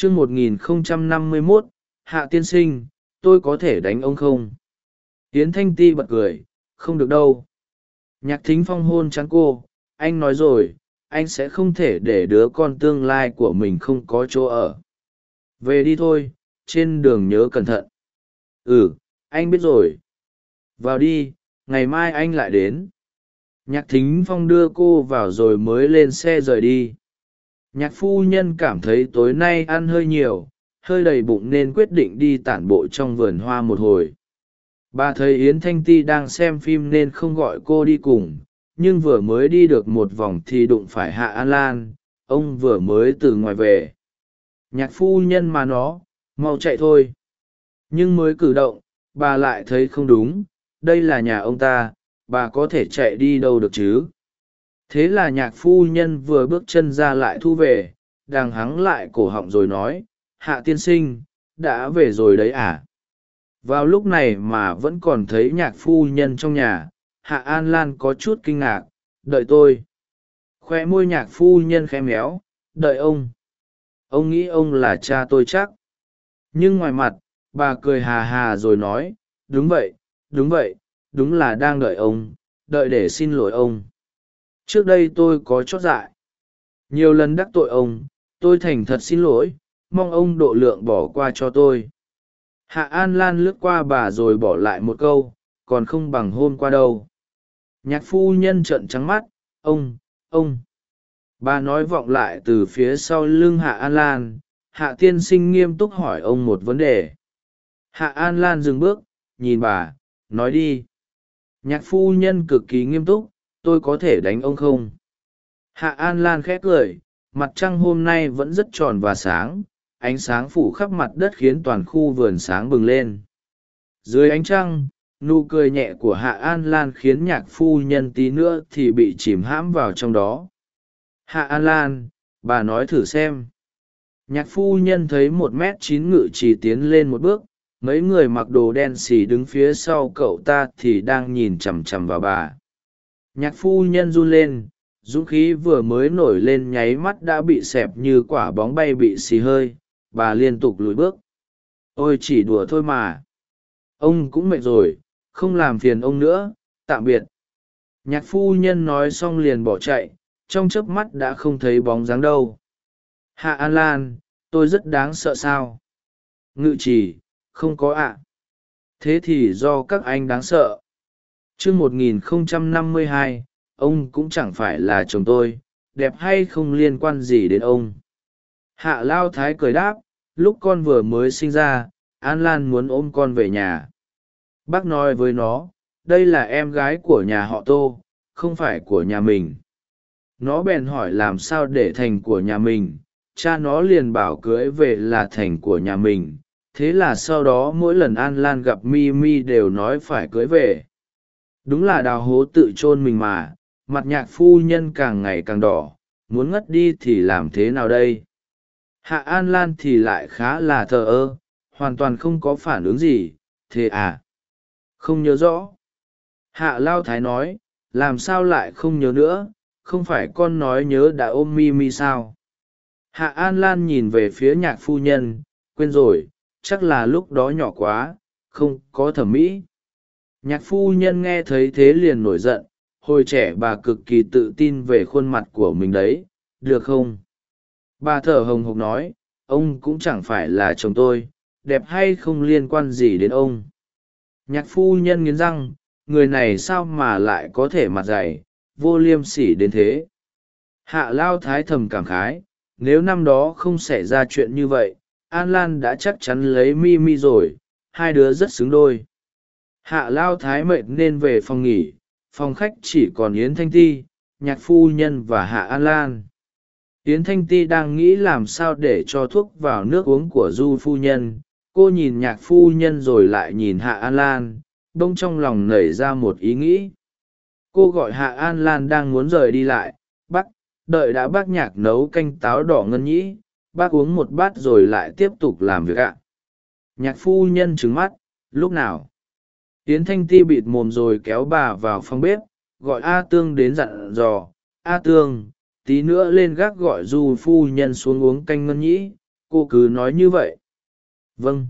chương một nghìn không trăm năm mươi mốt, hạ tiên sinh, tôi có thể đánh ông không? Yến thanh ti bật cười, không được đâu. Nhạc thính phong hôn chán cô, anh nói rồi, anh sẽ không thể để đứa con tương lai của mình không có chỗ ở. Về đi thôi, trên đường nhớ cẩn thận. Ừ anh biết rồi. Vào đi, ngày mai anh lại đến. Nhạc thính phong đưa cô vào rồi mới lên xe rời đi nhạc phu nhân cảm thấy tối nay ăn hơi nhiều, hơi đầy bụng nên quyết định đi tản bộ trong vườn hoa một hồi. Bà thấy yến thanh ti đang xem phim nên không gọi cô đi cùng, nhưng vừa mới đi được một vòng thì đụng phải hạ an lan, ông vừa mới từ ngoài về. Nhạc phu nhân mà nó, mau chạy thôi. Nhưng mới cử động, bà lại thấy không đúng, đây là nhà ông ta, bà có thể chạy đi đâu được chứ? Thế là nhạc phu nhân vừa bước chân ra lại thu về đang hắng lại cổ họng rồi nói, hạ tiên sinh, đã về rồi đấy à? Vào lúc này mà vẫn còn thấy nhạc phu nhân trong nhà, hạ an lan có chút kinh ngạc, đợi tôi. Khoe môi nhạc phu nhân khẽ méo, đợi ông. Ông nghĩ ông là cha tôi chắc? Nhưng ngoài mặt, bà cười hà hà rồi nói, đúng vậy đúng vậy, đúng là đang đợi ông, đợi để xin lỗi ông trước đây tôi có chót dại. Nhiều lần đắc tội ông, tôi thành thật xin lỗi, mong ông độ lượng bỏ qua cho tôi. Hạ an lan lướt qua bà rồi bỏ lại một câu, còn không bằng hôm qua đâu. Nhạc phu nhân trợn trắng mắt, ông ông. Bà nói vọng lại từ phía sau lưng hạ an lan, hạ tiên sinh nghiêm túc hỏi ông một vấn đề. Hạ an lan dừng bước, nhìn bà, nói đi. Nhạc phu nhân cực kỳ nghiêm túc tôi có thể đánh ông không? Hạ an lan khét cười, mặt trăng hôm nay vẫn rất tròn và sáng, ánh sáng phủ khắp mặt đất khiến toàn khu vườn sáng bừng lên. Dưới ánh trăng, nụ cười nhẹ của hạ an lan khiến nhạc phu nhân tí nữa thì bị chìm hãm vào trong đó. Hạ an lan, bà nói thử xem. Nhạc phu nhân thấy một m chín ngự chỉ tiến lên một bước, mấy người mặc đồ đen xì đứng phía sau cậu ta thì đang nhìn chằm chằm vào bà nhạc phu nhân run lên, dũng khí vừa mới nổi lên nháy mắt đã bị xẹp như quả bóng bay bị xì hơi, bà liên tục lùi bước. Ôi chỉ đùa thôi mà. Ông cũng mệt rồi, không làm phiền ông nữa, tạm biệt. Nhạc phu nhân nói xong liền bỏ chạy, trong chớp mắt đã không thấy bóng dáng đâu. Hạ an lan, tôi rất đáng sợ sao? Ngự chỉ không có ạ. Thế thì do các anh đáng sợ chương một nghìn không trăm năm mươi hai, ông cũng chẳng phải là chồng tôi, đẹp hay không liên quan gì đến ông. Hạ lao thái cười đáp, lúc con vừa mới sinh ra, an lan muốn ôm con về nhà. Bác nói với nó, đây là em gái của nhà họ tô, không phải của nhà mình. Nó bèn hỏi làm sao để thành của nhà mình. Cha nó liền bảo cưới về là thành của nhà mình. Thế là sau đó mỗi lần an lan gặp mi mi đều nói phải cưới về đúng là đào hố tự chôn mình mà, mặt nhạc phu nhân càng ngày càng đỏ, muốn ngất đi thì làm thế nào đây? Hạ an lan thì lại khá là thờ ơ, hoàn toàn không có phản ứng gì, thế à? Không nhớ rõ. Hạ lao thái nói, làm sao lại không nhớ nữa, không phải con nói nhớ đã ôm mi mi sao? Hạ an lan nhìn về phía nhạc phu nhân, quên rồi, chắc là lúc đó nhỏ quá, không có thẩm mỹ nhạc phu nhân nghe thấy thế liền nổi giận, hồi trẻ bà cực kỳ tự tin về khuôn mặt của mình đấy, được không? Bà thở hồng hộc nói, ông cũng chẳng phải là chồng tôi, đẹp hay không liên quan gì đến ông? Nhạc phu nhân nghiến răng, người này sao mà lại có thể mặt dày, vô liêm sỉ đến thế? Hạ lao thái thầm cảm khái, nếu năm đó không xảy ra chuyện như vậy, an lan đã chắc chắn lấy mi mi rồi, hai đứa rất xứng đôi hạ lao thái mệt nên về phòng nghỉ, phòng khách chỉ còn yến thanh ti, nhạc phu nhân và hạ an lan. Yến thanh ti đang nghĩ làm sao để cho thuốc vào nước uống của du phu nhân. Cô nhìn nhạc phu nhân rồi lại nhìn hạ an lan bông trong lòng nảy ra một ý nghĩ. Cô gọi hạ an lan đang muốn rời đi lại. Bác, đợi đã bác nhạc nấu canh táo đỏ ngân nhĩ. Bác uống một bát rồi lại tiếp tục làm việc ạ. Nhạc phu nhân trứng mắt. Lúc nào? Tiến thanh ti bịt mồm rồi kéo bà vào phòng bếp, gọi a tương đến dặn dò. A tương, tí nữa lên gác gọi du phu nhân xuống uống canh ngân nhĩ, cô cứ nói như vậy. Vâng.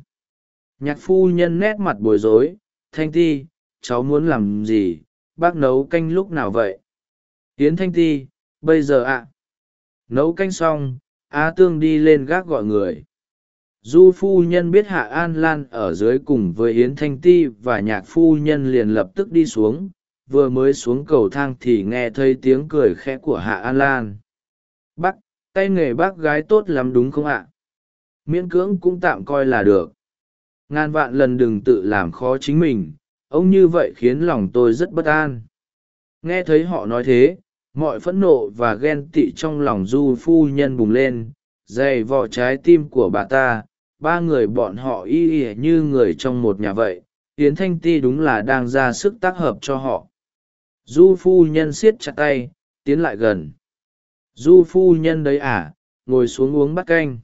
Nhạc phu nhân nét mặt bối rối. Thanh ti, cháu muốn làm gì? Bác nấu canh lúc nào vậy? Yến thanh ti, bây giờ ạ. Nấu canh xong, A tương đi lên gác gọi người du phu nhân biết hạ an lan ở dưới cùng với yến thanh ti và nhạc phu nhân liền lập tức đi xuống, vừa mới xuống cầu thang thì nghe thấy tiếng cười khẽ của hạ an lan. Bác, tay nghề bác gái tốt lắm đúng không ạ? Miễn cưỡng cũng tạm coi là được. Ngàn vạn lần đừng tự làm khó chính mình, ông như vậy khiến lòng tôi rất bất an. Nghe thấy họ nói thế, mọi phẫn nộ và ghen tị trong lòng du phu nhân bùng lên, dày vò trái tim của bà ta ba người bọn họ y ỉa như người trong một nhà vậy, yến thanh ti đúng là đang ra sức tác hợp cho họ. Du phu nhân siết chặt tay, tiến lại gần. Du phu nhân đấy à ngồi xuống uống bát canh.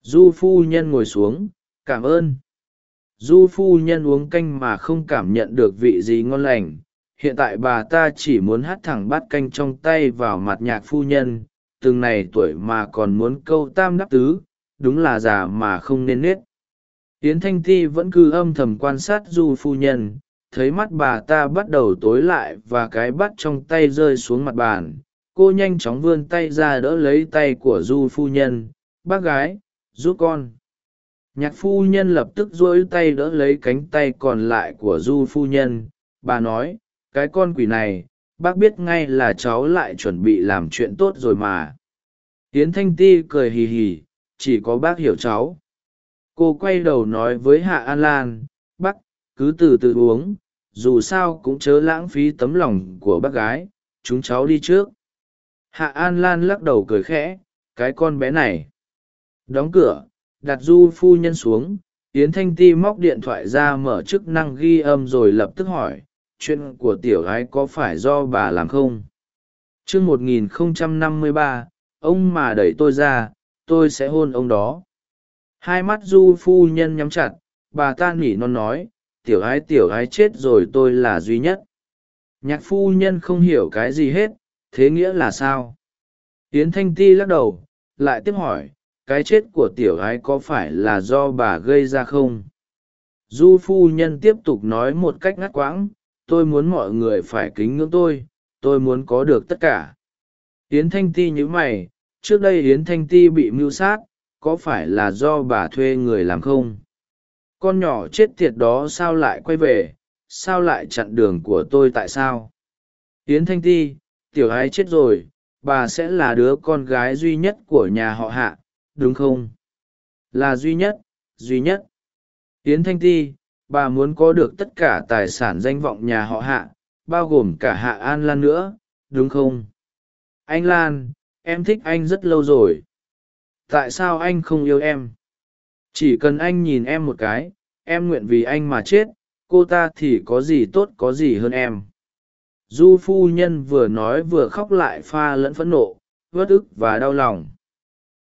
Du phu nhân ngồi xuống, cảm ơn. Du phu nhân uống canh mà không cảm nhận được vị gì ngon lành. Hiện tại bà ta chỉ muốn hát thẳng bát canh trong tay vào mặt nhạc phu nhân, từng này tuổi mà còn muốn câu tam đáp tứ đúng là già mà không nên nết. Yến thanh ti vẫn cứ âm thầm quan sát du phu nhân, thấy mắt bà ta bắt đầu tối lại và cái bắt trong tay rơi xuống mặt bàn. Cô nhanh chóng vươn tay ra đỡ lấy tay của du phu nhân, bác gái, giúp con. Nhạc phu nhân lập tức dỗi tay đỡ lấy cánh tay còn lại của du phu nhân. Bà nói, cái con quỷ này, bác biết ngay là cháu lại chuẩn bị làm chuyện tốt rồi mà. Tiến thanh ti cười hì hì chỉ có bác hiểu cháu. Cô quay đầu nói với hạ an lan, bác, cứ từ từ uống, dù sao cũng chớ lãng phí tấm lòng của bác gái, chúng cháu đi trước. Hạ an lan lắc đầu cười khẽ, cái con bé này. Đóng cửa, đặt du phu nhân xuống, yến thanh ti móc điện thoại ra mở chức năng ghi âm rồi lập tức hỏi, chuyện của tiểu gái có phải do bà làm không? T r ư ơ n g một nghìn không trăm năm mươi ba, ông mà đẩy tôi ra tôi sẽ hôn ông đó. Hai mắt du phu nhân nhắm chặt, bà ta nỉ non nói, tiểu ái tiểu ái chết rồi tôi là duy nhất. Nhạc phu nhân không hiểu cái gì hết, thế nghĩa là sao? Yến thanh ti lắc đầu, lại tiếp hỏi, cái chết của tiểu ái có phải là do bà gây ra không? Du phu nhân tiếp tục nói một cách ngắt quãng, tôi muốn mọi người phải kính ngưỡng tôi tôi muốn có được tất cả. Yến thanh ti nhíu mày trước đây yến thanh ti bị mưu sát, có phải là do bà thuê người làm không? Con nhỏ chết tiệt đó sao lại quay về, sao lại chặn đường của tôi tại sao? Yến thanh ti, tiểu ái chết rồi, bà sẽ là đứa con gái duy nhất của nhà họ hạ, đúng không? Là duy nhất duy nhất. Yến thanh ti, bà muốn có được tất cả tài sản danh vọng nhà họ hạ, bao gồm cả hạ an lan nữa, đúng không? Anh lan em thích anh rất lâu rồi. Tại sao anh không yêu em? Chỉ cần anh nhìn em một cái, em nguyện vì anh mà chết, cô ta thì có gì tốt có gì hơn em. Du phu nhân vừa nói vừa khóc lại pha lẫn phẫn nộ, uất ức và đau lòng.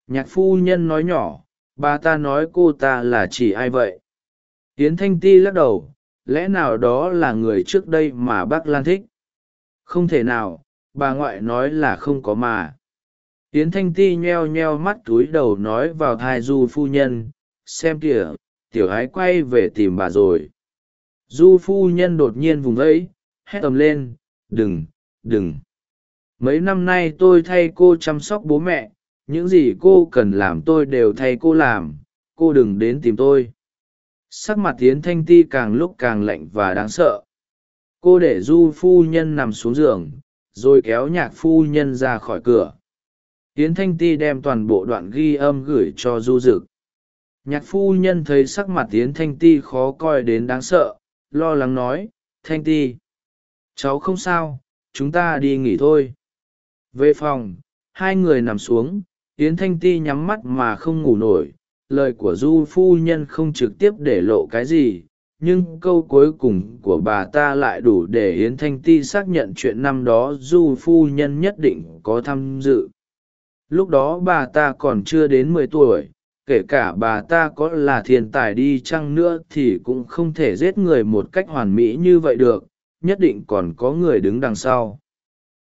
Nhạc phu nhân nói nhỏ, bà ta nói cô ta là chỉ ai vậy? Tiến thanh ti lắc đầu, lẽ nào đó là người trước đây mà bác lan thích? Không thể nào, bà ngoại nói là không có mà yến thanh ti nheo nheo mắt túi đầu nói vào thai du phu nhân, xem kìa, tiểu ái quay về tìm bà rồi. Du phu nhân đột nhiên vùng ấy hét tầm lên, đừng đừng. Mấy năm nay tôi thay cô chăm sóc bố mẹ, những gì cô cần làm tôi đều thay cô làm, cô đừng đến tìm tôi. Sắc mặt tiến thanh ti càng lúc càng lạnh và đáng sợ. Cô để du phu nhân nằm xuống giường, rồi kéo nhạc phu nhân ra khỏi cửa. Yến thanh ti đem toàn bộ đoạn ghi âm gửi cho du dực. Nhạc phu nhân thấy sắc mặt Yến thanh ti khó coi đến đáng sợ, lo lắng nói, thanh ti, cháu không sao, chúng ta đi nghỉ thôi. Về phòng, hai người nằm xuống, yến thanh ti nhắm mắt mà không ngủ nổi, lời của du phu nhân không trực tiếp để lộ cái gì, nhưng câu cuối cùng của bà ta lại đủ để yến thanh ti xác nhận chuyện năm đó du phu nhân nhất định có tham dự lúc đó bà ta còn chưa đến mười tuổi, kể cả bà ta có là thiên tài đi chăng nữa thì cũng không thể giết người một cách hoàn mỹ như vậy được, nhất định còn có người đứng đằng sau.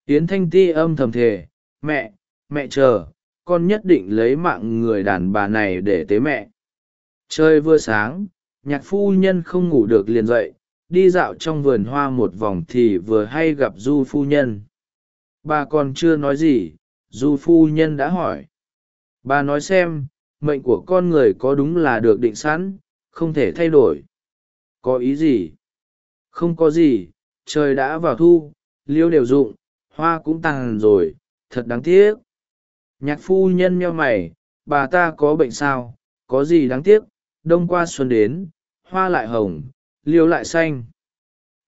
Yến thanh ti âm thầm thề, mẹ mẹ chờ, con nhất định lấy mạng người đàn bà này để tế mẹ. Trời vừa sáng, nhạc phu nhân không ngủ được liền dậy, đi dạo trong vườn hoa một vòng thì vừa hay gặp du phu nhân. Bà còn chưa nói gì du phu nhân đã hỏi. Bà nói xem, mệnh của con người có đúng là được định sẵn, không thể thay đổi. Có ý gì? Không có gì, trời đã vào thu, liêu đều rụng hoa cũng tàn rồi, thật đáng tiếc. Nhạc phu nhân meo mày, bà ta có bệnh sao? Có gì đáng tiếc? Đông qua xuân đến, hoa lại hồng, liêu lại xanh.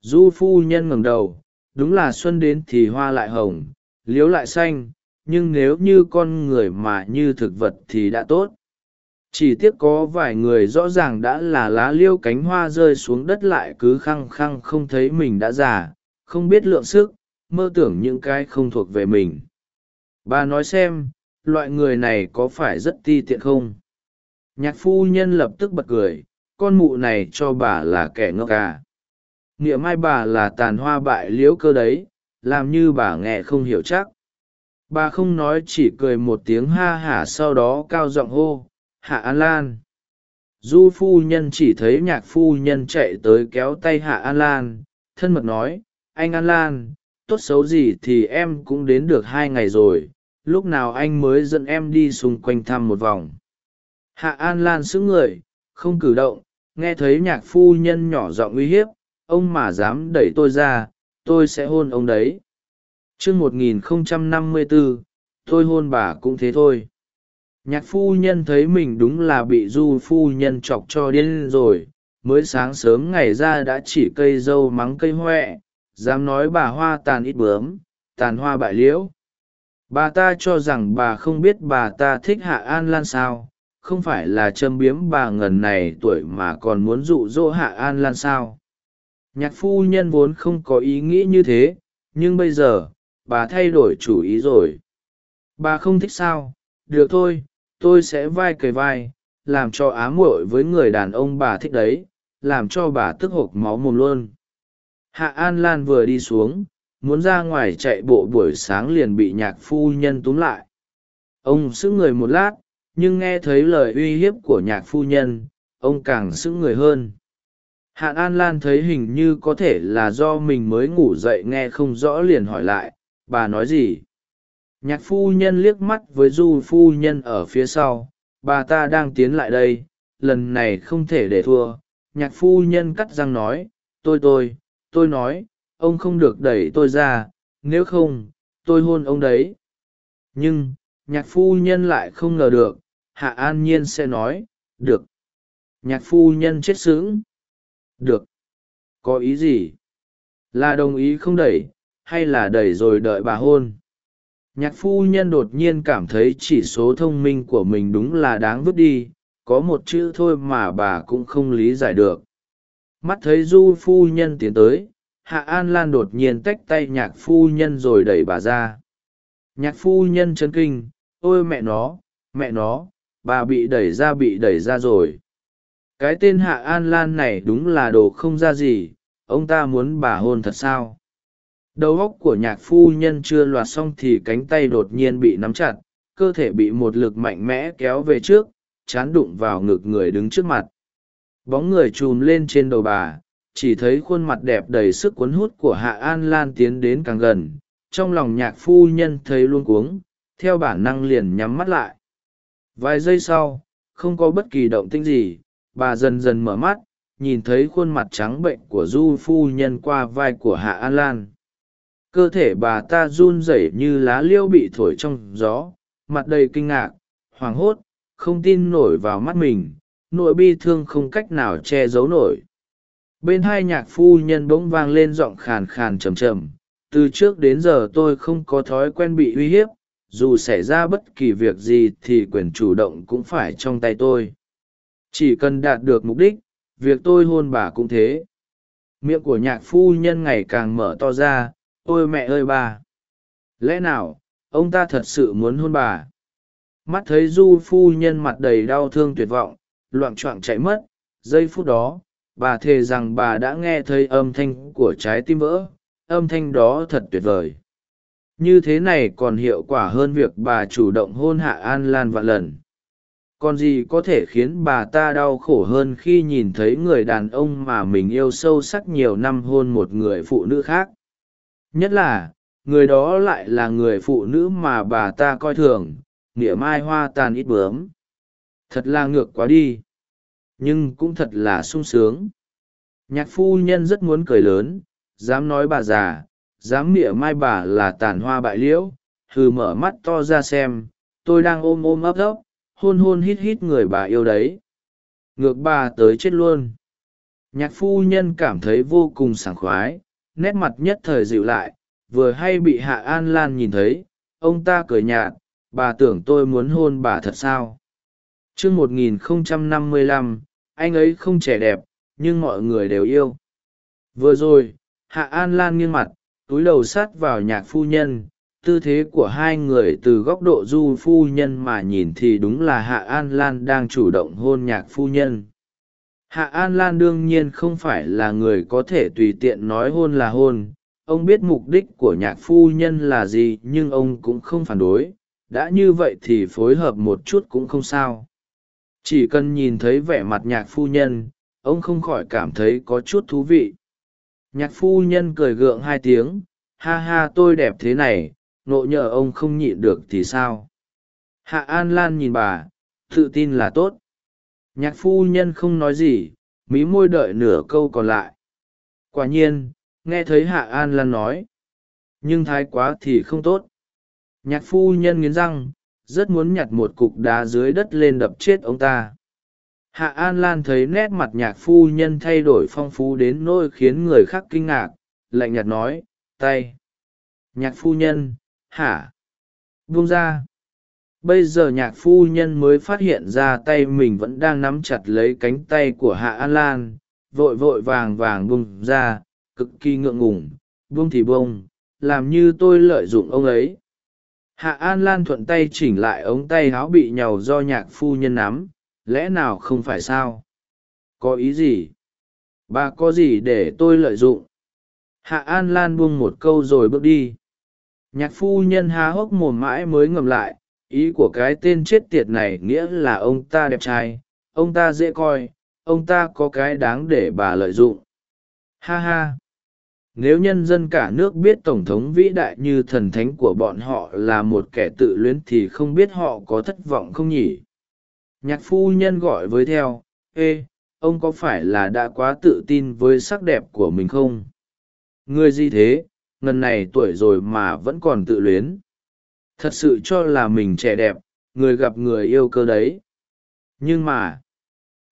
Du phu nhân ngẩng đầu, đúng là xuân đến thì hoa lại hồng liếu lại xanh nhưng nếu như con người mà như thực vật thì đã tốt. Chỉ tiếc có vài người rõ ràng đã là lá liêu cánh hoa rơi xuống đất lại cứ khăng khăng không thấy mình đã già, không biết lượng sức, mơ tưởng những cái không thuộc về mình. Bà nói xem, loại người này có phải rất ti tiện không? Nhạc phu nhân lập tức bật cười, con mụ này cho bà là kẻ ngốc à. nghĩa mai bà là tàn hoa bại liễu cơ đấy, làm như bà nghe không hiểu chắc bà không nói chỉ cười một tiếng ha hả sau đó cao giọng hô, hạ an lan. Du phu nhân chỉ thấy nhạc phu nhân chạy tới kéo tay hạ an lan, thân mật nói, anh an lan, tốt xấu gì thì em cũng đến được hai ngày rồi, lúc nào anh mới dẫn em đi xung quanh thăm một vòng. Hạ an lan sững người, không cử động, nghe thấy nhạc phu nhân nhỏ giọng uy hiếp, ông mà dám đẩy tôi ra, tôi sẽ hôn ông đấy chương một nghìn không trăm năm mươi bốn tôi hôn bà cũng thế thôi. Nhạc phu nhân thấy mình đúng là bị du phu nhân chọc cho điên rồi, mới sáng sớm ngày ra đã chỉ cây dâu mắng cây huệ dám nói bà hoa tàn ít bướm, tàn hoa bại liễu. Bà ta cho rằng bà không biết bà ta thích hạ an lan sao, không phải là châm biếm bà ngần này tuổi mà còn muốn dụ dỗ hạ an lan sao. Nhạc phu nhân vốn không có ý nghĩ như thế, nhưng bây giờ bà thay đổi chủ ý rồi. Bà không thích sao? Được thôi, tôi sẽ vai cầy vai, làm cho ám muội với người đàn ông bà thích đấy, làm cho bà tức hộp máu mồm luôn. Hạ an lan vừa đi xuống, muốn ra ngoài chạy bộ buổi sáng liền bị nhạc phu nhân túm lại. Ông sững người một lát, nhưng nghe thấy lời uy hiếp của nhạc phu nhân, ông càng sững người hơn. Hạn an lan thấy hình như có thể là do mình mới ngủ dậy nghe không rõ liền hỏi lại bà nói gì? Nhạc phu nhân liếc mắt với du phu nhân ở phía sau. Bà ta đang tiến lại đây, lần này không thể để thua. Nhạc phu nhân cắt răng nói, tôi tôi tôi nói, ông không được đẩy tôi ra, nếu không, tôi hôn ông đấy. Nhưng, nhạc phu nhân lại không ngờ được, hạ an nhiên sẽ nói, được. Nhạc phu nhân chết sững được. Có ý gì? Là đồng ý không đẩy hay là đẩy rồi đợi bà hôn? Nhạc phu nhân đột nhiên cảm thấy chỉ số thông minh của mình đúng là đáng vứt đi, có một chữ thôi mà bà cũng không lý giải được. Mắt thấy du phu nhân tiến tới, hạ an lan đột nhiên tách tay nhạc phu nhân rồi đẩy bà ra. Nhạc phu nhân chấn kinh, ôi mẹ nó mẹ nó, bà bị đẩy ra, bị đẩy ra rồi. Cái tên hạ an lan này đúng là đồ không ra gì, ông ta muốn bà hôn thật sao? Đầu óc của nhạc phu nhân chưa loạt xong thì cánh tay đột nhiên bị nắm chặt, cơ thể bị một lực mạnh mẽ kéo về trước, chán đụng vào ngực người đứng trước mặt. Bóng người chùm lên trên đầu bà, chỉ thấy khuôn mặt đẹp đầy sức cuốn hút của hạ an lan tiến đến càng gần, trong lòng nhạc phu nhân thấy luôn cuống, theo bản năng liền nhắm mắt lại. Vài giây sau, không có bất kỳ động tĩnh gì, bà dần dần mở mắt, nhìn thấy khuôn mặt trắng bệnh của du phu nhân qua vai của hạ an lan cơ thể bà ta run rẩy như lá liêu bị thổi trong gió, mặt đầy kinh ngạc, hoảng hốt, không tin nổi vào mắt mình nỗi bi thương không cách nào che giấu nổi. Bên hai nhạc phu nhân bỗng vang lên giọng khàn khàn trầm trầm, từ trước đến giờ tôi không có thói quen bị uy hiếp, dù xảy ra bất kỳ việc gì thì quyền chủ động cũng phải trong tay tôi. Chỉ cần đạt được mục đích, việc tôi hôn bà cũng thế. Miệng của nhạc phu nhân ngày càng mở to ra ôi mẹ ơi bà lẽ nào, ông ta thật sự muốn hôn bà? Mắt thấy du phu nhân mặt đầy đau thương tuyệt vọng loạng choạng chạy mất. Giây phút đó, bà thề rằng bà đã nghe thấy âm thanh của trái tim vỡ. Âm thanh đó thật tuyệt vời. Như thế này còn hiệu quả hơn việc bà chủ động hôn hạ an lan vạn lần. Còn gì có thể khiến bà ta đau khổ hơn khi nhìn thấy người đàn ông mà mình yêu sâu sắc nhiều năm hôn một người phụ nữ khác? Nhất là, người đó lại là người phụ nữ mà bà ta coi thường, nghĩa mai hoa tàn ít bướm. Thật là ngược quá đi. Nhưng cũng thật là sung sướng. Nhạc phu nhân rất muốn cười lớn, dám nói bà già, dám nghĩa mai bà là tàn hoa bại liễu, hừ mở mắt to ra xem, tôi đang ôm ôm ấp ấp, hôn hôn hít hít người bà yêu đấy. Ngược bà tới chết luôn. Nhạc phu nhân cảm thấy vô cùng sảng khoái nét mặt nhất thời dịu lại, vừa hay bị hạ an lan nhìn thấy, ông ta cười nhạt, bà tưởng tôi muốn hôn bà thật sao? T r ư anh ấy không trẻ đẹp, nhưng mọi người đều yêu. Vừa rồi, hạ an lan nghiêng mặt, túi đầu sát vào nhạc phu nhân, tư thế của hai người từ góc độ du phu nhân mà nhìn thì đúng là hạ an lan đang chủ động hôn nhạc phu nhân hạ an lan đương nhiên không phải là người có thể tùy tiện nói hôn là hôn. Ông biết mục đích của nhạc phu nhân là gì, nhưng ông cũng không phản đối. Đã như vậy thì phối hợp một chút cũng không sao. Chỉ cần nhìn thấy vẻ mặt nhạc phu nhân, ông không khỏi cảm thấy có chút thú vị. Nhạc phu nhân cười gượng hai tiếng. Ha ha, tôi đẹp thế này. Nộ nhờ ông không nhịn được thì sao? Hạ an lan nhìn bà. Tự tin là tốt nhạc phu nhân không nói gì, mí môi đợi nửa câu còn lại. Quả nhiên, nghe thấy hạ an lan nói. Nhưng thái quá thì không tốt. Nhạc phu nhân nghiến răng, rất muốn nhặt một cục đá dưới đất lên đập chết ông ta. Hạ an lan thấy nét mặt nhạc phu nhân thay đổi phong phú đến nỗi khiến người khác kinh ngạc, lạnh nhạt nói, tay. Nhạc phu nhân, hả? Buông ra bây giờ nhạc phu nhân mới phát hiện ra tay mình vẫn đang nắm chặt lấy cánh tay của hạ an lan, vội vội vàng vàng bung ra, cực kỳ ngượng ngùng buông thì bông làm như tôi lợi dụng ông ấy. Hạ an lan thuận tay chỉnh lại ống tay áo bị nhàu do nhạc phu nhân nắm, lẽ nào không phải sao? Có ý gì? Bà có gì để tôi lợi dụng? Hạ an lan buông một câu rồi bước đi. Nhạc phu nhân há hốc mồm mãi mới ngầm lại ý của cái tên chết tiệt này nghĩa là ông ta đẹp trai, ông ta dễ coi, ông ta có cái đáng để bà lợi dụng. Ha ha. Nếu nhân dân cả nước biết tổng thống vĩ đại như thần thánh của bọn họ là một kẻ tự luyến thì không biết họ có thất vọng không nhỉ? Nhạc phu nhân gọi với theo, ê, ông có phải là đã quá tự tin với sắc đẹp của mình không? Người gì thế? Ngần này tuổi rồi mà vẫn còn tự luyến thật sự cho là mình trẻ đẹp, người gặp người yêu cơ đấy. Nhưng mà,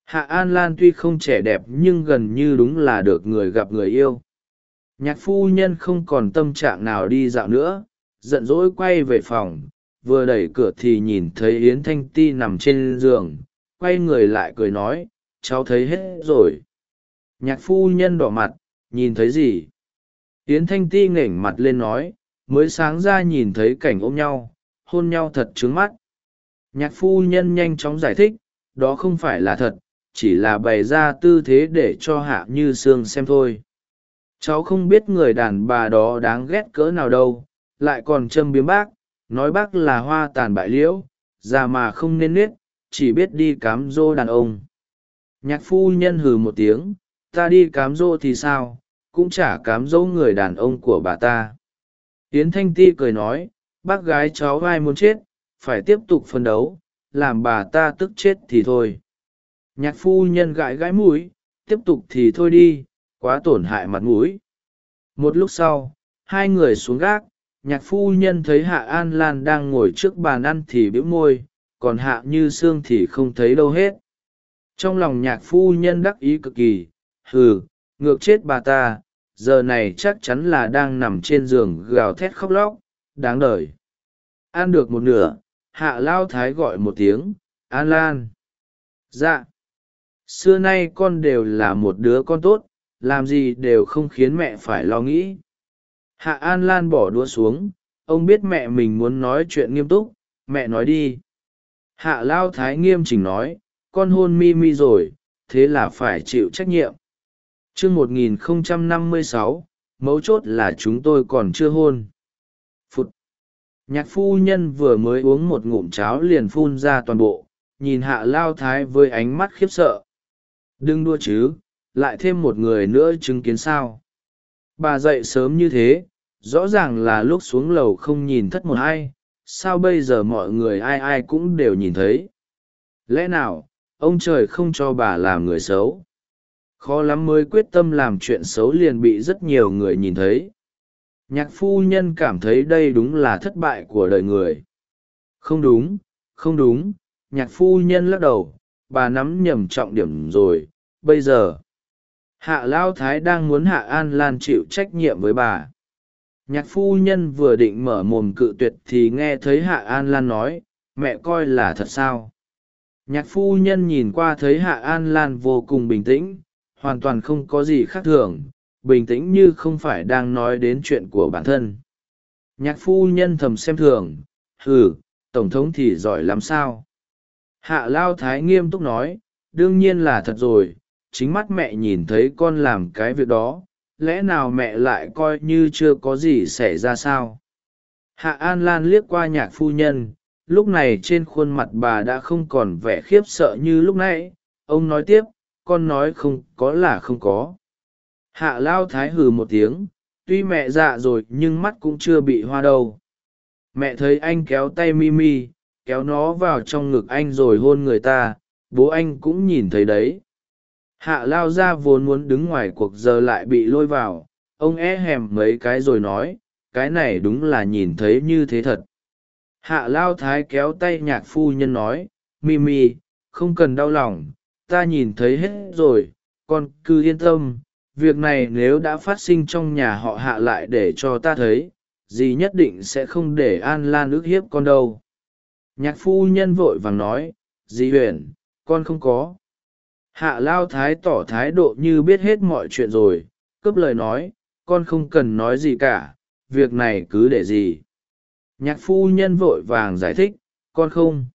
hạ an lan tuy không trẻ đẹp nhưng gần như đúng là được người gặp người yêu. Nhạc phu nhân không còn tâm trạng nào đi dạo nữa, giận dỗi quay về phòng, vừa đẩy cửa thì nhìn thấy yến thanh ti nằm trên giường, quay người lại cười nói, cháu thấy hết rồi. Nhạc phu nhân đỏ mặt, nhìn thấy gì? Yến thanh ti nghểnh mặt lên nói mới sáng ra nhìn thấy cảnh ôm nhau, hôn nhau thật trướng mắt. Nhạc phu nhân nhanh chóng giải thích, đó không phải là thật, chỉ là bày ra tư thế để cho hạ như sương xem thôi. Cháu không biết người đàn bà đó đáng ghét cỡ nào đâu, lại còn châm biếm bác, nói bác là hoa tàn bại liễu, già mà không nên nết, chỉ biết đi cám dô đàn ông. Nhạc phu nhân hừ một tiếng, ta đi cám dô thì sao, cũng chả cám dỗ người đàn ông của bà ta yến thanh ti cười nói, bác gái cháu vai muốn chết, phải tiếp tục phân đấu, làm bà ta tức chết thì thôi. Nhạc phu nhân gãi gãi mũi, tiếp tục thì thôi đi, quá tổn hại mặt mũi. Một lúc sau, hai người xuống gác, nhạc phu nhân thấy hạ an lan đang ngồi trước bàn ăn thì bĩu môi, còn hạ như sương thì không thấy đâu hết. Trong lòng nhạc phu nhân đắc ý cực kỳ, hừ, ngược chết bà ta giờ này chắc chắn là đang nằm trên giường gào thét khóc lóc, đáng đ ờ i ăn được một nửa, hạ lao thái gọi một tiếng, an lan. Dạ. Xưa nay con đều là một đứa con tốt, làm gì đều không khiến mẹ phải lo nghĩ. Hạ an lan bỏ đũa xuống, ông biết mẹ mình muốn nói chuyện nghiêm túc, mẹ nói đi. Hạ lao thái nghiêm chỉnh nói, con hôn mi mi rồi, thế là phải chịu trách nhiệm chương một nghìn không trăm năm mươi sáu mấu chốt là chúng tôi còn chưa hôn. Phút, nhạc phu nhân vừa mới uống một ngụm cháo liền phun ra toàn bộ nhìn hạ lao thái với ánh mắt khiếp sợ. Đừng đua chứ lại thêm một người nữa chứng kiến sao. Bà dậy sớm như thế rõ ràng là lúc xuống lầu không nhìn thất một ai sao bây giờ mọi người ai ai cũng đều nhìn thấy. Lẽ nào ông trời không cho bà làm người xấu? Khó lắm mới quyết tâm làm chuyện xấu liền bị rất nhiều người nhìn thấy. Nhạc phu nhân cảm thấy đây đúng là thất bại của đời người. Không đúng không đúng, nhạc phu nhân lắc đầu, bà nắm nhầm trọng điểm rồi, bây giờ. Hạ lao thái đang muốn hạ an lan chịu trách nhiệm với bà. Nhạc phu nhân vừa định mở mồm cự tuyệt thì nghe thấy hạ an lan nói, mẹ coi là thật sao? Nhạc phu nhân nhìn qua thấy hạ an lan vô cùng bình tĩnh hoàn toàn không có gì khác thường, bình tĩnh như không phải đang nói đến chuyện của bản thân. Nhạc phu nhân thầm xem thường ừ tổng thống thì giỏi lắm sao? Hạ lao thái nghiêm túc nói, đương nhiên là thật rồi, chính mắt mẹ nhìn thấy con làm cái việc đó, lẽ nào mẹ lại coi như chưa có gì xảy ra sao? Hạ an lan liếc qua nhạc phu nhân, lúc này trên khuôn mặt bà đã không còn vẻ khiếp sợ như lúc nãy, ông nói tiếp con nói không có là không có. Hạ lao thái hừ một tiếng, tuy mẹ dạ rồi nhưng mắt cũng chưa bị hoa đâu. Mẹ thấy anh kéo tay mimi kéo nó vào trong ngực anh rồi hôn người ta, bố anh cũng nhìn thấy đấy. Hạ lao ra vốn muốn đứng ngoài cuộc giờ lại bị lôi vào, ông é hèm mấy cái rồi nói, cái này đúng là nhìn thấy như thế thật. Hạ lao thái kéo tay nhạc phu nhân nói mimi không cần đau lòng ta nhìn thấy hết rồi, con cứ yên tâm, việc này nếu đã phát sinh trong nhà họ hạ lại để cho ta thấy, dì nhất định sẽ không để an lan ức hiếp con đâu. Nhạc phu nhân vội vàng nói, dì huyền, con không có. Hạ lao thái tỏ thái độ như biết hết mọi chuyện rồi, cướp lời nói, con không cần nói gì cả, việc này cứ để gì. Nhạc phu nhân vội vàng giải thích, con không.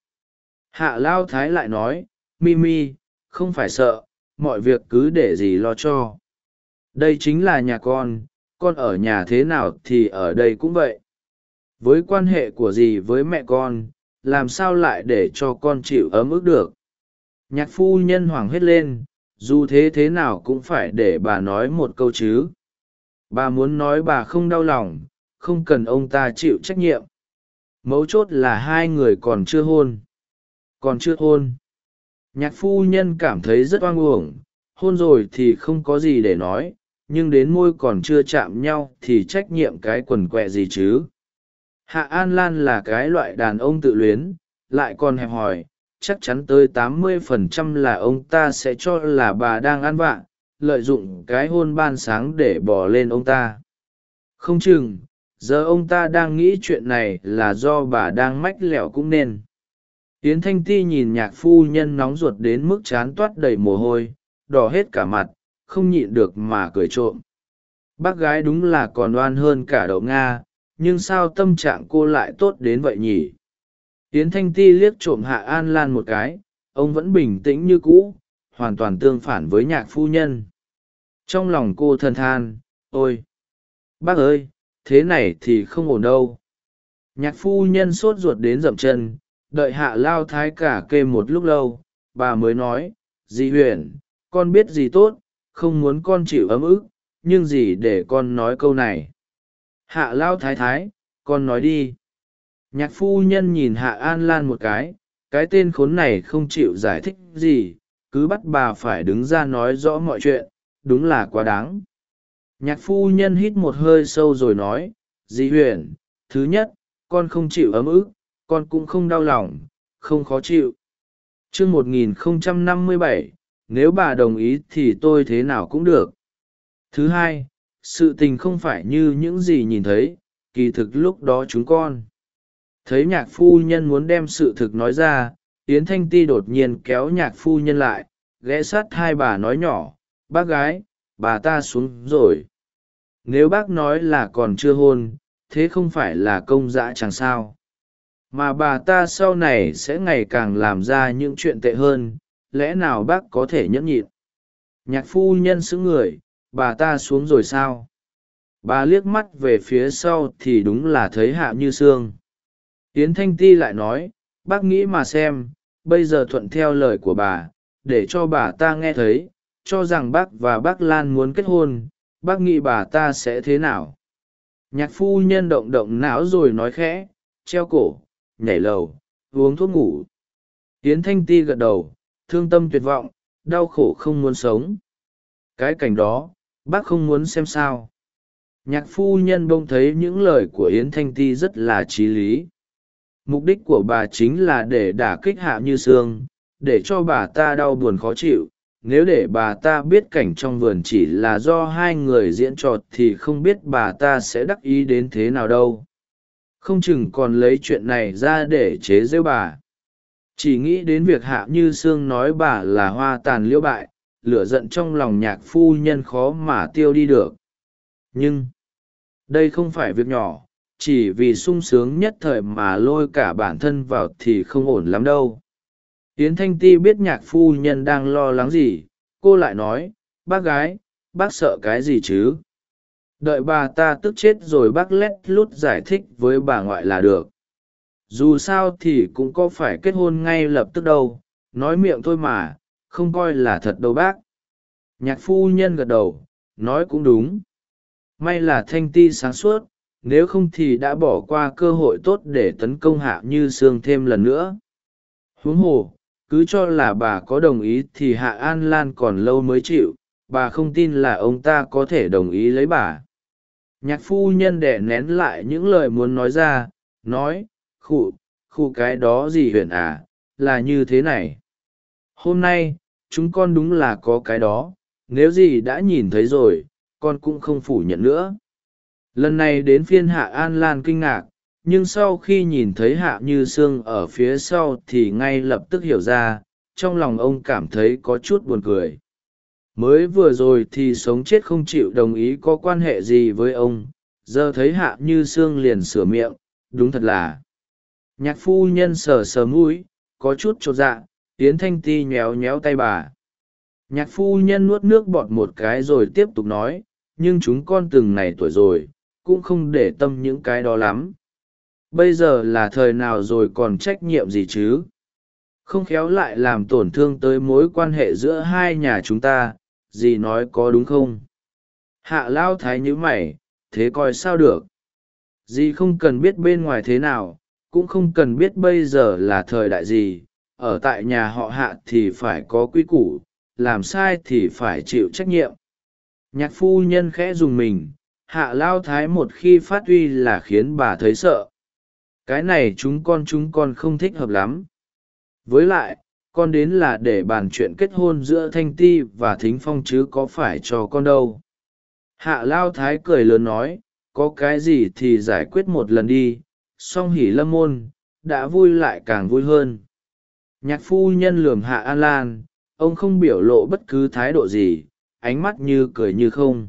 Hạ lao thái lại nói mimi không phải sợ, mọi việc cứ để gì lo cho. Đây chính là nhà con con ở nhà thế nào thì ở đây cũng vậy. Với quan hệ của dì với mẹ con, làm sao lại để cho con chịu ấm ức được? Nhạc phu nhân hoảng hết lên, dù thế thế nào cũng phải để bà nói một câu chứ. Bà muốn nói bà không đau lòng, không cần ông ta chịu trách nhiệm. Mấu chốt là hai người còn chưa hôn. Còn chưa hôn nhạc phu nhân cảm thấy rất oan uổng, hôn rồi thì không có gì để nói, nhưng đến môi còn chưa chạm nhau thì trách nhiệm cái quần quẹ gì chứ? Hạ an lan là cái loại đàn ông tự luyến, lại còn hẹp hòi, chắc chắn tới tám mươi phần trăm là ông ta sẽ cho là bà đang ăn vạ, lợi dụng cái hôn ban sáng để bỏ lên ông ta. Không chừng, giờ ông ta đang nghĩ chuyện này là do bà đang mách lẻo cũng nên yến thanh ti nhìn nhạc phu nhân nóng ruột đến mức chán toát đầy mồ hôi, đỏ hết cả mặt, không nhịn được mà cười trộm. Bác gái đúng là còn oan hơn cả đậu nga, nhưng sao tâm trạng cô lại tốt đến vậy nhỉ? Yến thanh ti liếc trộm hạ an lan một cái, ông vẫn bình tĩnh như cũ, hoàn toàn tương phản với nhạc phu nhân. Trong lòng cô thân than, ôi, bác ơi, thế này thì không ổn đâu. Nhạc phu nhân sốt ruột đến dậm chân đợi hạ lao thái cả kê một lúc lâu, bà mới nói, dì huyền, con biết gì tốt, không muốn con chịu ấm ức, nhưng gì để con nói câu này. Hạ lao thái thái, con nói đi. Nhạc phu nhân nhìn hạ an lan một cái cái tên khốn này không chịu giải thích gì, cứ bắt bà phải đứng ra nói rõ mọi chuyện, đúng là quá đáng. Nhạc phu nhân hít một hơi sâu rồi nói, dì huyền, thứ nhất, con không chịu ấm ức con cũng không đau lòng, không khó chịu. Chương một nghìn không trăm năm mươi bảy, nếu bà đồng ý thì tôi thế nào cũng được. Thứ hai, sự tình không phải như những gì nhìn thấy, kỳ thực lúc đó chúng con. Thấy nhạc phu nhân muốn đem sự thực nói ra, yến thanh ti đột nhiên kéo nhạc phu nhân lại, ghé sát hai bà nói nhỏ, bác gái, bà ta xuống rồi. Nếu bác nói là còn chưa hôn, thế không phải là công dã chẳng sao mà bà ta sau này sẽ ngày càng làm ra những chuyện tệ hơn, lẽ nào bác có thể nhẫn nhịn? Nhạc phu nhân xứng người, bà ta xuống rồi sao? Bà liếc mắt về phía sau thì đúng là thấy hạ như sương. Tiến thanh ti lại nói, bác nghĩ mà xem, bây giờ thuận theo lời của bà, để cho bà ta nghe thấy, cho rằng bác và bác lan muốn kết hôn, bác nghĩ bà ta sẽ thế nào? Nhạc phu nhân động động não rồi nói khẽ, treo cổ nhảy lầu, uống thuốc ngủ. Yến thanh ti gật đầu, thương tâm tuyệt vọng, đau khổ không muốn sống. Cái cảnh đó, bác không muốn xem sao. Nhạc phu nhân bông thấy những lời của yến thanh ti rất là t r í lý. Mục đích của bà chính là để đả kích hạ như sương, để cho bà ta đau buồn khó chịu. Nếu để bà ta biết cảnh trong vườn chỉ là do hai người diễn trọt thì không biết bà ta sẽ đắc ý đến thế nào đâu không chừng còn lấy chuyện này ra để chế rêu bà. Chỉ nghĩ đến việc hạ như sương nói bà là hoa tàn liễu bại, lửa giận trong lòng nhạc phu nhân khó mà tiêu đi được. Nhưng, đây không phải việc nhỏ, chỉ vì sung sướng nhất thời mà lôi cả bản thân vào thì không ổn lắm đâu. Yến thanh ti biết nhạc phu nhân đang lo lắng gì, cô lại nói, bác gái, bác sợ cái gì chứ? Đợi bà ta tức chết rồi bác lét lút giải thích với bà ngoại là được. Dù sao thì cũng có phải kết hôn ngay lập tức đâu, nói miệng thôi mà, không coi là thật đâu bác. Nhạc phu nhân gật đầu, nói cũng đúng. May là thanh ti sáng suốt, nếu không thì đã bỏ qua cơ hội tốt để tấn công hạ như sương thêm lần nữa. Huống hồ, cứ cho là bà có đồng ý thì hạ an lan còn lâu mới chịu, bà không tin là ông ta có thể đồng ý lấy bà nhạc phu nhân đẻ nén lại những lời muốn nói ra, nói, khụ khụ cái đó gì huyền à là như thế này. Hôm nay, chúng con đúng là có cái đó, nếu gì đã nhìn thấy rồi, con cũng không phủ nhận nữa. Lần này đến phiên hạ an lan kinh ngạc, nhưng sau khi nhìn thấy hạ như sương ở phía sau thì ngay lập tức hiểu ra, trong lòng ông cảm thấy có chút buồn cười mới vừa rồi thì sống chết không chịu đồng ý có quan hệ gì với ông, giờ thấy hạ như sương liền sửa miệng, đúng thật là. Nhạc phu nhân sờ sờ mũi, có chút chột dạ tiến thanh ti nhéo nhéo tay bà. Nhạc phu nhân nuốt nước bọt một cái rồi tiếp tục nói, nhưng chúng con từng này tuổi rồi, cũng không để tâm những cái đó lắm. Bây giờ là thời nào rồi còn trách nhiệm gì chứ? Không khéo lại làm tổn thương tới mối quan hệ giữa hai nhà chúng ta dì nói có đúng không? Hạ Lão thái nhữ mày, thế coi sao được? Dì không cần biết bên ngoài thế nào, cũng không cần biết bây giờ là thời đại gì, ở tại nhà họ hạ thì phải có quy củ, làm sai thì phải chịu trách nhiệm. Nhạc phu nhân khẽ dùng mình, hạ lao thái một khi phát uy là khiến bà thấy sợ. Cái này chúng con chúng con không thích hợp lắm. Với lại con đến là để bàn chuyện kết hôn giữa thanh ti và thính phong chứ có phải cho con đâu. Hạ lao thái cười lớn nói, có cái gì thì giải quyết một lần đi, song hỉ lâm môn, đã vui lại càng vui hơn. Nhạc phu nhân lườm hạ an lan, ông không biểu lộ bất cứ thái độ gì, ánh mắt như cười như không.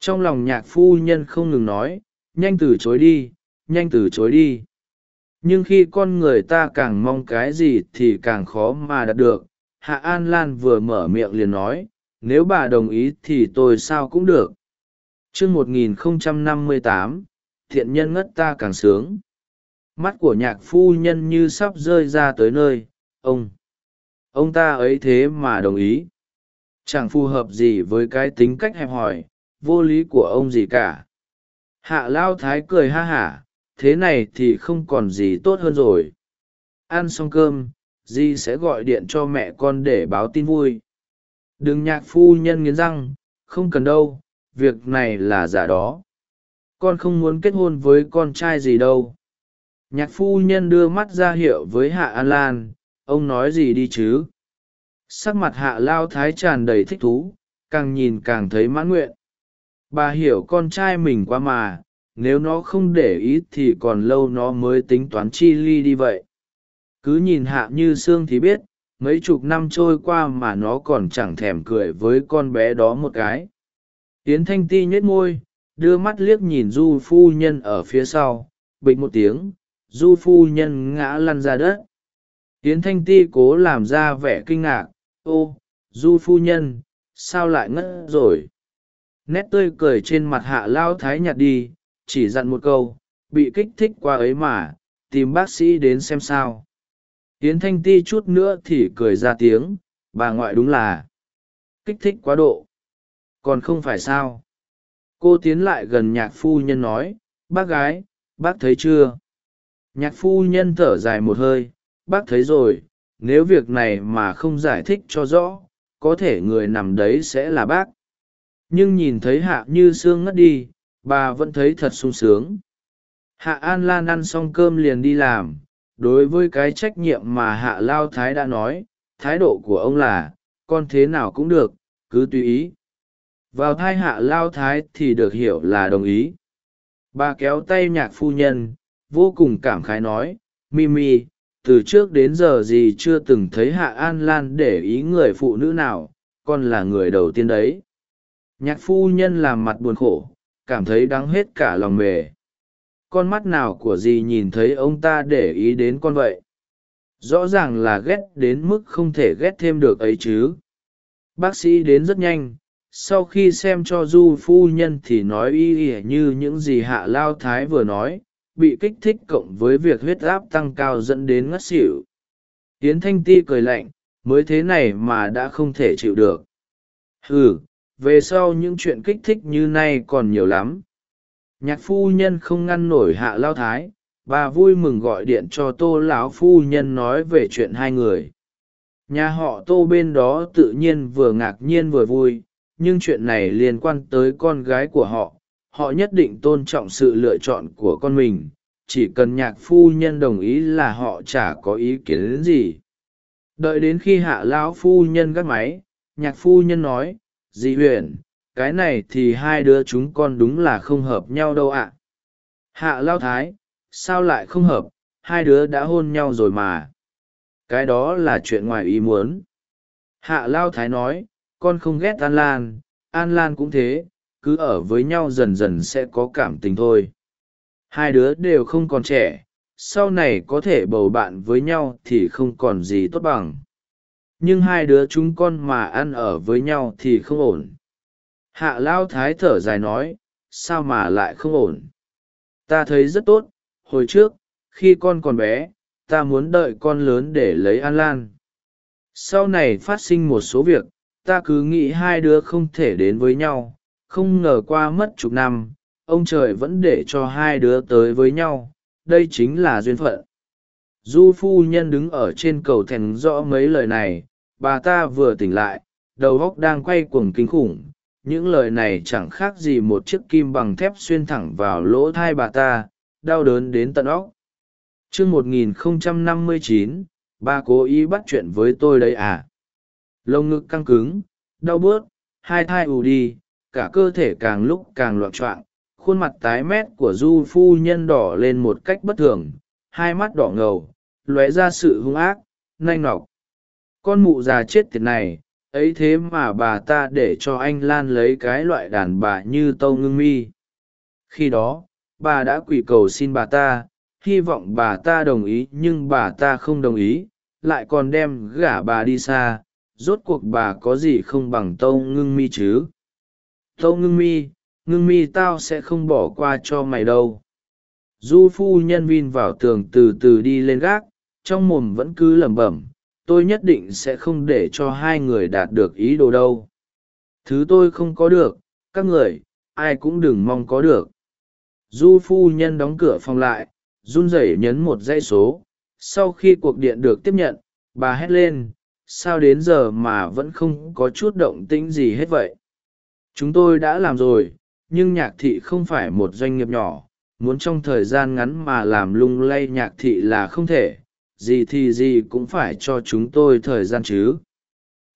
Trong lòng nhạc phu nhân không ngừng nói, nhanh từ chối đi, nhanh từ chối đi nhưng khi con người ta càng mong cái gì thì càng khó mà đạt được. Hạ an lan vừa mở miệng liền nói, nếu bà đồng ý thì tôi sao cũng được. T r ư ơ n g một nghìn không trăm năm mươi tám, thiện nhân ngất ta càng sướng. Mắt của nhạc phu nhân như sắp rơi ra tới nơi. Ông ông ta ấy thế mà đồng ý. Chẳng phù hợp gì với cái tính cách hẹp hòi, vô lý của ông gì cả. Hạ lao thái cười ha hả thế này thì không còn gì tốt hơn rồi. Ăn xong cơm, di sẽ gọi điện cho mẹ con để báo tin vui. Đừng nhạc phu nhân nghiến răng, không cần đâu, việc này là giả đó. Con không muốn kết hôn với con trai gì đâu. Nhạc phu nhân đưa mắt ra hiệu với hạ an lan, ông nói gì đi chứ? Sắc mặt hạ lao thái tràn đầy thích thú, càng nhìn càng thấy mãn nguyện. Bà hiểu con trai mình quá mà nếu nó không để ý thì còn lâu nó mới tính toán chi ly đi vậy. Cứ nhìn hạ như sương thì biết, mấy chục năm trôi qua mà nó còn chẳng thèm cười với con bé đó một cái. Tiến thanh ti nhếch môi, đưa mắt liếc nhìn du phu nhân ở phía sau, bịch một tiếng, du phu nhân ngã lăn ra đất. Tiến thanh ti cố làm ra vẻ kinh ngạc, ô, du phu nhân, sao lại ngất rồi? Nét tươi cười trên mặt hạ lao thái nhạt đi chỉ dặn một câu, bị kích thích qua ấy mà, tìm bác sĩ đến xem sao. Yến thanh ti chút nữa thì cười ra tiếng, bà ngoại đúng là kích thích quá độ. Còn không phải sao? Cô tiến lại gần nhạc phu nhân nói, bác gái, bác thấy chưa? Nhạc phu nhân thở dài một hơi, bác thấy rồi, nếu việc này mà không giải thích cho rõ, có thể người nằm đấy sẽ là bác. Nhưng nhìn thấy hạ như sương ngất đi bà vẫn thấy thật sung sướng. Hạ an lan ăn xong cơm liền đi làm, đối với cái trách nhiệm mà hạ lao thái đã nói, thái độ của ông là, con thế nào cũng được, cứ tùy ý. Vào thai hạ lao thái thì được hiểu là đồng ý. Bà kéo tay nhạc phu nhân, vô cùng cảm khái nói mimi từ trước đến giờ gì chưa từng thấy hạ an lan để ý người phụ nữ nào, con là người đầu tiên đấy. Nhạc phu nhân làm mặt buồn khổ cảm thấy đắng hết cả lòng mề. Con mắt nào của dì nhìn thấy ông ta để ý đến con vậy? Rõ ràng là ghét đến mức không thể ghét thêm được ấy chứ. Bác sĩ đến rất nhanh, sau khi xem cho du phu nhân thì nói y ỉa như những gì hạ lao thái vừa nói, bị kích thích cộng với việc huyết áp tăng cao dẫn đến ngất xỉu. Yến thanh ti cười lạnh, mới thế này mà đã không thể chịu được. Ừ về sau những chuyện kích thích như nay còn nhiều lắm. Nhạc phu nhân không ngăn nổi hạ lao thái, bà vui mừng gọi điện cho tô lão phu nhân nói về chuyện hai người. Nhà họ tô bên đó tự nhiên vừa ngạc nhiên vừa vui, nhưng chuyện này liên quan tới con gái của họ. Họ nhất định tôn trọng sự lựa chọn của con mình, chỉ cần nhạc phu nhân đồng ý là họ chả có ý kiến đến gì. Đợi đến khi hạ lão phu nhân gắt máy, nhạc phu nhân nói Di huyền, cái này thì hai đứa chúng con đúng là không hợp nhau đâu ạ. Hạ lao thái, sao lại không hợp? Hai đứa đã hôn nhau rồi mà. Cái đó là chuyện ngoài ý muốn. Hạ lao thái nói, con không ghét an lan an lan cũng thế, cứ ở với nhau dần dần sẽ có cảm tình thôi. Hai đứa đều không còn trẻ, sau này có thể bầu bạn với nhau thì không còn gì tốt bằng nhưng hai đứa chúng con mà ăn ở với nhau thì không ổn. Hạ lão thái thở dài nói, sao mà lại không ổn? Ta thấy rất tốt, hồi trước, khi con còn bé, ta muốn đợi con lớn để lấy an lan. Sau này phát sinh một số việc, ta cứ nghĩ hai đứa không thể đến với nhau. Không ngờ qua mất chục năm, ông trời vẫn để cho hai đứa tới với nhau. Đây chính là duyên phận. Du phu nhân đứng ở trên cầu thèn rõ mấy lời này bà ta vừa tỉnh lại, đầu óc đang quay cuồng kinh khủng, những lời này chẳng khác gì một chiếc kim bằng thép xuyên thẳng vào lỗ thai bà ta, đau đớn đến tận óc. Chương một nghìn không trăm năm mươi chín ba cố ý bắt chuyện với tôi đấy à? Lông ngực căng cứng, đau bớt, hai thai ù đi, cả cơ thể càng lúc càng loạn choạng, khuôn mặt tái mét của du phu nhân đỏ lên một cách bất thường, hai mắt đỏ ngầu, lóe ra sự hung ác, nanh nọc con mụ già chết tiệt này, ấy thế mà bà ta để cho anh lan lấy cái loại đàn bà như tâu ngưng mi. Khi đó, bà đã quỳ cầu xin bà ta, hy vọng bà ta đồng ý nhưng bà ta không đồng ý, lại còn đem gả bà đi xa, rốt cuộc bà có gì không bằng tâu ngưng mi chứ? Tâu ngưng mi ngưng mi tao sẽ không bỏ qua cho mày đâu. Du phu nhân vin vào tường từ từ đi lên gác, trong mồm vẫn cứ lẩm bẩm tôi nhất định sẽ không để cho hai người đạt được ý đồ đâu. Thứ tôi không có được, các người, ai cũng đừng mong có được. Du phu nhân đóng cửa phòng lại, run rẩy nhấn một dãy số. Sau khi cuộc điện được tiếp nhận, bà hét lên, sao đến giờ mà vẫn không có chút động tĩnh gì hết vậy? Chúng tôi đã làm rồi, nhưng nhạc thị không phải một doanh nghiệp nhỏ. Muốn trong thời gian ngắn mà làm lung lay nhạc thị là không thể gì thì gì cũng phải cho chúng tôi thời gian chứ.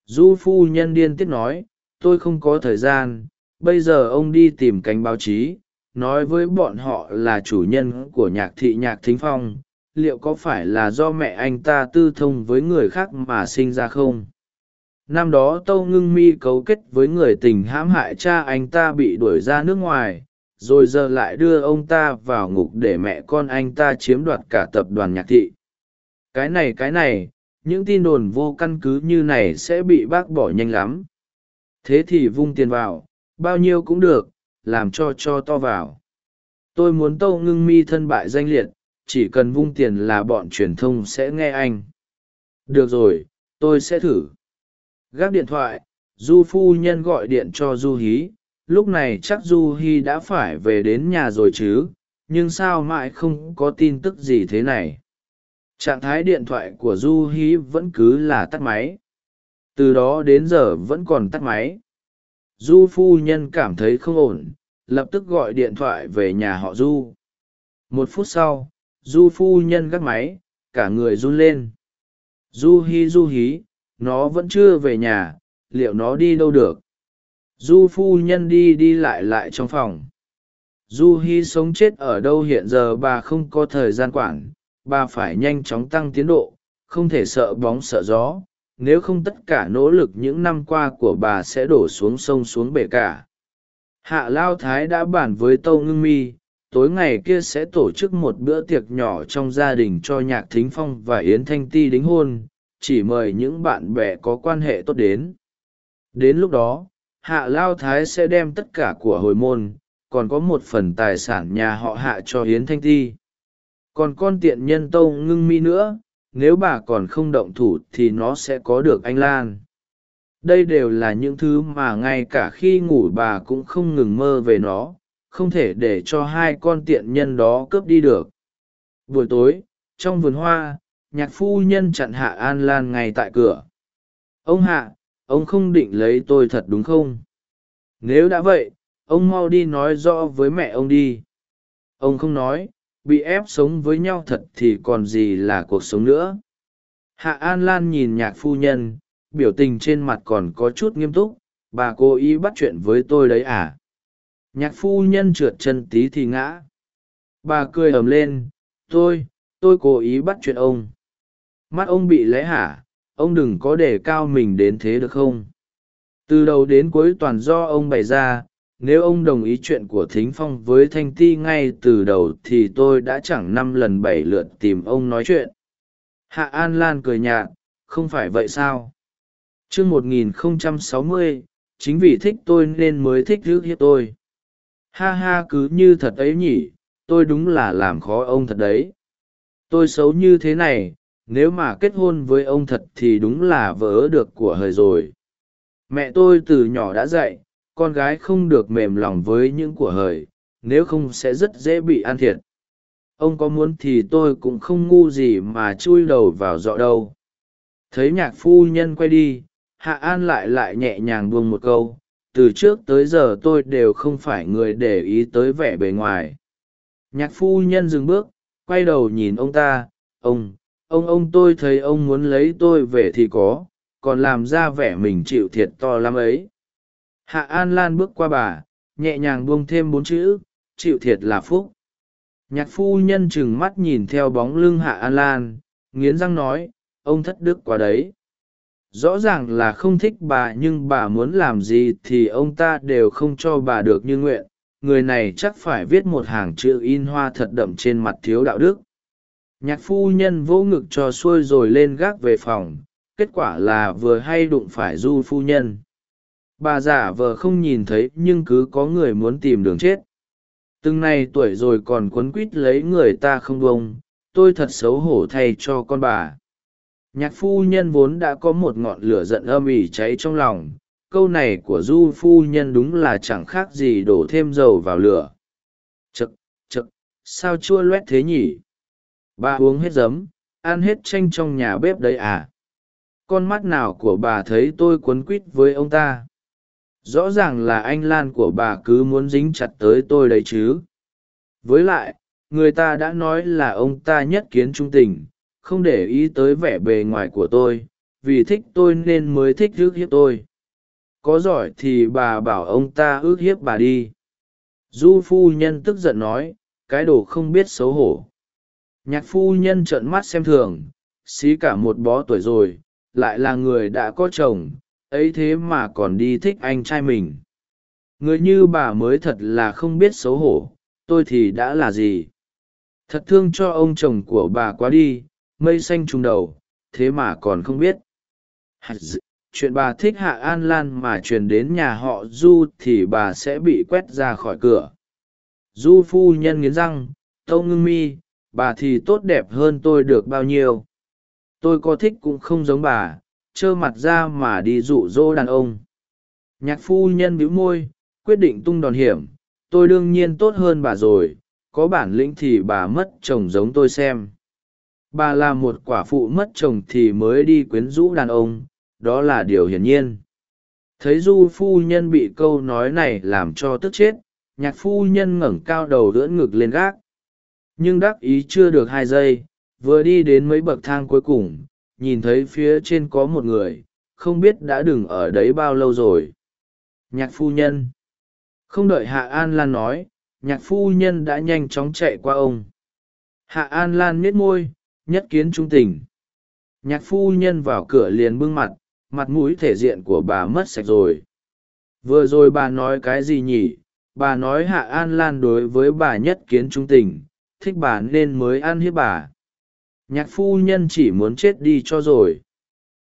Du phu nhân điên tiết nói, tôi không có thời gian, bây giờ ông đi tìm cánh báo chí, nói với bọn họ là chủ nhân của nhạc thị nhạc thính phong, liệu có phải là do mẹ anh ta tư thông với người khác mà sinh ra không? Năm đó tâu ngưng mi cấu kết với người tình hãm hại cha anh ta bị đuổi ra nước ngoài, rồi giờ lại đưa ông ta vào ngục để mẹ con anh ta chiếm đoạt cả tập đoàn nhạc thị cái này cái này, những tin đồn vô căn cứ như này sẽ bị bác bỏ nhanh lắm. Thế thì vung tiền vào, bao nhiêu cũng được, làm cho cho to vào. Tôi muốn tâu ngưng mi thân bại danh liệt, chỉ cần vung tiền là bọn truyền thông sẽ nghe anh. Được rồi, tôi sẽ thử. Gác điện thoại, du phu nhân gọi điện cho du hí. Lúc này chắc du hi đã phải về đến nhà rồi chứ, nhưng sao mãi không có tin tức gì thế này? Trạng thái điện thoại của du hí vẫn cứ là tắt máy. Từ đó đến giờ vẫn còn tắt máy. Du phu nhân cảm thấy không ổn, lập tức gọi điện thoại về nhà họ du. Một phút sau, du phu nhân gắt máy, cả người run lên. Du hi du hí, nó vẫn chưa về nhà, liệu nó đi đâu được? Du phu nhân đi đi lại lại trong phòng. Du hi sống chết ở đâu hiện giờ bà không có thời gian quản bà phải nhanh chóng tăng tiến độ, không thể sợ bóng sợ gió, nếu không tất cả nỗ lực những năm qua của bà sẽ đổ xuống sông xuống bể cả. Hạ lao thái đã bàn với tâu ngưng mi, tối ngày kia sẽ tổ chức một bữa tiệc nhỏ trong gia đình cho nhạc thính phong và yến thanh ti đính hôn, chỉ mời những bạn bè có quan hệ tốt đến. Đến lúc đó, hạ lao thái sẽ đem tất cả của hồi môn, còn có một phần tài sản nhà họ hạ cho yến thanh ti còn con tiện nhân tâu ngưng mi nữa, nếu bà còn không động thủ thì nó sẽ có được anh lan. Đây đều là những thứ mà ngay cả khi ngủ bà cũng không ngừng mơ về nó, không thể để cho hai con tiện nhân đó cướp đi được. Buổi tối, trong vườn hoa, nhạc phu nhân chặn hạ an lan ngay tại cửa. Ông hạ, ông không định lấy tôi thật đúng không? Nếu đã vậy, ông mau đi nói rõ với mẹ ông đi. Ông không nói bị ép sống với nhau thật thì còn gì là cuộc sống nữa. Hạ an lan nhìn nhạc phu nhân, biểu tình trên mặt còn có chút nghiêm túc, bà cố ý bắt chuyện với tôi đấy à? Nhạc phu nhân trượt chân tí thì ngã. Bà cười ầm lên, tôi tôi cố ý bắt chuyện ông. Mắt ông bị lẽ hả? Ông đừng có để cao mình đến thế được không? Từ đầu đến cuối toàn do ông bày ra nếu ông đồng ý chuyện của thính phong với thanh ti ngay từ đầu thì tôi đã chẳng năm lần bảy lượt tìm ông nói chuyện. Hạ an lan cười nhạt, không phải vậy sao? T r ư ơ n g một nghìn không trăm sáu mươi, chính vì thích tôi nên mới thích rước hiếp tôi. Ha ha cứ như thật ấy nhỉ, tôi đúng là làm khó ông thật đấy. Tôi xấu như thế này, nếu mà kết hôn với ông thật thì đúng là vỡ được của hời rồi. Mẹ tôi từ nhỏ đã dạy con gái không được mềm lòng với những của hời, nếu không sẽ rất dễ bị ăn thiệt. Ông có muốn thì tôi cũng không ngu gì mà chui đầu vào dọ đâu. Thấy nhạc phu nhân quay đi, hạ an lại lại nhẹ nhàng buông một câu, từ trước tới giờ tôi đều không phải người để ý tới vẻ bề ngoài. Nhạc phu nhân dừng bước, quay đầu nhìn ông ta, ông ông ông tôi thấy ông muốn lấy tôi về thì có, còn làm ra vẻ mình chịu thiệt to lắm ấy hạ an lan bước qua bà, nhẹ nhàng buông thêm bốn chữ, chịu thiệt là phúc. Nhạc phu nhân chừng mắt nhìn theo bóng lưng hạ an lan, nghiến răng nói, ông thất đức quá đấy. Rõ ràng là không thích bà, nhưng bà muốn làm gì thì ông ta đều không cho bà được như nguyện. Người này chắc phải viết một hàng chữ in hoa thật đậm trên mặt thiếu đạo đức. Nhạc phu nhân vỗ ngực cho xuôi rồi lên gác về phòng. Kết quả là vừa hay đụng phải du phu nhân bà giả vờ không nhìn thấy nhưng cứ có người muốn tìm đường chết. Từng này tuổi rồi còn quấn quít lấy người ta không bông tôi thật xấu hổ thay cho con bà. Nhạc phu nhân vốn đã có một ngọn lửa giận âm ỉ cháy trong lòng, câu này của du phu nhân đúng là chẳng khác gì đổ thêm dầu vào lửa. Chực chực sao chua loét thế nhỉ? Bà uống hết giấm, ăn hết chanh trong nhà bếp đấy à? Con mắt nào của bà thấy tôi quấn quít với ông ta? Rõ ràng là anh lan của bà cứ muốn dính chặt tới tôi đấy chứ. Với lại, người ta đã nói là ông ta nhất kiến trung tình, không để ý tới vẻ bề ngoài của tôi, vì thích tôi nên mới thích ước hiếp tôi. Có giỏi thì bà bảo ông ta ước hiếp bà đi. Du phu nhân tức giận nói, cái đồ không biết xấu hổ. Nhạc phu nhân trợn mắt xem thường, xí cả một bó tuổi rồi, lại là người đã có chồng ấy thế mà còn đi thích anh trai mình. Người như bà mới thật là không biết xấu hổ, tôi thì đã là gì? Thật thương cho ông chồng của bà quá đi, mây xanh trùng đầu, thế mà còn không biết. Chuyện bà thích hạ an lan mà truyền đến nhà họ du thì bà sẽ bị quét ra khỏi cửa. Du phu nhân nghiến răng, tâu ngưng mi, bà thì tốt đẹp hơn tôi được bao nhiêu? Tôi có thích cũng không giống bà trơ mặt ra mà đi dụ dỗ đàn ông. Nhạc phu nhân bĩu môi, quyết định tung đòn hiểm, tôi đương nhiên tốt hơn bà rồi, có bản lĩnh thì bà mất chồng giống tôi xem. Bà là một quả phụ mất chồng thì mới đi quyến rũ đàn ông, đó là điều hiển nhiên. Thấy du phu nhân bị câu nói này làm cho tức chết, nhạc phu nhân ngẩng cao đầu đưỡn ngực lên gác. Nhưng đắc ý chưa được hai giây, vừa đi đến mấy bậc thang cuối cùng nhìn thấy phía trên có một người, không biết đã đừng ở đấy bao lâu rồi. Nhạc phu nhân. Không đợi hạ an lan nói, nhạc phu nhân đã nhanh chóng chạy qua ông. Hạ an lan miết môi, nhất kiến trung tình. Nhạc phu nhân vào cửa liền bưng mặt mặt mũi thể diện của bà mất sạch rồi. Vừa rồi bà nói cái gì nhỉ? Bà nói hạ an lan đối với bà nhất kiến trung tình, thích bà nên mới ăn hiếp bà nhạc phu nhân chỉ muốn chết đi cho rồi.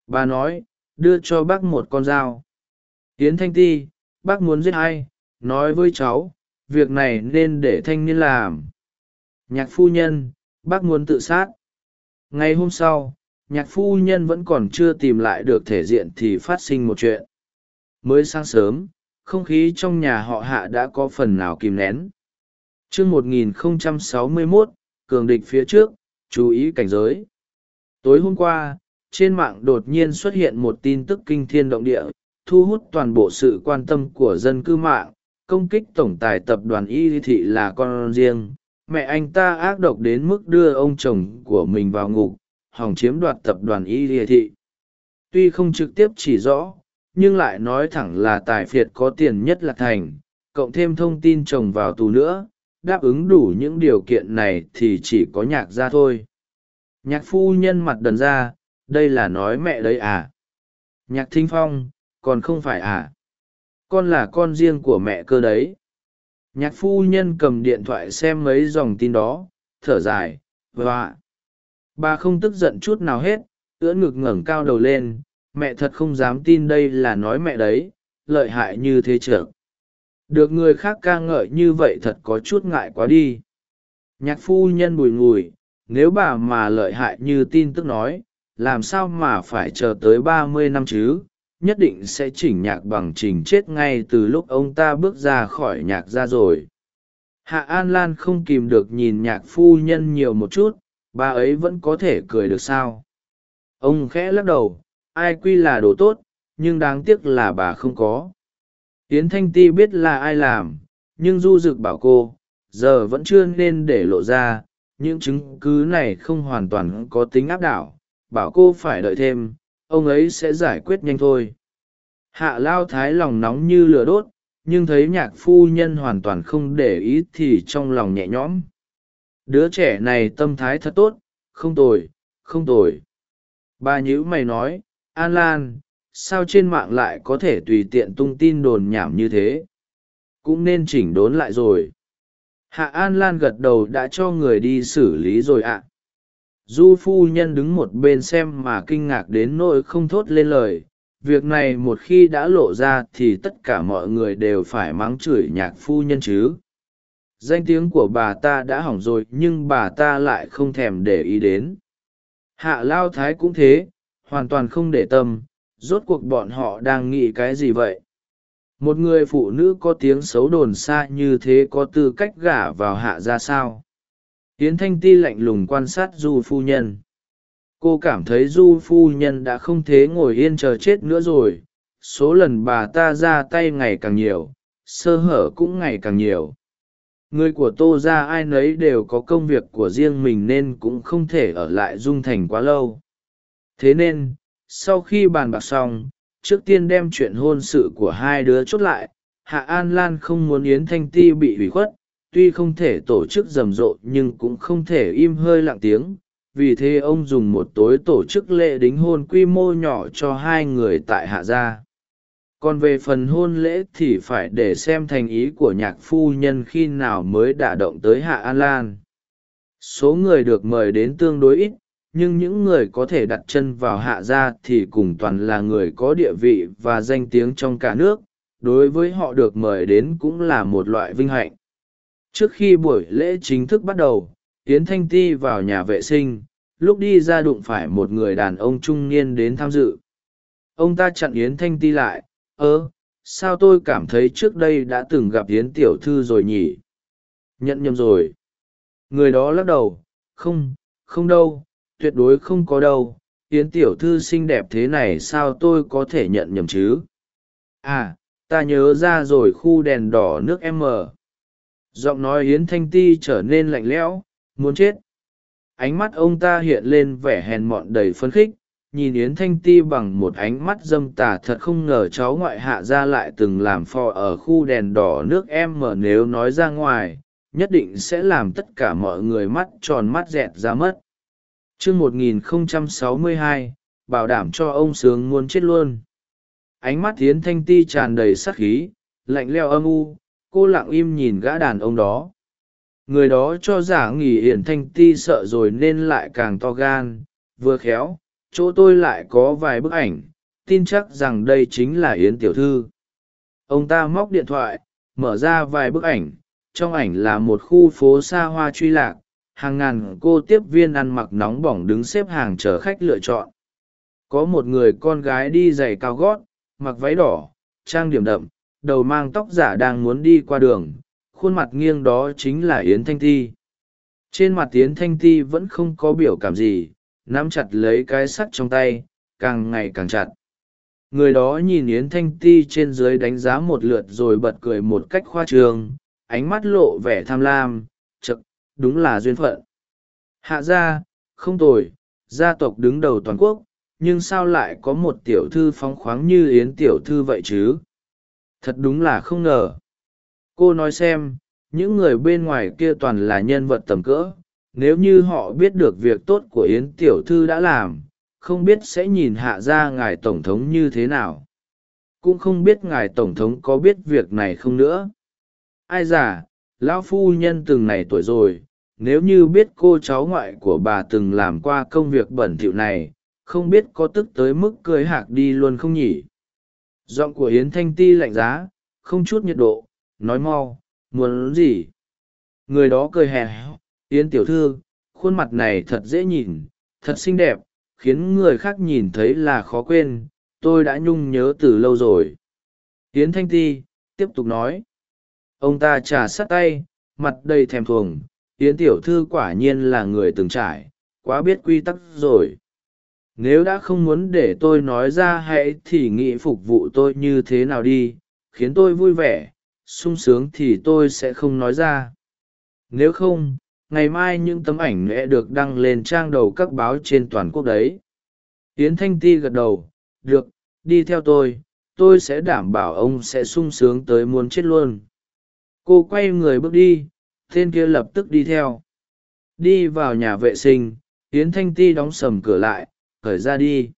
Bà nói, đưa cho bác một con dao. Tiến thanh ti, bác muốn giết ai? Nói với cháu, việc này nên để thanh niên làm. Nhạc phu nhân, bác muốn tự sát. Ngày hôm sau, nhạc phu nhân vẫn còn chưa tìm lại được thể diện thì phát sinh một chuyện. Mới sáng sớm, không khí trong nhà họ hạ đã có phần nào kìm nén. Chương một nghìn sáu mươi mốt, cường địch phía trước chú ý cảnh giới. Tối hôm qua, trên mạng đột nhiên xuất hiện một tin tức kinh thiên động địa, thu hút toàn bộ sự quan tâm của dân cư mạng, công kích tổng tài tập đoàn y thị là con riêng. Mẹ anh ta ác độc đến mức đưa ông chồng của mình vào ngục hòng chiếm đoạt tập đoàn y thị. Tuy không trực tiếp chỉ rõ, nhưng lại nói thẳng là tài phiệt có tiền nhất là thành, cộng thêm thông tin chồng vào tù nữa đáp ứng đủ những điều kiện này thì chỉ có nhạc gia thôi. Nhạc phu nhân mặt đần ra, đây là nói mẹ đấy à? Nhạc thính phong, còn không phải à? Con là con riêng của mẹ cơ đấy. Nhạc phu nhân cầm điện thoại xem mấy dòng tin đó, thở dài và bà không tức giận chút nào hết, ưỡn ngực ngẩng cao đầu lên, mẹ thật không dám tin đây là nói mẹ đấy, lợi hại như thế trưởng được người khác ca ngợi như vậy thật có chút ngại quá đi. Nhạc phu nhân bùi ngùi, nếu bà mà lợi hại như tin tức nói, làm sao mà phải chờ tới ba mươi năm chứ? Nhất định sẽ chỉnh nhạc bằng trình chết ngay từ lúc ông ta bước ra khỏi nhạc ra rồi. Hạ an lan không kìm được nhìn nhạc phu nhân nhiều một chút, bà ấy vẫn có thể cười được sao? Ông khẽ lắc đầu, ai quy là đồ tốt, nhưng đáng tiếc là bà không có yến thanh ti biết là ai làm, nhưng du Dực bảo cô, giờ vẫn chưa nên để lộ ra, những chứng cứ này không hoàn toàn có tính áp đảo, bảo cô phải đợi thêm, ông ấy sẽ giải quyết nhanh thôi. Hạ lao thái lòng nóng như lửa đốt, nhưng thấy nhạc phu nhân hoàn toàn không để ý thì trong lòng nhẹ nhõm. Đứa trẻ này tâm thái thật tốt, không tồi không tồi. Bà nhữ mày nói, an lan sao trên mạng lại có thể tùy tiện tung tin đồn nhảm như thế? Cũng nên chỉnh đốn lại rồi. Hạ an lan gật đầu đã cho người đi xử lý rồi ạ. Du phu nhân đứng một bên xem mà kinh ngạc đến nỗi không thốt lên lời. Việc này một khi đã lộ ra thì tất cả mọi người đều phải mắng chửi nhạc phu nhân chứ. Danh tiếng của bà ta đã hỏng rồi nhưng bà ta lại không thèm để ý đến. Hạ lao thái cũng thế, hoàn toàn không để tâm rốt cuộc bọn họ đang nghĩ cái gì vậy? Một người phụ nữ có tiếng xấu đồn xa như thế có tư cách gả vào hạ ra sao? Tiến thanh ti lạnh lùng quan sát du phu nhân. Cô cảm thấy du phu nhân đã không thế ngồi yên chờ chết nữa rồi. Số lần bà ta ra tay ngày càng nhiều, sơ hở cũng ngày càng nhiều. Người của tô ra ai nấy đều có công việc của riêng mình nên cũng không thể ở lại dung thành quá lâu. Thế nên sau khi bàn bạc xong, trước tiên đem chuyện hôn sự của hai đứa chốt lại, hạ an lan không muốn yến thanh ti bị hủy khuất, tuy không thể tổ chức rầm rộ nhưng cũng không thể im hơi lặng tiếng. Vì thế ông dùng một tối tổ chức lễ đính hôn quy mô nhỏ cho hai người tại hạ gia. Còn về phần hôn lễ thì phải để xem thành ý của nhạc phu nhân khi nào mới đả động tới hạ an lan. Số người được mời đến tương đối ít nhưng những người có thể đặt chân vào hạ gia thì cùng toàn là người có địa vị và danh tiếng trong cả nước, đối với họ được mời đến cũng là một loại vinh hạnh. Trước khi buổi lễ chính thức bắt đầu, yến thanh ti vào nhà vệ sinh, lúc đi ra đụng phải một người đàn ông trung niên đến tham dự. Ông ta chặn yến thanh ti lại, ơ, sao tôi cảm thấy trước đây đã từng gặp yến tiểu thư rồi nhỉ? Nhận nhầm rồi. Người đó lắc đầu, không không đâu tuyệt đối không có đâu, yến tiểu thư xinh đẹp thế này sao tôi có thể nhận nhầm chứ? À ta nhớ ra rồi khu đèn đỏ nước m giọng nói yến thanh ti trở nên lạnh lẽo, muốn chết. Ánh mắt ông ta hiện lên vẻ hèn mọn đầy phấn khích, nhìn yến thanh ti bằng một ánh mắt dâm tà thật không ngờ cháu ngoại hạ gia lại từng làm phò ở khu đèn đỏ nước em mở nếu nói ra ngoài, nhất định sẽ làm tất cả mọi người mắt tròn mắt dẹt ra mất chương một nghìn không trăm sáu mươi hai, bảo đảm cho ông sướng muốn chết luôn. Ánh mắt yến thanh ti tràn đầy sắc khí, lạnh leo âm u, cô lặng im nhìn gã đàn ông đó. Người đó cho giả nghỉ yển thanh ti sợ rồi nên lại càng to gan, vừa khéo, chỗ tôi lại có vài bức ảnh, tin chắc rằng đây chính là yến tiểu thư. Ông ta móc điện thoại, mở ra vài bức ảnh, trong ảnh là một khu phố xa hoa truy lạc hàng ngàn cô tiếp viên ăn mặc nóng bỏng đứng xếp hàng chờ khách lựa chọn. Có một người con gái đi giày cao gót, mặc váy đỏ, trang điểm đậm, đầu mang tóc giả đang muốn đi qua đường, khuôn mặt nghiêng đó chính là yến thanh ti. Trên mặt yến thanh ti vẫn không có biểu cảm gì, nắm chặt lấy cái sắt trong tay, càng ngày càng chặt. Người đó nhìn yến thanh ti trên dưới đánh giá một lượt rồi bật cười một cách khoa trương, ánh mắt lộ vẻ tham lam đúng là duyên phận. Hạ gia, không tồi, gia tộc đứng đầu toàn quốc, nhưng sao lại có một tiểu thư phóng khoáng như yến tiểu thư vậy chứ? Thật đúng là không ngờ. Cô nói xem, những người bên ngoài kia toàn là nhân vật tầm cỡ, nếu như họ biết được việc tốt của yến tiểu thư đã làm, không biết sẽ nhìn hạ ra ngài tổng thống như thế nào. Cũng không biết ngài tổng thống có biết việc này không nữa. Ai giả? Lão phu nhân từng này tuổi rồi, nếu như biết cô cháu ngoại của bà từng làm qua công việc bẩn thỉu này, không biết có tức tới mức cưới hạc đi luôn không nhỉ? Giọng của yến thanh ti lạnh giá, không chút nhiệt độ, nói mau, muốn gì? Người đó cười hè yến tiểu thư, khuôn mặt này thật dễ nhìn, thật xinh đẹp, khiến người khác nhìn thấy là khó quên, tôi đã nhung nhớ từ lâu rồi. Yến thanh ti tiếp tục nói ông ta trà sát tay, mặt đầy thèm thuồng, yến tiểu thư quả nhiên là người từng trải, quá biết quy tắc rồi. Nếu đã không muốn để tôi nói ra hãy thì nghĩ phục vụ tôi như thế nào đi, khiến tôi vui vẻ, sung sướng thì tôi sẽ không nói ra. Nếu không, ngày mai những tấm ảnh sẽ được đăng lên trang đầu các báo trên toàn quốc đấy. Yến thanh ti gật đầu, được, đi theo tôi tôi sẽ đảm bảo ông sẽ sung sướng tới muốn chết luôn cô quay người bước đi, tên kia lập tức đi theo. Đi vào nhà vệ sinh, yến thanh ti đóng sầm cửa lại khởi ra đi.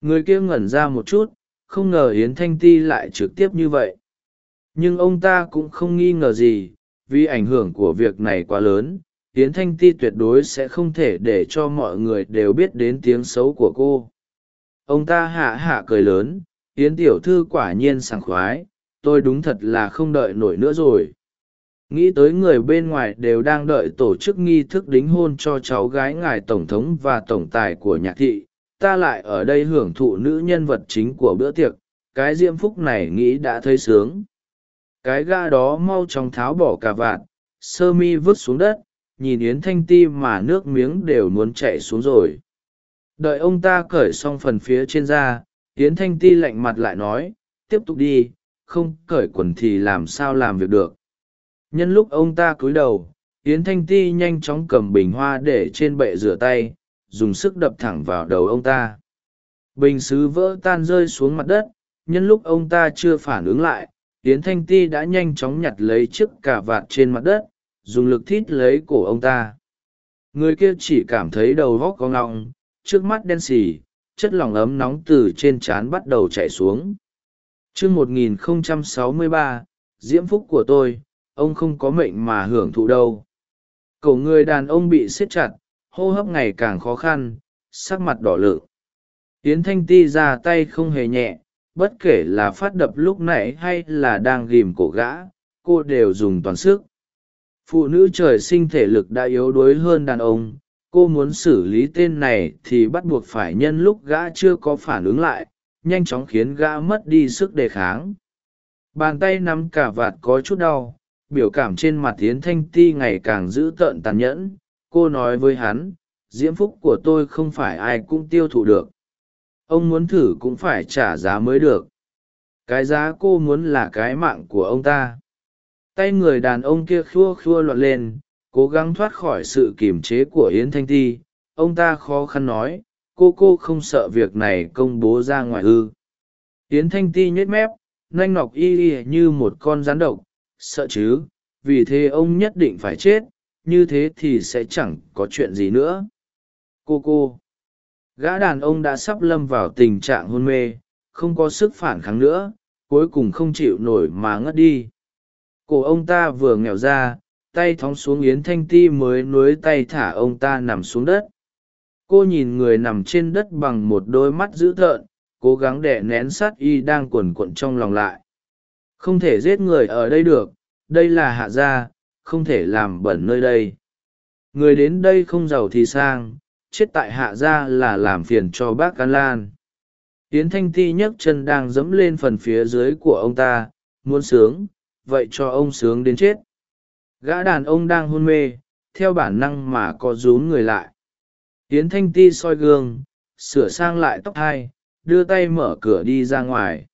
Người kia ngẩn ra một chút, không ngờ yến thanh ti lại trực tiếp như vậy. Nhưng ông ta cũng không nghi ngờ gì, vì ảnh hưởng của việc này quá lớn, yến thanh ti tuyệt đối sẽ không thể để cho mọi người đều biết đến tiếng xấu của cô. Ông ta hạ hạ cười lớn, yến tiểu thư quả nhiên sảng khoái tôi đúng thật là không đợi nổi nữa rồi. Nghĩ tới người bên ngoài đều đang đợi tổ chức nghi thức đính hôn cho cháu gái ngài tổng thống và tổng tài của nhạc thị, ta lại ở đây hưởng thụ nữ nhân vật chính của bữa tiệc, cái diễm phúc này nghĩ đã thấy sướng. Cái ga đó mau chóng tháo bỏ cà vạt, sơ mi vứt xuống đất, nhìn yến thanh ti mà nước miếng đều muốn chạy xuống rồi. Đợi ông ta cởi xong phần phía trên da yến thanh ti lạnh mặt lại nói, tiếp tục đi không cởi quần thì làm sao làm việc được. Nhân lúc ông ta cúi đầu yến thanh ti nhanh chóng cầm bình hoa để trên bệ rửa tay dùng sức đập thẳng vào đầu ông ta. Bình xứ vỡ tan rơi xuống mặt đất nhân lúc ông ta chưa phản ứng lại yến thanh ti đã nhanh chóng nhặt lấy chiếc cà vạt trên mặt đất dùng lực thít lấy cổ ông ta. Người kia chỉ cảm thấy đầu vóc có ngọng trước mắt đen sì, chất lỏng ấm nóng từ trên trán bắt đầu chạy xuống chương một nghìn không trăm sáu mươi ba, diễm phúc của tôi, ông không có mệnh mà hưởng thụ đâu. Cổ người đàn ông bị siết chặt, hô hấp ngày càng khó khăn, sắc mặt đỏ lự tiến thanh ti ra tay không hề nhẹ, bất kể là phát đập lúc nãy hay là đang ghìm cổ gã, cô đều dùng toàn sức. Phụ nữ trời sinh thể lực đã yếu đuối hơn đàn ông, cô muốn xử lý tên này thì bắt buộc phải nhân lúc gã chưa có phản ứng lại nhanh chóng khiến gã mất đi sức đề kháng. Bàn tay nắm cả vạt có chút đau, biểu cảm trên mặt tiến thanh ti ngày càng dữ tợn tàn nhẫn. Cô nói với hắn, diễm phúc của tôi không phải ai cũng tiêu thụ được. Ông muốn thử cũng phải trả giá mới được. Cái giá cô muốn là cái mạng của ông ta. Tay người đàn ông kia khua khua loạn lên, cố gắng thoát khỏi sự kiềm chế của yến thanh ti. Ông ta khó khăn nói cô cô không sợ việc này công bố ra ngoài ư. Yến thanh ti nhếch mép, nanh nọc y y như một con rắn độc, sợ chứ, vì thế ông nhất định phải chết, như thế thì sẽ chẳng có chuyện gì nữa. Cô cô, gã đàn ông đã sắp lâm vào tình trạng hôn mê, không có sức phản kháng nữa, cuối cùng không chịu nổi mà ngất đi. Cổ ông ta vừa nghèo ra, tay thóng xuống yến thanh ti mới nối tay thả ông ta nằm xuống đất cô nhìn người nằm trên đất bằng một đôi mắt dữ thợn cố gắng đẻ nén sát y đang cuồn cuộn trong lòng lại. Không thể giết người ở đây được, đây là hạ gia, không thể làm bẩn nơi đây. Người đến đây không giàu thì sang, chết tại hạ gia là làm phiền cho bác can lan. Tiến thanh ti nhấc chân đang dẫm lên phần phía dưới của ông ta, muốn sướng, vậy cho ông sướng đến chết. Gã đàn ông đang hôn mê, theo bản năng mà có rún người lại yến thanh ti soi gương, sửa sang lại tóc hai, đưa tay mở cửa đi ra ngoài.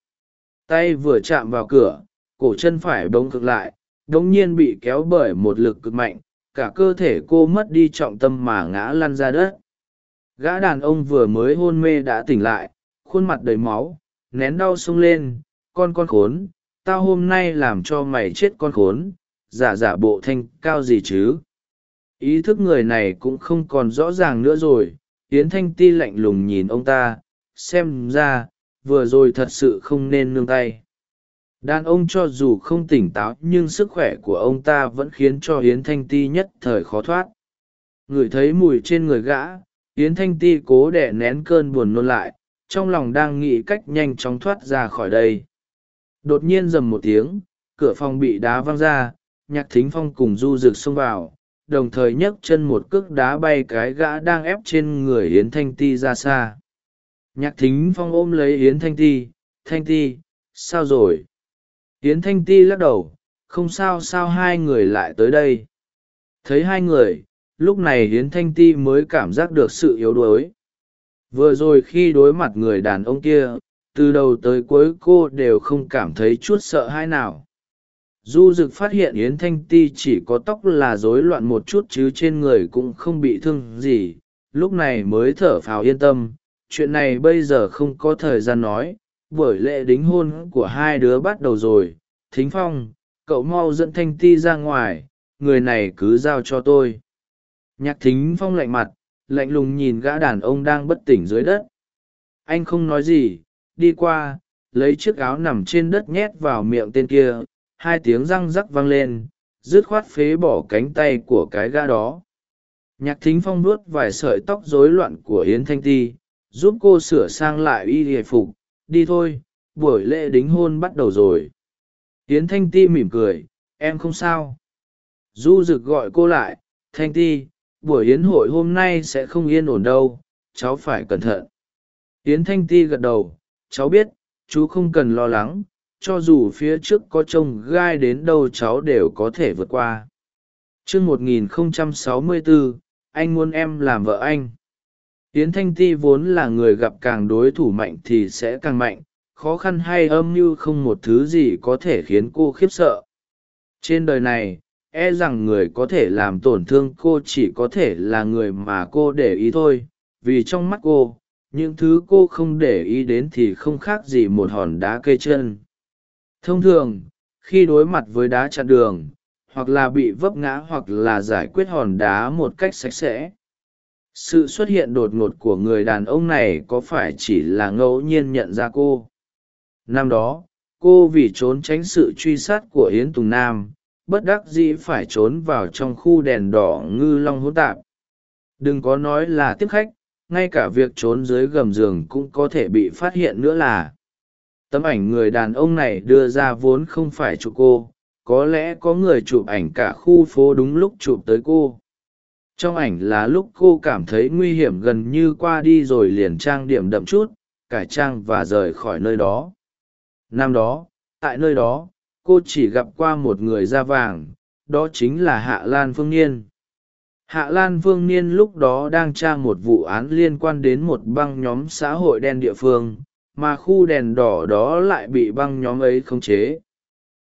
Tay vừa chạm vào cửa, cổ chân phải bông cực lại đ ỗ n g nhiên bị kéo bởi một lực cực mạnh, cả cơ thể cô mất đi trọng tâm mà ngã lăn ra đất. Gã đàn ông vừa mới hôn mê đã tỉnh lại, khuôn mặt đầy máu, nén đau sông lên, con con khốn, tao hôm nay làm cho mày chết con khốn, giả giả bộ thanh cao gì chứ? Ý thức người này cũng không còn rõ ràng nữa rồi. Yến thanh ti lạnh lùng nhìn ông ta, xem ra, vừa rồi thật sự không nên nương tay. Đàn ông cho dù không tỉnh táo, nhưng sức khỏe của ông ta vẫn khiến cho hiến thanh ti nhất thời khó thoát. Ngửi thấy mùi trên người gã hiến thanh ti cố đẻ nén cơn buồn nôn lại, trong lòng đang nghĩ cách nhanh chóng thoát ra khỏi đây. Đột nhiên rầm một tiếng, cửa phòng bị đá văng ra, nhạc thính phong cùng du rực xông vào đồng thời nhấc chân một cước đá bay cái gã đang ép trên người hiến thanh ti ra xa. Nhạc thính phong ôm lấy yến thanh ti thanh ti, sao rồi? Yến thanh ti lắc đầu, không sao sao hai người lại tới đây? Thấy hai người, lúc này yến thanh ti mới cảm giác được sự yếu đuối. Vừa rồi khi đối mặt người đàn ông kia, từ đầu tới cuối cô đều không cảm thấy chút sợ hãi nào du dực phát hiện yến thanh ti chỉ có tóc là rối loạn một chút chứ trên người cũng không bị thương gì. Lúc này mới thở phào yên tâm. Chuyện này bây giờ không có thời gian nói. Buổi lễ đính hôn của hai đứa bắt đầu rồi. Thính phong, cậu mau dẫn thanh ti ra ngoài. Người này cứ giao cho tôi. Nhạc thính phong lạnh mặt, lạnh lùng nhìn gã đàn ông đang bất tỉnh dưới đất. Anh không nói gì. Đi qua, lấy chiếc áo nằm trên đất nhét vào miệng tên kia hai tiếng răng rắc vang lên, dứt khoát phế bỏ cánh tay của cái gã đó. Nhạc thính phong nuốt vài sợi tóc rối loạn của yến thanh ti, giúp cô sửa sang lại y hề phục. Đi thôi, buổi lễ đính hôn bắt đầu rồi. Yến thanh ti mỉm cười, em không sao. Du rực gọi cô lại, thanh ti, buổi yến hội hôm nay sẽ không yên ổn đâu, cháu phải cẩn thận. Yến thanh ti gật đầu, cháu biết, chú không cần lo lắng cho dù phía trước có trông gai đến đâu cháu đều có thể vượt qua. T r ư một nghìn không trăm sáu mươi bốn anh muốn em làm vợ anh. Tiến thanh ti vốn là người gặp càng đối thủ mạnh thì sẽ càng mạnh, khó khăn hay âm mưu không một thứ gì có thể khiến cô khiếp sợ. Trên đời này e rằng người có thể làm tổn thương cô chỉ có thể là người mà cô để ý thôi, vì trong mắt cô, những thứ cô không để ý đến thì không khác gì một hòn đá cây chân thông thường, khi đối mặt với đá chặn đường, hoặc là bị vấp ngã hoặc là giải quyết hòn đá một cách sạch sẽ. Sự xuất hiện đột ngột của người đàn ông này có phải chỉ là ngẫu nhiên nhận ra cô? Năm đó, cô vì trốn tránh sự truy sát của yến tùng nam, bất đắc dĩ phải trốn vào trong khu đèn đỏ ngư long hỗn tạp. Đừng có nói là tiếp khách, ngay cả việc trốn dưới gầm giường cũng có thể bị phát hiện nữa là tấm ảnh người đàn ông này đưa ra vốn không phải chụp cô, có lẽ có người chụp ảnh cả khu phố đúng lúc chụp tới cô. Trong ảnh là lúc cô cảm thấy nguy hiểm gần như qua đi rồi liền trang điểm đậm chút cải trang và rời khỏi nơi đó. Năm đó, tại nơi đó, cô chỉ gặp qua một người da vàng, đó chính là hạ lan phương niên. Hạ lan phương niên lúc đó đang tra một vụ án liên quan đến một băng nhóm xã hội đen địa phương mà khu đèn đỏ đó lại bị băng nhóm ấy khống chế.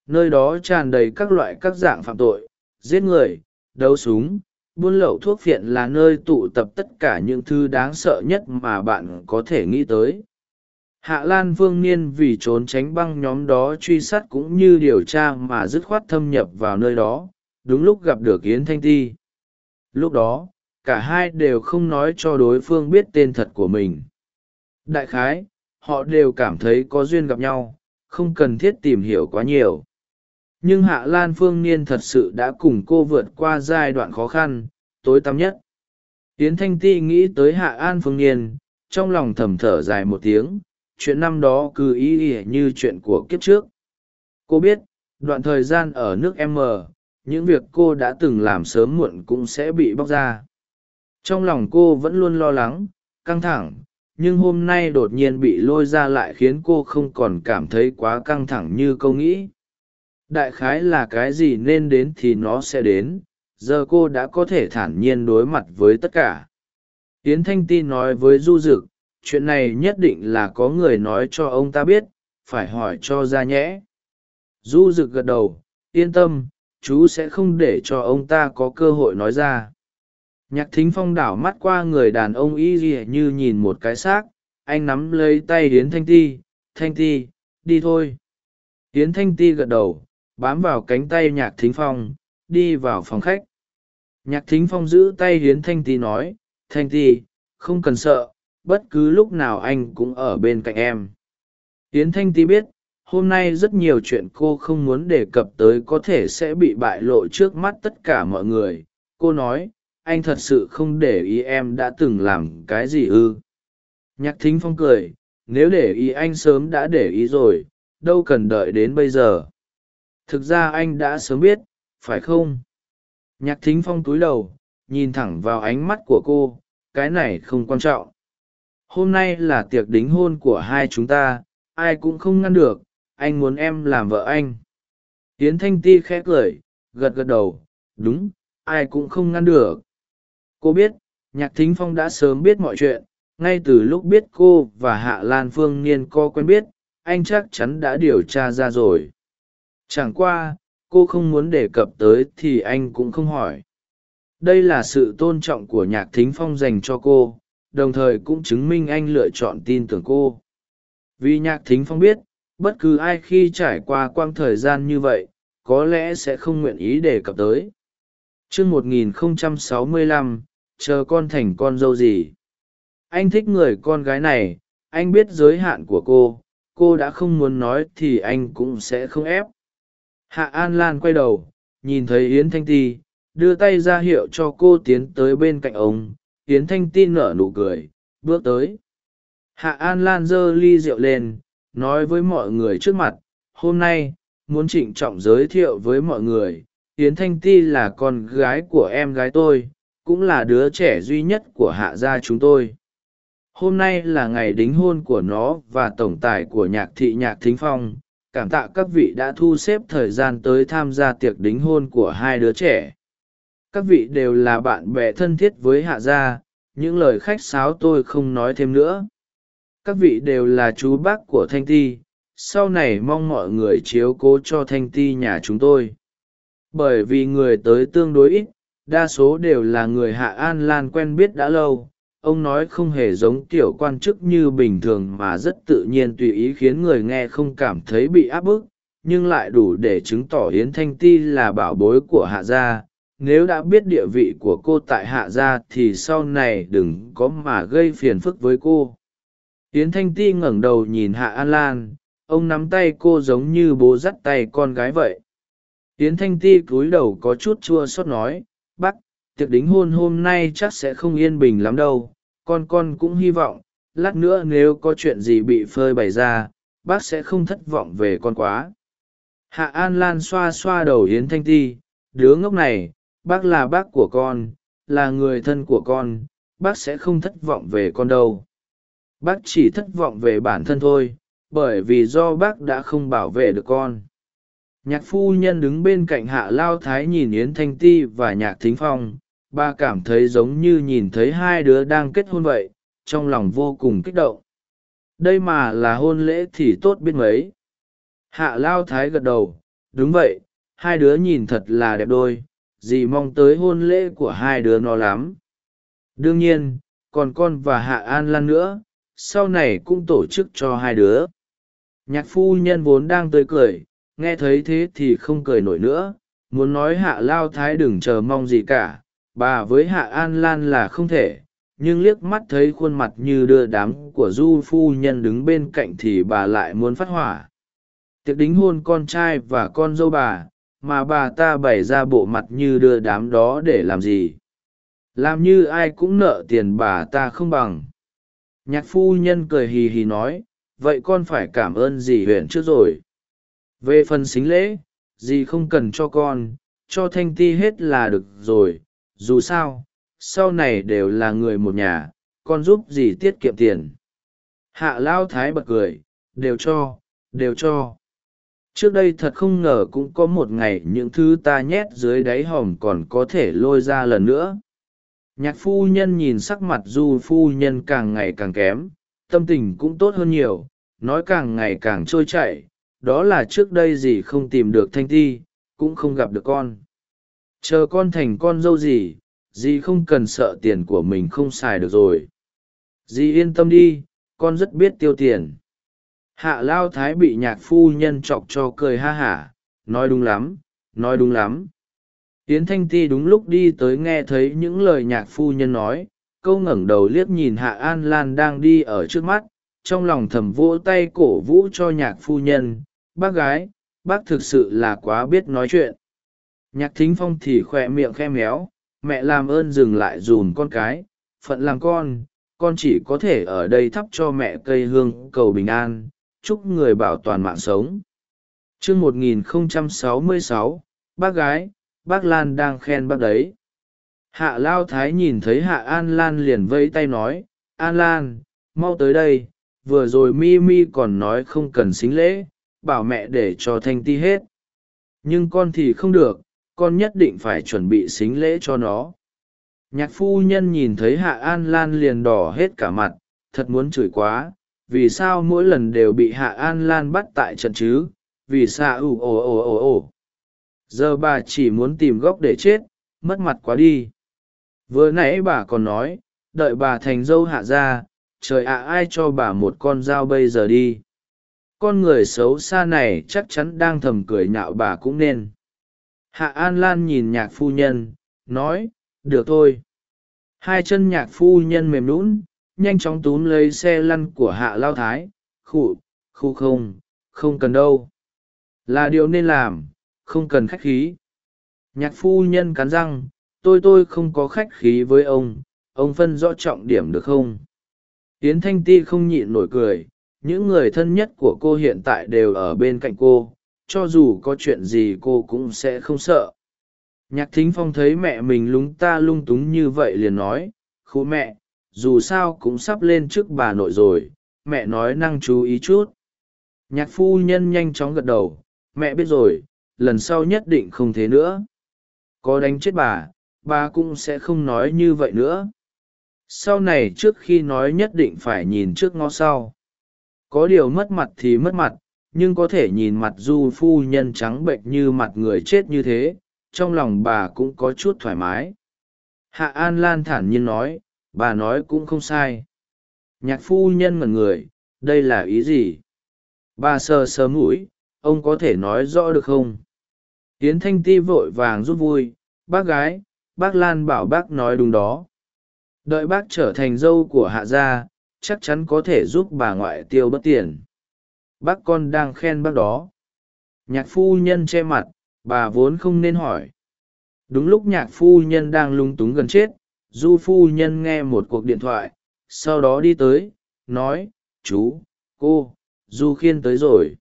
Nơi đó tràn đầy các loại các dạng phạm tội, giết người, đấu súng, buôn lậu thuốc phiện là nơi tụ tập tất cả những thứ đáng sợ nhất mà bạn có thể nghĩ tới. Hạ lan vương niên vì trốn tránh băng nhóm đó truy sát cũng như điều tra mà dứt khoát thâm nhập vào nơi đó, đúng lúc gặp được yến thanh ti. Lúc đó, cả hai đều không nói cho đối phương biết tên thật của mình. Đại khái họ đều cảm thấy có duyên gặp nhau, không cần thiết tìm hiểu quá nhiều. Nhưng hạ lan phương niên thật sự đã cùng cô vượt qua giai đoạn khó khăn, tối tăm nhất. Yến thanh ti nghĩ tới hạ an phương niên, trong lòng thầm thở dài một tiếng, chuyện năm đó cứ ý ỉa như chuyện của kiếp trước. Cô biết, đoạn thời gian ở nước m, những việc cô đã từng làm sớm muộn cũng sẽ bị bóc ra. Trong lòng cô vẫn luôn lo lắng, căng thẳng nhưng hôm nay đột nhiên bị lôi ra lại khiến cô không còn cảm thấy quá căng thẳng như câu nghĩ. Đại khái là cái gì nên đến thì nó sẽ đến, giờ cô đã có thể thản nhiên đối mặt với tất cả. Tiến thanh ti nói với du Dực: chuyện này nhất định là có người nói cho ông ta biết, phải hỏi cho ra nhẽ. Du Dực gật đầu, yên tâm, chú sẽ không để cho ông ta có cơ hội nói ra nhạc thính phong đảo mắt qua người đàn ông y dị như nhìn một cái xác. Anh nắm lấy tay Yến thanh ti. Thanh ti, đi thôi. Yến thanh ti gật đầu, bám vào cánh tay nhạc thính phong, đi vào phòng khách. Nhạc thính phong giữ tay Yến thanh ti nói, thanh ti, không cần sợ, bất cứ lúc nào anh cũng ở bên cạnh em. Yến thanh ti biết, hôm nay rất nhiều chuyện cô không muốn đề cập tới có thể sẽ bị bại lộ trước mắt tất cả mọi người. Cô nói anh thật sự không để ý em đã từng làm cái gì ư? Nhạc thính phong cười, nếu để ý anh sớm đã để ý rồi, đâu cần đợi đến bây giờ. Thực ra anh đã sớm biết, phải không? Nhạc thính phong túi đầu, nhìn thẳng vào ánh mắt của cô, cái này không quan trọng. Hôm nay là tiệc đính hôn của hai chúng ta, ai cũng không ngăn được, anh muốn em làm vợ anh. Yến thanh ti khẽ cười, gật gật đầu, đúng, ai cũng không ngăn được cô biết, nhạc thính phong đã sớm biết mọi chuyện, ngay từ lúc biết cô và hạ lan phương niên co quen biết, anh chắc chắn đã điều tra ra rồi. Chẳng qua, cô không muốn đề cập tới thì anh cũng không hỏi. Đây là sự tôn trọng của nhạc thính phong dành cho cô, đồng thời cũng chứng minh anh lựa chọn tin tưởng cô. Vì nhạc thính phong biết, bất cứ ai khi trải qua quang thời gian như vậy, có lẽ sẽ không nguyện ý đề cập tới. Chương một nghìn sáu mươi chờ con thành con dâu gì? Anh thích người con gái này, anh biết giới hạn của cô cô đã không muốn nói thì anh cũng sẽ không ép. Hạ an lan quay đầu, nhìn thấy yến thanh ti, đưa tay ra hiệu cho cô tiến tới bên cạnh ông. Yến thanh Ti nở nụ cười, bước tới. Hạ an lan giơ ly rượu lên, nói với mọi người trước mặt, hôm nay, muốn trịnh trọng giới thiệu với mọi người, yến thanh ti là con gái của em gái tôi cũng là đứa trẻ duy nhất của hạ gia chúng tôi. Hôm nay là ngày đính hôn của nó và tổng tài của nhạc thị nhạc thính phong. Cảm tạ các vị đã thu xếp thời gian tới tham gia tiệc đính hôn của hai đứa trẻ. Các vị đều là bạn bè thân thiết với hạ gia. Những lời khách sáo tôi không nói thêm nữa. Các vị đều là chú bác của thanh ti. Sau này mong mọi người chiếu cố cho thanh ti nhà chúng tôi. Bởi vì người tới tương đối ít đa số đều là người hạ an lan quen biết đã lâu. Ông nói không hề giống kiểu quan chức như bình thường mà rất tự nhiên tùy ý khiến người nghe không cảm thấy bị áp bức, nhưng lại đủ để chứng tỏ yến thanh ti là bảo bối của hạ gia. Nếu đã biết địa vị của cô tại hạ gia thì sau này đừng có mà gây phiền phức với cô. Yến thanh ti ngẩng đầu nhìn hạ an lan. Ông nắm tay cô giống như bố dắt tay con gái vậy. Yến thanh ti cúi đầu có chút chua xót nói bác, tiệc đính hôn hôm nay chắc sẽ không yên bình lắm đâu. Con con cũng hy vọng, lát nữa nếu có chuyện gì bị phơi bày ra, bác sẽ không thất vọng về con quá. Hạ an lan xoa xoa đầu yến thanh ti, đứa ngốc này, bác là bác của con, là người thân của con, bác sẽ không thất vọng về con đâu. Bác chỉ thất vọng về bản thân thôi, bởi vì do bác đã không bảo vệ được con nhạc phu nhân đứng bên cạnh hạ lao thái nhìn yến thanh ti và nhạc thính phong. Bà cảm thấy giống như nhìn thấy hai đứa đang kết hôn vậy, trong lòng vô cùng kích động. Đây mà là hôn lễ thì tốt biết mấy. Hạ lao thái gật đầu, đúng vậy, hai đứa nhìn thật là đẹp đôi, dì mong tới hôn lễ của hai đứa nó lắm. Đương nhiên, còn con và hạ an lan nữa, sau này cũng tổ chức cho hai đứa. Nhạc phu nhân vốn đang tươi cười nghe thấy thế thì không cười nổi nữa, muốn nói hạ lao thái đừng chờ mong gì cả, bà với hạ an lan là không thể, nhưng liếc mắt thấy khuôn mặt như đưa đám của du phu nhân đứng bên cạnh thì bà lại muốn phát hỏa. Tiệc đính hôn con trai và con dâu bà, mà bà ta bày ra bộ mặt như đưa đám đó để làm gì? Làm như ai cũng nợ tiền bà ta không bằng. Nhạc phu nhân cười hì hì nói, vậy con phải cảm ơn dì huyền trước rồi về phần xính lễ dì không cần cho con, cho thanh ti hết là được rồi. Dù sao, sau này đều là người một nhà, con giúp dì tiết kiệm tiền. Hạ lao thái bật cười, đều cho đều cho. Trước đây thật không ngờ cũng có một ngày những thứ ta nhét dưới đáy hòm còn có thể lôi ra lần nữa. Nhạc phu nhân nhìn sắc mặt du phu nhân càng ngày càng kém, tâm tình cũng tốt hơn nhiều, nói càng ngày càng trôi chảy đó là trước đây gì không tìm được thanh ti, cũng không gặp được con. Chờ con thành con dâu gì, dì không cần sợ tiền của mình không xài được rồi. Dì yên tâm đi, con rất biết tiêu tiền. Hạ lao thái bị nhạc phu nhân chọc cho cười ha hả, nói đúng lắm, nói đúng lắm. Yến thanh ti đúng lúc đi tới nghe thấy những lời nhạc phu nhân nói, câu ngẩng đầu liếc nhìn hạ an lan đang đi ở trước mắt, trong lòng thầm vỗ tay cổ vũ cho nhạc phu nhân bác gái, bác thực sự là quá biết nói chuyện. Nhạc thính phong thì khoe miệng khe méo, mẹ làm ơn dừng lại dùn con cái, phận làm con con chỉ có thể ở đây thắp cho mẹ cây hương cầu bình an, chúc người bảo toàn mạng sống. Chương một nghìn không trăm sáu mươi sáu, bác gái, bác lan đang khen bác đấy. Hạ lao thái nhìn thấy hạ an lan liền vẫy tay nói, an lan, mau tới đây, vừa rồi mi mi còn nói không cần xính lễ bảo mẹ để cho thanh ti hết. Nhưng con thì không được, con nhất định phải chuẩn bị xính lễ cho nó. Nhạc phu nhân nhìn thấy hạ an lan liền đỏ hết cả mặt, thật muốn chửi quá, vì sao mỗi lần đều bị hạ an lan bắt tại trận chứ, vì sao ù ồ ồ ồ ồ. Giờ bà chỉ muốn tìm góc để chết, mất mặt quá đi. Vừa nãy bà còn nói, đợi bà thành dâu hạ ra, trời ạ, ai cho bà một con dao bây giờ đi con người xấu xa này chắc chắn đang thầm cười nhạo bà cũng nên. Hạ an lan nhìn nhạc phu nhân, nói, được thôi. Hai chân nhạc phu nhân mềm lún nhanh chóng túm lấy xe lăn của hạ lao thái, khụ khu không không cần đâu. Là điều nên làm, không cần khách khí. Nhạc phu nhân cắn răng, tôi tôi không có khách khí với ông ông phân rõ trọng điểm được không? Tiến thanh ti không nhịn nổi cười những người thân nhất của cô hiện tại đều ở bên cạnh cô, cho dù có chuyện gì cô cũng sẽ không sợ. Nhạc thính phong thấy mẹ mình lúng ta lung túng như vậy liền nói, khú mẹ, dù sao cũng sắp lên trước bà nội rồi, mẹ nói năng chú ý chút. Nhạc phu nhân nhanh chóng gật đầu, mẹ biết rồi, lần sau nhất định không thế nữa. Có đánh chết bà bà cũng sẽ không nói như vậy nữa. Sau này trước khi nói nhất định phải nhìn trước ngó sau có điều mất mặt thì mất mặt, nhưng có thể nhìn mặt du phu nhân trắng bệnh như mặt người chết như thế, trong lòng bà cũng có chút thoải mái. Hạ an lan thản nhiên nói, bà nói cũng không sai. Nhạc phu nhân ngẩn người, đây là ý gì? Bà sờ sờ mũi, ông có thể nói rõ được không? Tiến thanh ti vội vàng rút vui, bác gái, bác lan bảo bác nói đúng đó. Đợi bác trở thành dâu của hạ gia chắc chắn có thể giúp bà ngoại tiêu bất tiền. Bác con đang khen bác đó. Nhạc phu nhân che mặt, bà vốn không nên hỏi. Đúng lúc nhạc phu nhân đang lung túng gần chết, du phu nhân nghe một cuộc điện thoại, sau đó đi tới, nói, chú, cô, du khiên tới rồi.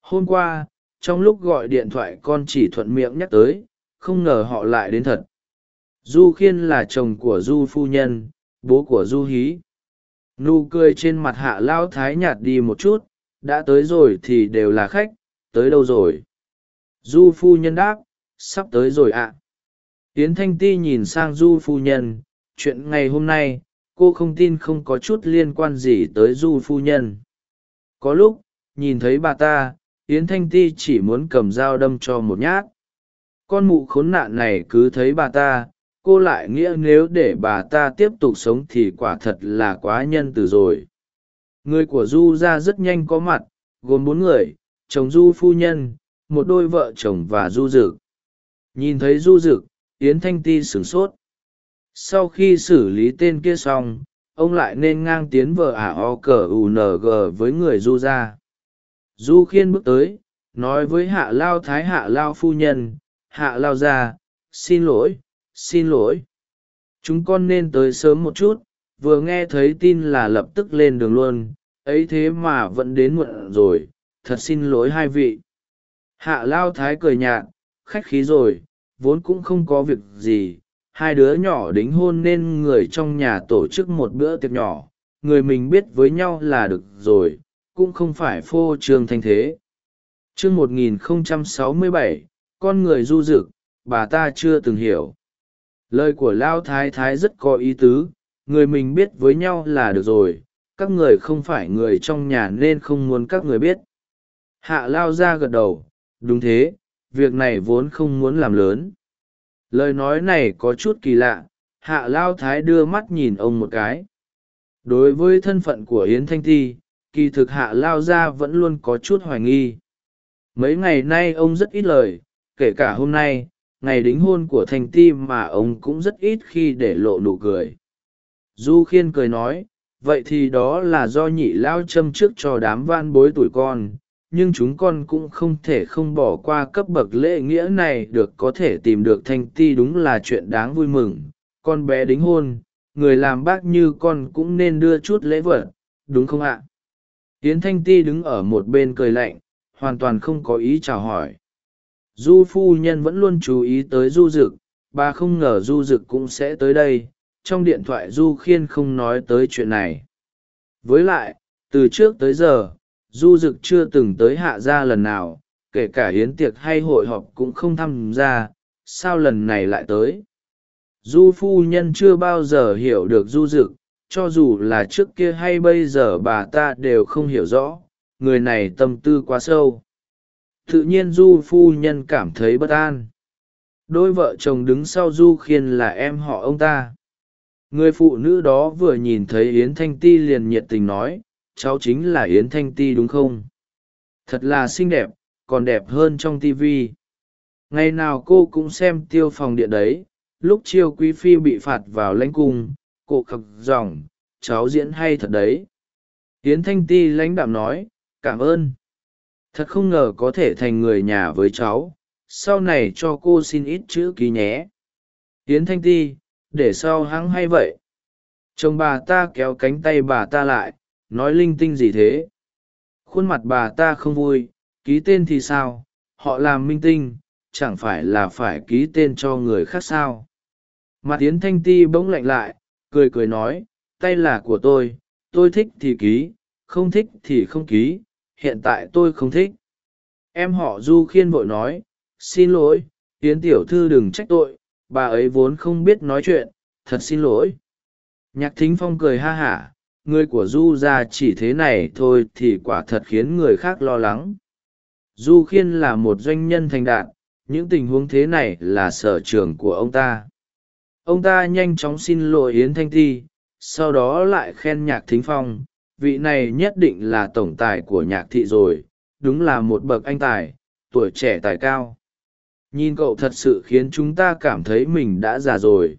Hôm qua, trong lúc gọi điện thoại con chỉ thuận miệng nhắc tới, không ngờ họ lại đến thật. Du khiên là chồng của du phu nhân, bố của du hí nụ cười trên mặt hạ lao thái nhạt đi một chút, đã tới rồi thì đều là khách, tới đâu rồi? Du phu nhân đáp, sắp tới rồi ạ. À. thanh ti nhìn sang du phu nhân, chuyện ngày hôm nay, cô không tin không có chút liên quan gì tới du phu nhân. Có lúc, nhìn thấy bà ta, yến thanh ti chỉ muốn cầm dao đâm cho một nhát. Con mụ khốn nạn này cứ thấy bà ta cô lại nghĩa nếu để bà ta tiếp tục sống thì quả thật là quá nhân từ rồi. Người của du ra rất nhanh có mặt, gồm bốn người, chồng du phu nhân, một đôi vợ chồng và du dực. Nhìn thấy du dực, yến thanh ti sửng sốt. Sau khi xử lý tên kia xong, ông lại nên ngang tiến vợ ả o cờ u n g với người du ra du khiên bước tới, nói với hạ lao thái hạ lao phu nhân, hạ lao ra xin lỗi xin lỗi. Chúng con nên tới sớm một chút, vừa nghe thấy tin là lập tức lên đường luôn, ấy thế mà vẫn đến muộn rồi, thật xin lỗi hai vị. Hạ lao thái cười nhạt, khách khí rồi, vốn cũng không có việc gì, hai đứa nhỏ đính hôn nên người trong nhà tổ chức một bữa tiệc nhỏ, người mình biết với nhau là được rồi, cũng không phải phô trương thanh thế. Chương một nghìn không trăm sáu mươi bảy, con người du rực bà ta chưa từng hiểu lời của lao thái thái rất có ý tứ, người mình biết với nhau là được rồi, các người không phải người trong nhà nên không muốn các người biết. Hạ lao ra gật đầu, đúng thế, việc này vốn không muốn làm lớn. Lời nói này có chút kỳ lạ, hạ lao thái đưa mắt nhìn ông một cái. Đối với thân phận của yến thanh ti, kỳ thực hạ lao gia vẫn luôn có chút hoài nghi. Mấy ngày nay ông rất ít lời, kể cả hôm nay ngày đính hôn của thanh ti mà ông cũng rất ít khi để lộ nụ cười. Du khiên cười nói, vậy thì đó là do nhị lao châm trước cho đám van bối tuổi con, nhưng chúng con cũng không thể không bỏ qua cấp bậc lễ nghĩa này được có thể tìm được thanh ti đúng là chuyện đáng vui mừng. Con bé đính hôn, người làm bác như con cũng nên đưa chút lễ vật, đúng không ạ? Tiến thanh ti đứng ở một bên cười lạnh, hoàn toàn không có ý chào hỏi du phu nhân vẫn luôn chú ý tới du dực, bà không ngờ du dực cũng sẽ tới đây, trong điện thoại du khiên không nói tới chuyện này. Với lại, từ trước tới giờ, du dực chưa từng tới hạ gia lần nào, kể cả hiến tiệc hay hội họp cũng không tham gia, sao lần này lại tới? Du phu nhân chưa bao giờ hiểu được du dực, cho dù là trước kia hay bây giờ bà ta đều không hiểu rõ, người này tâm tư quá sâu tự nhiên du phu nhân cảm thấy bất an. Đôi vợ chồng đứng sau du khiên là em họ ông ta. Người phụ nữ đó vừa nhìn thấy yến thanh ti liền nhiệt tình nói, cháu chính là yến thanh ti đúng không? Thật là xinh đẹp, còn đẹp hơn trong tv ngày nào cô cũng xem tiêu phòng điện đấy, lúc chiêu quý phi bị phạt vào lãnh cung, cô khập dòng cháu diễn hay thật đấy. Yến thanh ti lãnh đạm nói, cảm ơn thật không ngờ có thể thành người nhà với cháu. Sau này cho cô xin ít chữ ký nhé. Yến thanh ti, để sau hắn hay vậy? Chồng bà ta kéo cánh tay bà ta lại, nói linh tinh gì thế? Khuôn mặt bà ta không vui, ký tên thì sao? Họ làm minh tinh, chẳng phải là phải ký tên cho người khác sao? Mặt yến thanh ti bỗng lạnh lại, cười cười nói, tay là của tôi tôi thích thì ký, không thích thì không ký hiện tại tôi không thích. Em họ du khiên vội nói, xin lỗi, yến tiểu thư đừng trách tội, bà ấy vốn không biết nói chuyện, thật xin lỗi. Nhạc thính phong cười ha hả, người của du ra chỉ thế này thôi thì quả thật khiến người khác lo lắng. Du khiên là một doanh nhân thành đạt, những tình huống thế này là sở trường của ông ta. Ông ta nhanh chóng xin lỗi yến thanh ti, sau đó lại khen nhạc thính phong vị này nhất định là tổng tài của nhạc thị rồi, đúng là một bậc anh tài, tuổi trẻ tài cao. Nhìn cậu thật sự khiến chúng ta cảm thấy mình đã già rồi.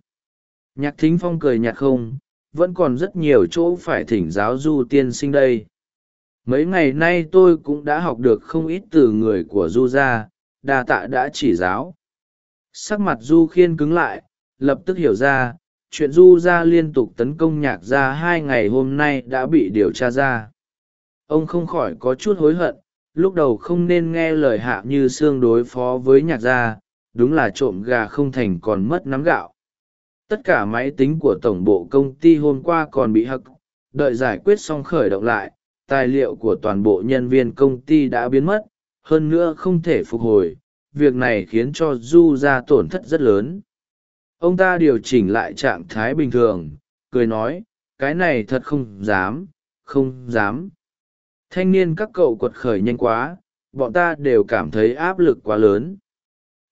Nhạc thính phong cười nhạt không, vẫn còn rất nhiều chỗ phải thỉnh giáo du tiên sinh đây. Mấy ngày nay tôi cũng đã học được không ít từ người của du gia, đa tạ đã chỉ giáo. Sắc mặt du khiên cứng lại, lập tức hiểu ra chuyện du gia liên tục tấn công nhạc gia hai ngày hôm nay đã bị điều tra ra. Ông không khỏi có chút hối hận, lúc đầu không nên nghe lời hạ như xương đối phó với nhạc gia, đúng là trộm gà không thành còn mất nắm gạo. Tất cả máy tính của tổng bộ công ty hôm qua còn bị hắc đợi giải quyết xong khởi động lại, tài liệu của toàn bộ nhân viên công ty đã biến mất, hơn nữa không thể phục hồi, việc này khiến cho du ra tổn thất rất lớn ông ta điều chỉnh lại trạng thái bình thường, cười nói, cái này thật không dám không dám. Thanh niên các cậu quật khởi nhanh quá, bọn ta đều cảm thấy áp lực quá lớn.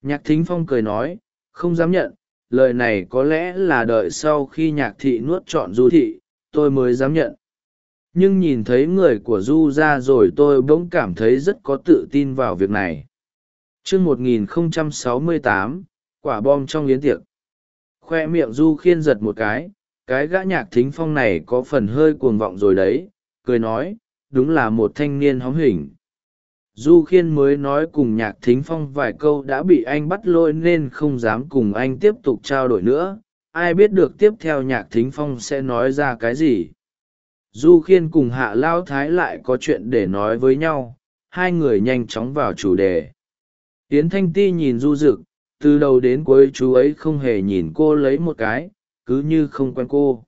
Nhạc thính phong cười nói, không dám nhận, lời này có lẽ là đợi sau khi nhạc thị nuốt trọn du thị, tôi mới dám nhận. Nhưng nhìn thấy người của du ra rồi tôi bỗng cảm thấy rất có tự tin vào việc này. Chương một nghìn sáu mươi tám, quả bom trong yến tiệc khoe miệng du khiên giật một cái cái gã nhạc thính phong này có phần hơi cuồng vọng rồi đấy, cười nói, đúng là một thanh niên hóm hình. Du khiên mới nói cùng nhạc thính phong vài câu đã bị anh bắt lôi nên không dám cùng anh tiếp tục trao đổi nữa, ai biết được tiếp theo nhạc thính phong sẽ nói ra cái gì. Du khiên cùng hạ lao thái lại có chuyện để nói với nhau, hai người nhanh chóng vào chủ đề. Tiến thanh ti nhìn du rực từ đầu đến cuối chú ấy không hề nhìn cô lấy một cái, cứ như không quen cô.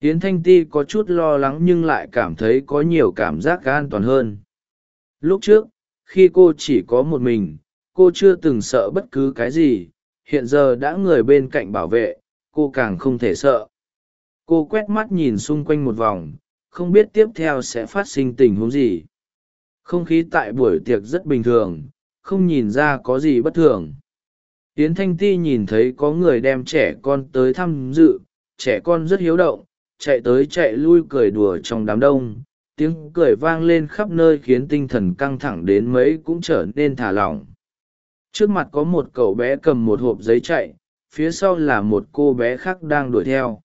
Yến thanh ti có chút lo lắng nhưng lại cảm thấy có nhiều cảm giác an toàn hơn. Lúc trước, khi cô chỉ có một mình, cô chưa từng sợ bất cứ cái gì, hiện giờ đã người bên cạnh bảo vệ, cô càng không thể sợ. Cô quét mắt nhìn xung quanh một vòng, không biết tiếp theo sẽ phát sinh tình huống gì. Không khí tại buổi tiệc rất bình thường, không nhìn ra có gì bất thường yến thanh ti nhìn thấy có người đem trẻ con tới tham dự, trẻ con rất hiếu động, chạy tới chạy lui cười đùa trong đám đông. Tiếng cười vang lên khắp nơi khiến tinh thần căng thẳng đến mấy cũng trở nên thả lỏng. Trước mặt có một cậu bé cầm một hộp giấy chạy, phía sau là một cô bé khác đang đuổi theo.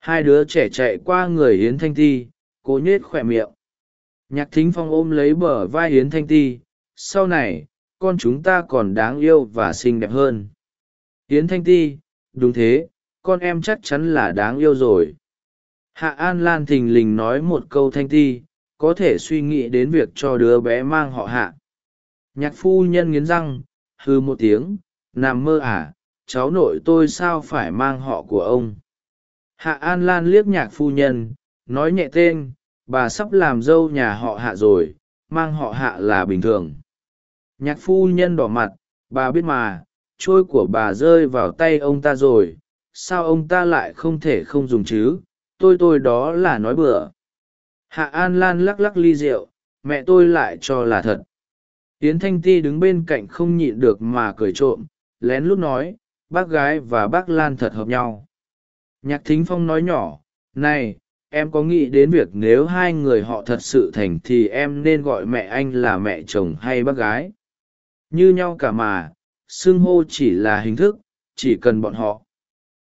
Hai đứa trẻ chạy qua người Yến thanh ti cô nhết khỏe miệng. Nhạc thính phong ôm lấy bờ vai Yến thanh ti, sau này con chúng ta còn đáng yêu và xinh đẹp hơn. Tiến thanh ti, đúng thế, con em chắc chắn là đáng yêu rồi. Hạ an lan thình lình nói một câu thanh ti, có thể suy nghĩ đến việc cho đứa bé mang họ hạ. Nhạc phu nhân nghiến răng hư một tiếng, nằm mơ à cháu nội tôi sao phải mang họ của ông? Hạ an lan liếc nhạc phu nhân, nói nhẹ tên, bà sắp làm dâu nhà họ hạ rồi, mang họ hạ là bình thường nhạc phu nhân đỏ mặt, bà biết mà, trôi của bà rơi vào tay ông ta rồi, sao ông ta lại không thể không dùng chứ? Tôi tôi đó là nói bừa. Hạ an lan lắc lắc ly rượu, mẹ tôi lại cho là thật. Yến thanh ti đứng bên cạnh không nhịn được mà cười trộm, lén lút nói, bác gái và bác lan thật hợp nhau. Nhạc thính phong nói nhỏ, này, em có nghĩ đến việc nếu hai người họ thật sự thành thì em nên gọi mẹ anh là mẹ chồng hay bác gái? Như nhau cả mà, xưng hô chỉ là hình thức, chỉ cần bọn họ.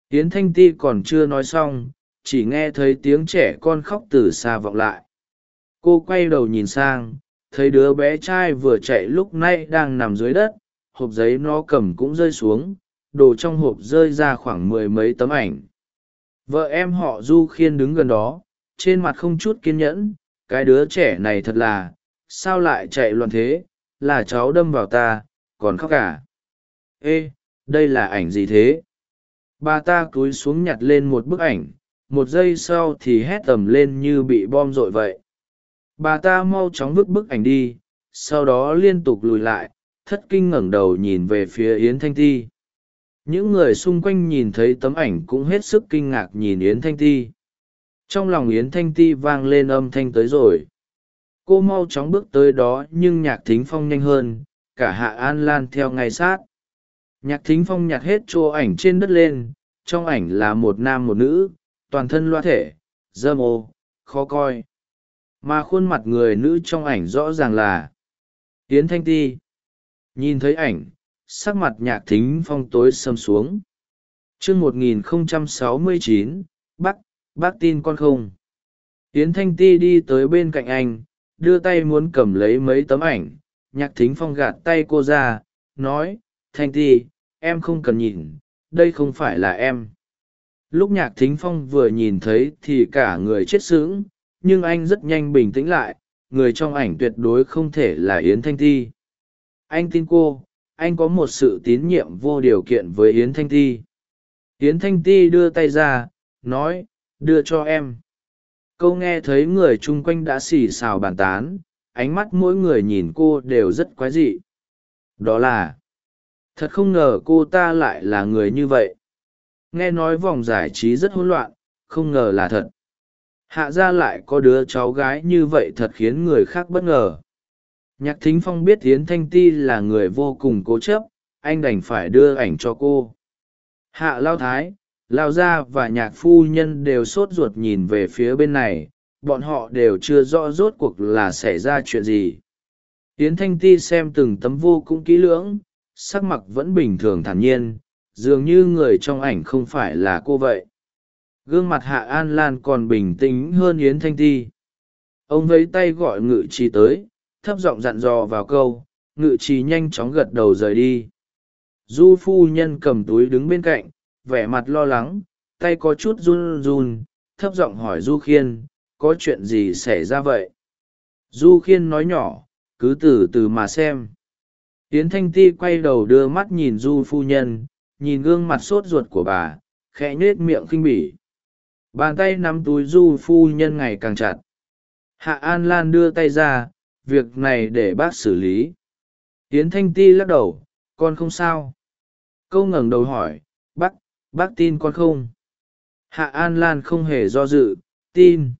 Yến thanh ti còn chưa nói xong, chỉ nghe thấy tiếng trẻ con khóc từ xa vọng lại. Cô quay đầu nhìn sang, thấy đứa bé trai vừa chạy lúc nay đang nằm dưới đất, hộp giấy nó cầm cũng rơi xuống, đồ trong hộp rơi ra khoảng mười mấy tấm ảnh. Vợ em họ du khiên đứng gần đó, trên mặt không chút kiên nhẫn, cái đứa trẻ này thật là, sao lại chạy loạn thế? Là cháu đâm vào ta, còn khóc cả. Ê, đây là ảnh gì thế? Bà ta cúi xuống nhặt lên một bức ảnh, một giây sau thì hét tầm lên như bị bom r ộ i vậy. Bà ta mau chóng vứt bức ảnh đi, sau đó liên tục lùi lại, thất kinh ngẩng đầu nhìn về phía yến thanh ti. Những người xung quanh nhìn thấy tấm ảnh cũng hết sức kinh ngạc nhìn yến thanh ti. Trong lòng yến thanh ti vang lên âm thanh tới rồi cô mau chóng bước tới đó nhưng nhạc thính phong nhanh hơn, cả hạ an lan theo ngay sát. Nhạc thính phong nhặt hết chỗ ảnh trên đất lên, trong ảnh là một nam một nữ, toàn thân loa thể dơm ô, khó coi. Mà khuôn mặt người nữ trong ảnh rõ ràng là yến thanh ti. Nhìn thấy ảnh, sắc mặt nhạc thính phong tối xâm xuống. Chương một nghìn không trăm sáu mươi chín bác bác tin con không. Yến thanh ti đi tới bên cạnh anh đưa tay muốn cầm lấy mấy tấm ảnh. Nhạc thính phong gạt tay cô ra, nói, thanh ti, em không cần nhìn, đây không phải là em. Lúc nhạc thính phong vừa nhìn thấy thì cả người chết sững, nhưng anh rất nhanh bình tĩnh lại, người trong ảnh tuyệt đối không thể là yến thanh ti. Anh tin cô, anh có một sự tín nhiệm vô điều kiện với yến thanh ti. Yến thanh ti đưa tay ra, nói, đưa cho em câu nghe thấy người chung quanh đã xì xào bàn tán, ánh mắt mỗi người nhìn cô đều rất quái dị. Đó là, thật không ngờ cô ta lại là người như vậy. Nghe nói vòng giải trí rất hỗn loạn, không ngờ là thật. Hạ gia lại có đứa cháu gái như vậy thật khiến người khác bất ngờ. Nhạc thính phong biết tiến thanh ti là người vô cùng cố chấp, anh đành phải đưa ảnh cho cô. Hạ lao thái lao gia và nhạc phu nhân đều sốt ruột nhìn về phía bên này, bọn họ đều chưa rõ rốt cuộc là xảy ra chuyện gì. Yến thanh ti xem từng tấm vô cũng kỹ lưỡng, sắc mặt vẫn bình thường thản nhiên, dường như người trong ảnh không phải là cô vậy. Gương mặt hạ an lan còn bình tĩnh hơn yến thanh ti. Ông vấy tay gọi ngự trì tới, thấp giọng dặn dò vào câu, ngự trì nhanh chóng gật đầu rời đi. Du phu nhân cầm túi đứng bên cạnh vẻ mặt lo lắng, tay có chút run run, thấp giọng hỏi du khiên, có chuyện gì xảy ra vậy? Du khiên nói nhỏ, cứ từ từ mà xem. Yến thanh ti quay đầu đưa mắt nhìn du phu nhân, nhìn gương mặt sốt ruột của bà, khẽ nhếch miệng khinh bỉ. Bàn tay nắm túi du phu nhân ngày càng chặt. Hạ an lan đưa tay ra, việc này để bác xử lý. Yến thanh ti lắc đầu, con không sao. Câu ngẩng đầu hỏi, bác bác tin con không? Hạ an lan không hề do dự, tin.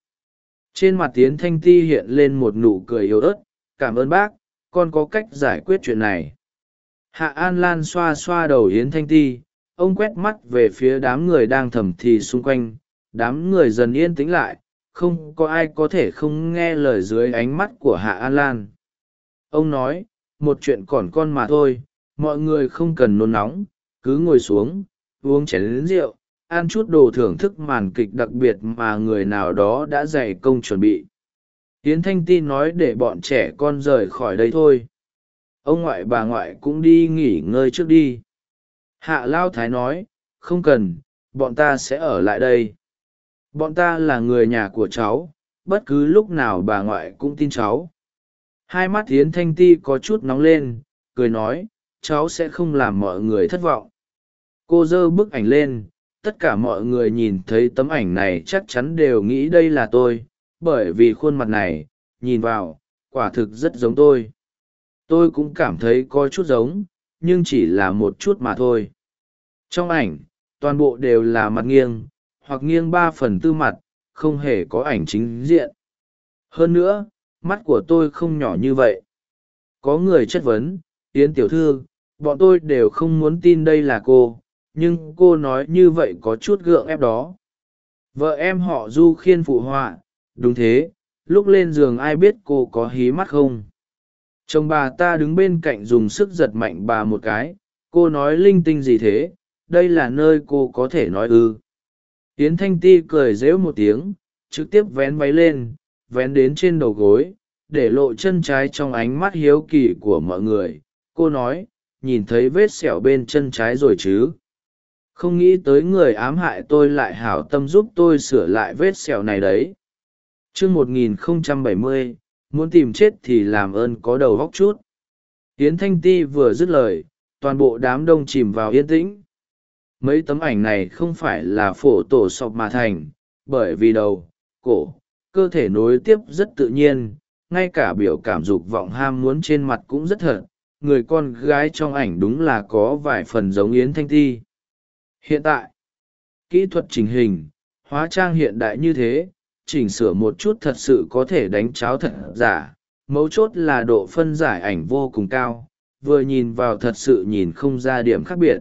Trên mặt tiến thanh ti hiện lên một nụ cười yếu ớt, cảm ơn bác, con có cách giải quyết chuyện này. Hạ an lan xoa xoa đầu yến thanh ti, ông quét mắt về phía đám người đang thầm thì xung quanh. Đám người dần yên tĩnh lại, không có ai có thể không nghe lời dưới ánh mắt của hạ an lan. Ông nói, một chuyện còn con mà thôi, mọi người không cần nôn nóng, cứ ngồi xuống uống chén lính rượu, ăn chút đồ thưởng thức màn kịch đặc biệt mà người nào đó đã dày công chuẩn bị. Tiến thanh ti nói để bọn trẻ con rời khỏi đây thôi. Ông ngoại bà ngoại cũng đi nghỉ ngơi trước đi. Hạ lao thái nói, không cần, bọn ta sẽ ở lại đây. Bọn ta là người nhà của cháu, bất cứ lúc nào bà ngoại cũng tin cháu. Hai mắt tiến thanh ti có chút nóng lên, cười nói, cháu sẽ không làm mọi người thất vọng cô giơ bức ảnh lên, tất cả mọi người nhìn thấy tấm ảnh này chắc chắn đều nghĩ đây là tôi, bởi vì khuôn mặt này, nhìn vào, quả thực rất giống tôi. Tôi cũng cảm thấy có chút giống, nhưng chỉ là một chút mà thôi. Trong ảnh, toàn bộ đều là mặt nghiêng, hoặc nghiêng ba phần tư mặt, không hề có ảnh chính diện. Hơn nữa, mắt của tôi không nhỏ như vậy. Có người chất vấn, yến tiểu thư, bọn tôi đều không muốn tin đây là cô nhưng cô nói như vậy có chút gượng ép đó. Vợ em họ du khiên phụ họa, đúng thế, lúc lên giường ai biết cô có hí mắt không? Chồng bà ta đứng bên cạnh dùng sức giật mạnh bà một cái, cô nói linh tinh gì thế, đây là nơi cô có thể nói ư. Yến thanh ti cười rếu một tiếng, trực tiếp vén váy lên, vén đến trên đầu gối, để lộ chân trái trong ánh mắt hiếu kỳ của mọi người. Cô nói, nhìn thấy vết sẹo bên chân trái rồi chứ? Không nghĩ tới người ám hại tôi lại hảo tâm giúp tôi sửa lại vết sẹo này đấy. Chương một nghìn không trăm bảy mươi, muốn tìm chết thì làm ơn có đầu góc chút. Yến thanh ti vừa dứt lời, toàn bộ đám đông chìm vào yên tĩnh. Mấy tấm ảnh này không phải là phổ tổ sọc mà thành, bởi vì đầu, cổ, cơ thể nối tiếp rất tự nhiên, ngay cả biểu cảm dục vọng ham muốn trên mặt cũng rất thật. Người con gái trong ảnh đúng là có vài phần giống yến thanh ti hiện tại, kỹ thuật chỉnh hình, hóa trang hiện đại như thế, chỉnh sửa một chút thật sự có thể đánh cháo thật giả. Mấu chốt là độ phân giải ảnh vô cùng cao, vừa nhìn vào thật sự nhìn không ra điểm khác biệt.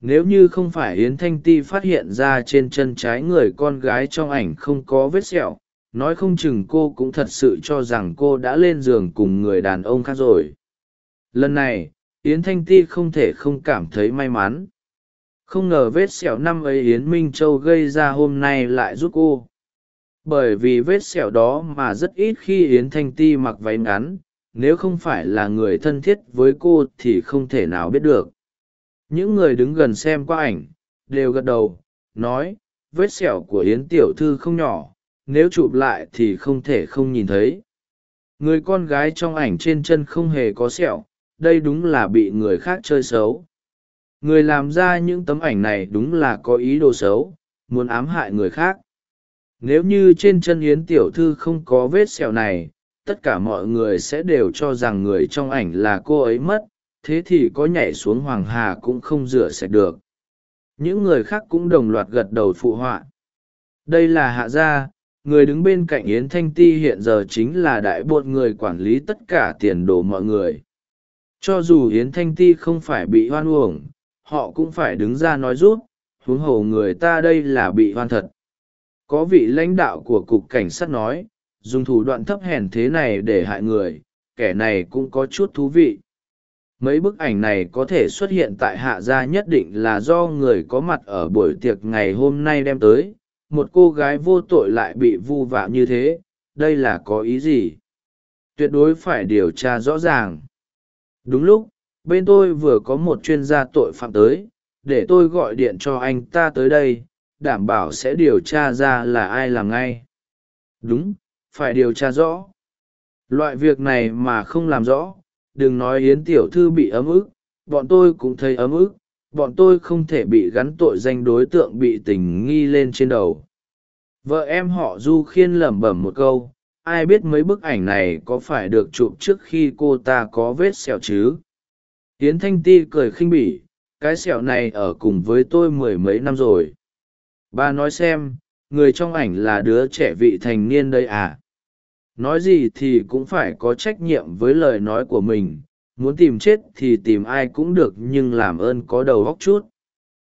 Nếu như không phải yến thanh ti phát hiện ra trên chân trái người con gái trong ảnh không có vết sẹo, nói không chừng cô cũng thật sự cho rằng cô đã lên giường cùng người đàn ông khác rồi. Lần này, yến thanh ti không thể không cảm thấy may mắn không ngờ vết sẹo năm ấy yến minh châu gây ra hôm nay lại giúp cô. Bởi vì vết sẹo đó mà rất ít khi yến thanh ti mặc váy ngắn, nếu không phải là người thân thiết với cô thì không thể nào biết được. Những người đứng gần xem qua ảnh, đều gật đầu, nói, vết sẹo của yến tiểu thư không nhỏ, nếu chụp lại thì không thể không nhìn thấy. Người con gái trong ảnh trên chân không hề có sẹo, đây đúng là bị người khác chơi xấu người làm ra những tấm ảnh này đúng là có ý đồ xấu, muốn ám hại người khác. Nếu như trên chân yến tiểu thư không có vết sẹo này, tất cả mọi người sẽ đều cho rằng người trong ảnh là cô ấy mất, thế thì có nhảy xuống hoàng hà cũng không rửa sạch được. Những người khác cũng đồng loạt gật đầu phụ họa. Đây là hạ gia, người đứng bên cạnh yến thanh ti hiện giờ chính là đại bột người quản lý tất cả tiền đồ mọi người. Cho dù yến thanh ti không phải bị hoan uổng họ cũng phải đứng ra nói rút huống hồ người ta đây là bị hoan thật. Có vị lãnh đạo của cục cảnh sát nói, dùng thủ đoạn thấp hèn thế này để hại người, kẻ này cũng có chút thú vị. Mấy bức ảnh này có thể xuất hiện tại hạ gia nhất định là do người có mặt ở buổi tiệc ngày hôm nay đem tới, một cô gái vô tội lại bị vu vạ như thế, đây là có ý gì? Tuyệt đối phải điều tra rõ ràng. Đúng lúc bên tôi vừa có một chuyên gia tội phạm tới, để tôi gọi điện cho anh ta tới đây, đảm bảo sẽ điều tra ra là ai làm ngay. Đúng, phải điều tra rõ. Loại việc này mà không làm rõ, đừng nói yến tiểu thư bị ấm ức, bọn tôi cũng thấy ấm ức, bọn tôi không thể bị gắn tội danh đối tượng bị tình nghi lên trên đầu. Vợ em họ du khiên lẩm bẩm một câu, ai biết mấy bức ảnh này có phải được chụp trước khi cô ta có vết sẹo chứ? Yến thanh ti cười khinh bỉ, cái sẹo này ở cùng với tôi mười mấy năm rồi. Bà nói xem, người trong ảnh là đứa trẻ vị thành niên đây à? Nói gì thì cũng phải có trách nhiệm với lời nói của mình. Muốn tìm chết thì tìm ai cũng được nhưng làm ơn có đầu óc chút.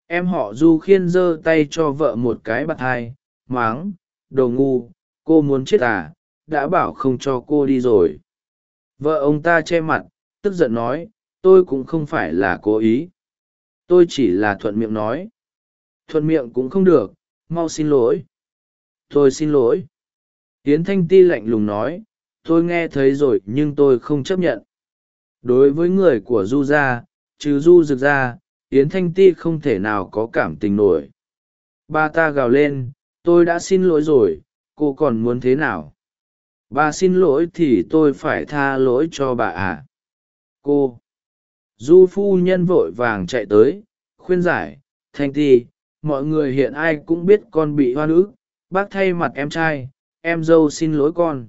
Em họ du khiên giơ tay cho vợ một cái bạt hai, máng, đồ ngu, cô muốn chết à? Đã bảo không cho cô đi rồi. Vợ ông ta che mặt, tức giận nói tôi cũng không phải là cố ý. Tôi chỉ là thuận miệng nói. Thuận miệng cũng không được, mau xin lỗi. Tôi xin lỗi. Tiến thanh ti lạnh lùng nói, tôi nghe thấy rồi nhưng tôi không chấp nhận. Đối với người của du gia, trừ du rực ra yến thanh ti không thể nào có cảm tình nổi. Ba ta gào lên, tôi đã xin lỗi rồi, cô còn muốn thế nào? Bà xin lỗi thì tôi phải tha lỗi cho bà à. Cô du phu nhân vội vàng chạy tới, khuyên giải, thanh ti, mọi người hiện ai cũng biết con bị hoa nữ, bác thay mặt em trai, em dâu xin lỗi con.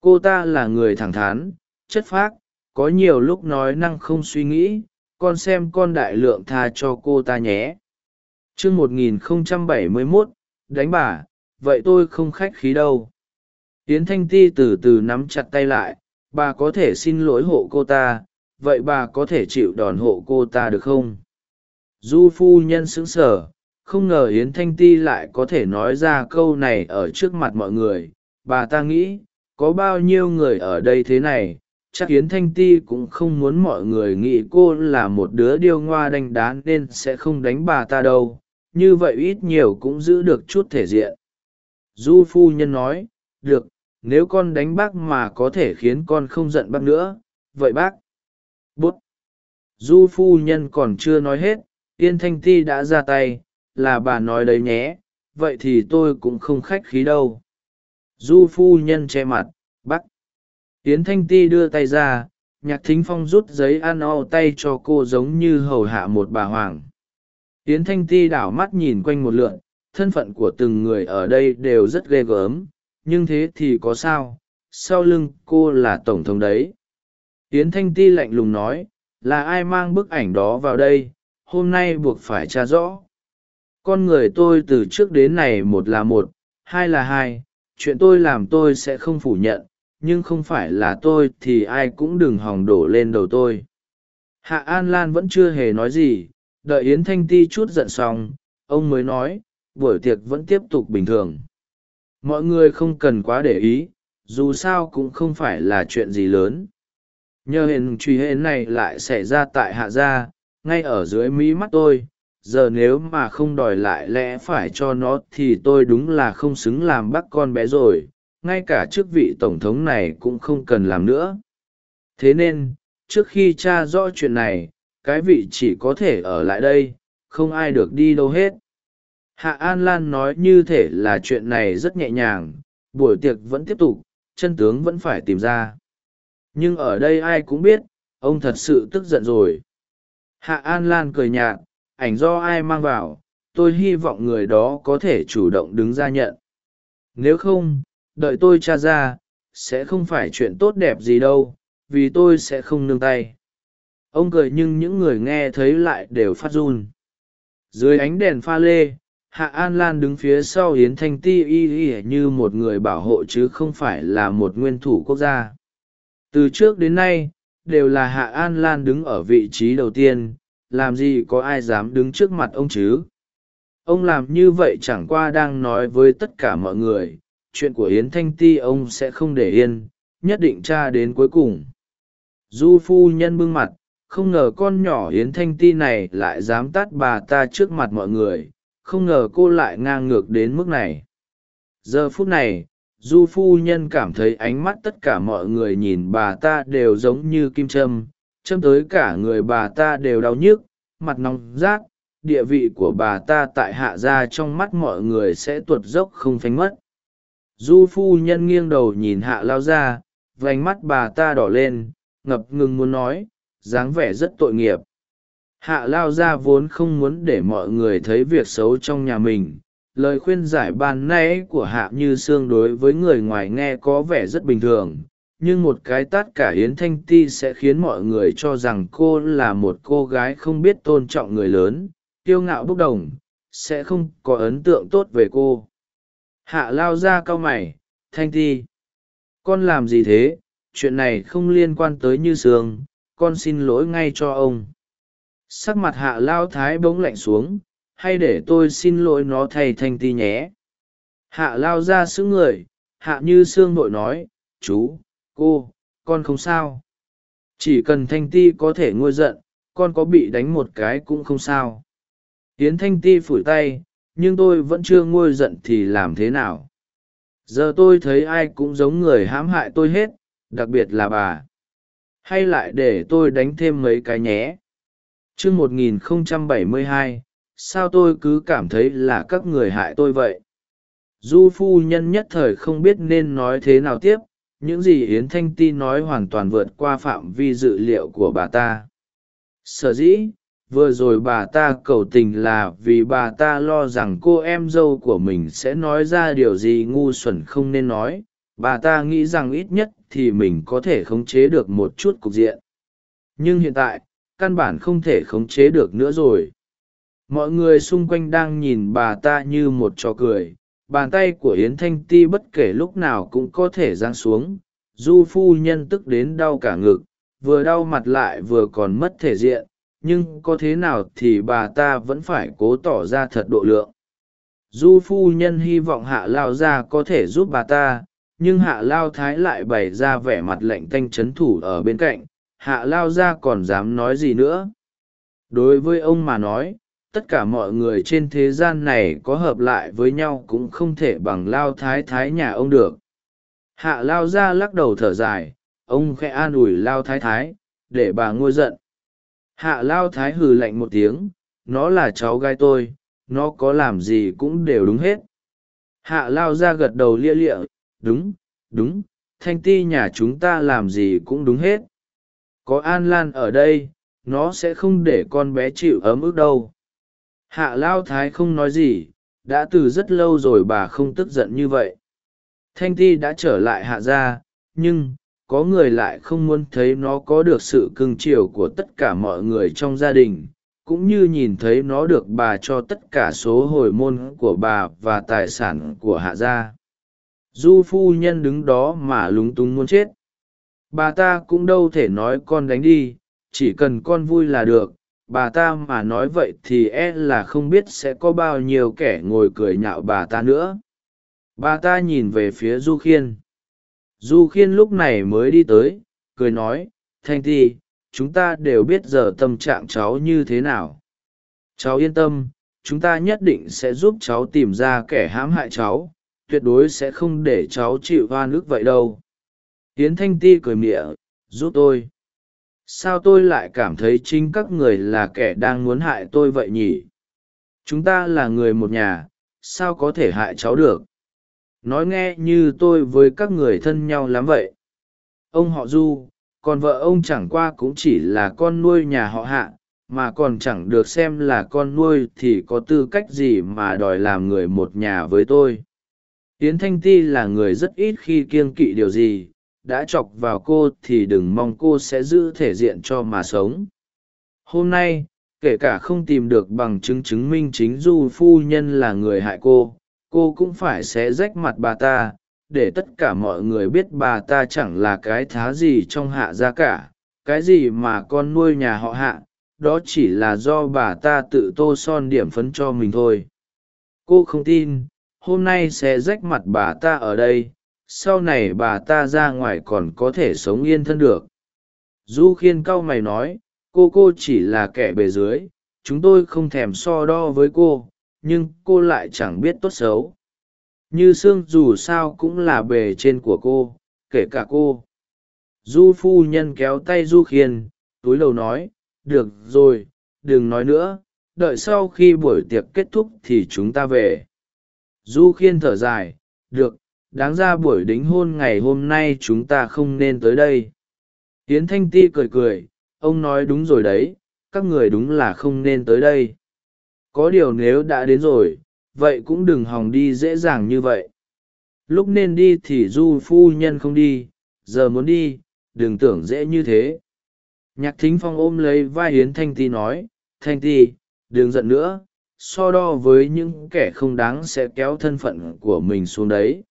Cô ta là người thẳng thắn, chất phác, có nhiều lúc nói năng không suy nghĩ, con xem con đại lượng tha cho cô ta nhé. T r ư ơ n g một nghìn bảy mươi mốt, đánh bà, vậy tôi không khách khí đâu. Yến thanh ti từ từ nắm chặt tay lại, bà có thể xin lỗi hộ cô ta vậy bà có thể chịu đòn hộ cô ta được không? Du phu nhân sững sờ, không ngờ yến thanh ti lại có thể nói ra câu này ở trước mặt mọi người. Bà ta nghĩ có bao nhiêu người ở đây thế này chắc yến thanh ti cũng không muốn mọi người nghĩ cô là một đứa điêu ngoa đanh đá nên sẽ không đánh bà ta đâu. Như vậy ít nhiều cũng giữ được chút thể diện. Du phu nhân nói được nếu con đánh bác mà có thể khiến con không giận bác nữa vậy bác bút. Du phu nhân còn chưa nói hết, yên thanh ti đã ra tay, là bà nói đấy nhé, vậy thì tôi cũng không khách khí đâu. Du phu nhân che mặt bắt yến thanh ti đưa tay ra, nhạc thính phong rút giấy ăn o tay cho cô giống như hầu hạ một bà hoàng. Yến thanh ti đảo mắt nhìn quanh một lượn, thân phận của từng người ở đây đều rất ghê gớm, nhưng thế thì có sao, sau lưng cô là tổng thống đấy. Yến thanh ti lạnh lùng nói, là ai mang bức ảnh đó vào đây, hôm nay buộc phải tra rõ. Con người tôi từ trước đến này một là một, hai là hai, chuyện tôi làm tôi sẽ không phủ nhận, nhưng không phải là tôi thì ai cũng đừng hòng đổ lên đầu tôi. Hạ an lan vẫn chưa hề nói gì, đợi yến thanh ti chút giận xong, ông mới nói, buổi tiệc vẫn tiếp tục bình thường. Mọi người không cần quá để ý, dù sao cũng không phải là chuyện gì lớn nhờ hình truy hên này lại xảy ra tại hạ gia, ngay ở dưới mí mắt tôi, giờ nếu mà không đòi lại lẽ phải cho nó thì tôi đúng là không xứng làm bác con bé rồi, ngay cả chức vị tổng thống này cũng không cần làm nữa. Thế nên, trước khi t r a rõ chuyện này, cái vị chỉ có thể ở lại đây, không ai được đi đâu hết. Hạ an lan nói như thể là chuyện này rất nhẹ nhàng, buổi tiệc vẫn tiếp tục, chân tướng vẫn phải tìm ra nhưng ở đây ai cũng biết, ông thật sự tức giận rồi. Hạ an lan cười nhạt, ảnh do ai mang vào, tôi hy vọng người đó có thể chủ động đứng ra nhận. Nếu không, đợi tôi t r a ra, sẽ không phải chuyện tốt đẹp gì đâu, vì tôi sẽ không nương tay. Ông cười nhưng những người nghe thấy lại đều phát run. Dưới ánh đèn pha lê, hạ an lan đứng phía sau Hiến thanh ti y y như một người bảo hộ chứ không phải là một nguyên thủ quốc gia từ trước đến nay, đều là hạ an lan đứng ở vị trí đầu tiên, làm gì có ai dám đứng trước mặt ông chứ? Ông làm như vậy chẳng qua đang nói với tất cả mọi người, chuyện của yến thanh ti ông sẽ không để yên, nhất định tra đến cuối cùng. Du phu nhân bưng mặt, không ngờ con nhỏ yến thanh ti này lại dám tát bà ta trước mặt mọi người, không ngờ cô lại ngang ngược đến mức này. Giờ phút này du phu nhân cảm thấy ánh mắt tất cả mọi người nhìn bà ta đều giống như kim châm châm tới cả người bà ta đều đau nhức, mặt nóng rát, địa vị của bà ta tại hạ gia trong mắt mọi người sẽ tuột dốc không phanh mất. Du phu nhân nghiêng đầu nhìn hạ lao ra vành mắt bà ta đỏ lên, ngập ngừng muốn nói, dáng vẻ rất tội nghiệp. Hạ lao ra vốn không muốn để mọi người thấy việc xấu trong nhà mình lời khuyên giải ban nay của hạ như sương đối với người ngoài nghe có vẻ rất bình thường, nhưng một cái tát cả hiến thanh ti sẽ khiến mọi người cho rằng cô là một cô gái không biết tôn trọng người lớn, kiêu ngạo bốc đồng, sẽ không có ấn tượng tốt về cô. Hạ lao ra cau mày, thanh ti, con làm gì thế? Chuyện này không liên quan tới như sương, con xin lỗi ngay cho ông. Sắc mặt hạ lao thái bỗng lạnh xuống hay để tôi xin lỗi nó thầy thanh ti nhé. Hạ lao ra xứ người, hạ như sương nội nói, chú, cô, con không sao. Chỉ cần thanh ti có thể ngôi giận, con có bị đánh một cái cũng không sao. Tiến thanh ti phủi tay, nhưng tôi vẫn chưa ngôi giận thì làm thế nào? Giờ tôi thấy ai cũng giống người hãm hại tôi hết, đặc biệt là bà. Hay lại để tôi đánh thêm mấy cái nhé. Trương một nghìn không trăm bảy mươi hai sao tôi cứ cảm thấy là các người hại tôi vậy? Du phu nhân nhất thời không biết nên nói thế nào tiếp, những gì yến thanh ti nói hoàn toàn vượt qua phạm vi dự liệu của bà ta. Sở dĩ, vừa rồi bà ta cầu tình là vì bà ta lo rằng cô em dâu của mình sẽ nói ra điều gì ngu xuẩn không nên nói. Bà ta nghĩ rằng ít nhất thì mình có thể khống chế được một chút cục diện. Nhưng hiện tại, căn bản không thể khống chế được nữa rồi mọi người xung quanh đang nhìn bà ta như một trò cười. Bàn tay của yến thanh ti bất kể lúc nào cũng có thể giáng xuống, du phu nhân tức đến đau cả ngực, vừa đau mặt lại vừa còn mất thể diện, nhưng có thế nào thì bà ta vẫn phải cố tỏ ra thật độ lượng. Du phu nhân hy vọng hạ lao gia có thể giúp bà ta, nhưng hạ lao thái lại bày ra vẻ mặt lạnh tanh c h ấ n thủ ở bên cạnh. Hạ lao gia còn dám nói gì nữa? Đối với ông mà nói tất cả mọi người trên thế gian này có hợp lại với nhau cũng không thể bằng lao thái thái nhà ông được. Hạ lao ra lắc đầu thở dài, ông khẽ an ủi lao thái thái, để bà ngôi giận. Hạ lao thái hừ lạnh một tiếng, nó là cháu gái tôi, nó có làm gì cũng đều đúng hết. Hạ lao ra gật đầu lia lịa, đúng đúng, thanh ti nhà chúng ta làm gì cũng đúng hết. Có an lan ở đây, nó sẽ không để con bé chịu ấm ức đâu hạ lao thái không nói gì, đã từ rất lâu rồi bà không tức giận như vậy. Thanh ti đã trở lại hạ gia, nhưng có người lại không muốn thấy nó có được sự cưng chiều của tất cả mọi người trong gia đình, cũng như nhìn thấy nó được bà cho tất cả số hồi môn của bà và tài sản của hạ gia. Du phu nhân đứng đó mà lúng túng muốn chết. Bà ta cũng đâu thể nói con đánh đi, chỉ cần con vui là được bà ta mà nói vậy thì e là không biết sẽ có bao nhiêu kẻ ngồi cười nhạo bà ta nữa. Bà ta nhìn về phía du khiên. Du khiên lúc này mới đi tới, cười nói, thanh ti, chúng ta đều biết giờ tâm trạng cháu như thế nào. Cháu yên tâm, chúng ta nhất định sẽ giúp cháu tìm ra kẻ hãm hại cháu, tuyệt đối sẽ không để cháu chịu van ức vậy đâu. Yến thanh ti cười mịa giúp tôi sao tôi lại cảm thấy chính các người là kẻ đang muốn hại tôi vậy nhỉ? Chúng ta là người một nhà, sao có thể hại cháu được? Nói nghe như tôi với các người thân nhau lắm vậy. Ông họ du, còn vợ ông chẳng qua cũng chỉ là con nuôi nhà họ hạ, mà còn chẳng được xem là con nuôi thì có tư cách gì mà đòi làm người một nhà với tôi? Yến thanh ti là người rất ít khi kiêng kỵ điều gì đã chọc vào cô thì đừng mong cô sẽ giữ thể diện cho mà sống. Hôm nay, kể cả không tìm được bằng chứng chứng minh chính du phu nhân là người hại cô cô cũng phải xé rách mặt bà ta, để tất cả mọi người biết bà ta chẳng là cái thá gì trong hạ gia cả. Cái gì mà con nuôi nhà họ hạ, đó chỉ là do bà ta tự tô son điểm phấn cho mình thôi. Cô không tin, hôm nay sẽ rách mặt bà ta ở đây sau này bà ta ra ngoài còn có thể sống yên thân được. Du khiên cau mày nói, cô cô chỉ là kẻ bề dưới, chúng tôi không thèm so đo với cô, nhưng cô lại chẳng biết tốt xấu. Như sương dù sao cũng là bề trên của cô, kể cả cô. Du phu nhân kéo tay du khiên, túi lầu nói, được rồi, đừng nói nữa, đợi sau khi buổi tiệc kết thúc thì chúng ta về. Du khiên thở dài, được đáng ra buổi đính hôn ngày hôm nay chúng ta không nên tới đây. Hiến thanh ti cười cười, ông nói đúng rồi đấy, các người đúng là không nên tới đây. Có điều nếu đã đến rồi, vậy cũng đừng hòng đi dễ dàng như vậy. Lúc nên đi thì du phu nhân không đi, giờ muốn đi, đừng tưởng dễ như thế. Nhạc thính phong ôm lấy vai hiến thanh ti nói, thanh ti, đừng giận nữa, so đo với những kẻ không đáng sẽ kéo thân phận của mình xuống đấy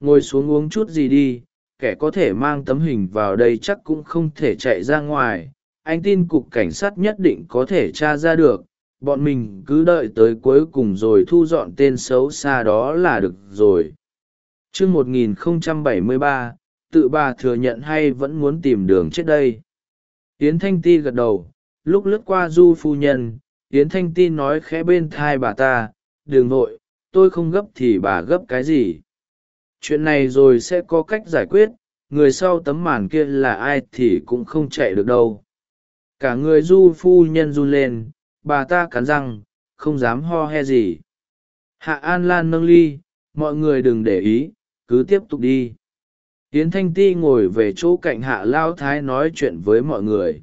ngồi xuống uống chút gì đi kẻ có thể mang tấm hình vào đây chắc cũng không thể chạy ra ngoài. Anh tin cục cảnh sát nhất định có thể t r a ra được bọn mình cứ đợi tới cuối cùng rồi thu dọn tên xấu xa đó là được rồi. Chương một nghìn không trăm bảy mươi ba tự bà thừa nhận hay vẫn muốn tìm đường chết đây? Yến thanh ti gật đầu lúc lướt qua du phu nhân yến thanh ti nói khẽ bên thai bà ta Đường nội, tôi không gấp thì bà gấp cái gì? Chuyện này rồi sẽ có cách giải quyết, người sau tấm màn kia là ai thì cũng không chạy được đâu. Cả người du phu nhân run lên, bà ta cắn răng, không dám ho he gì. Hạ an lan nâng ly, mọi người đừng để ý, cứ tiếp tục đi. Tiến thanh ti ngồi về chỗ cạnh hạ lao thái nói chuyện với mọi người.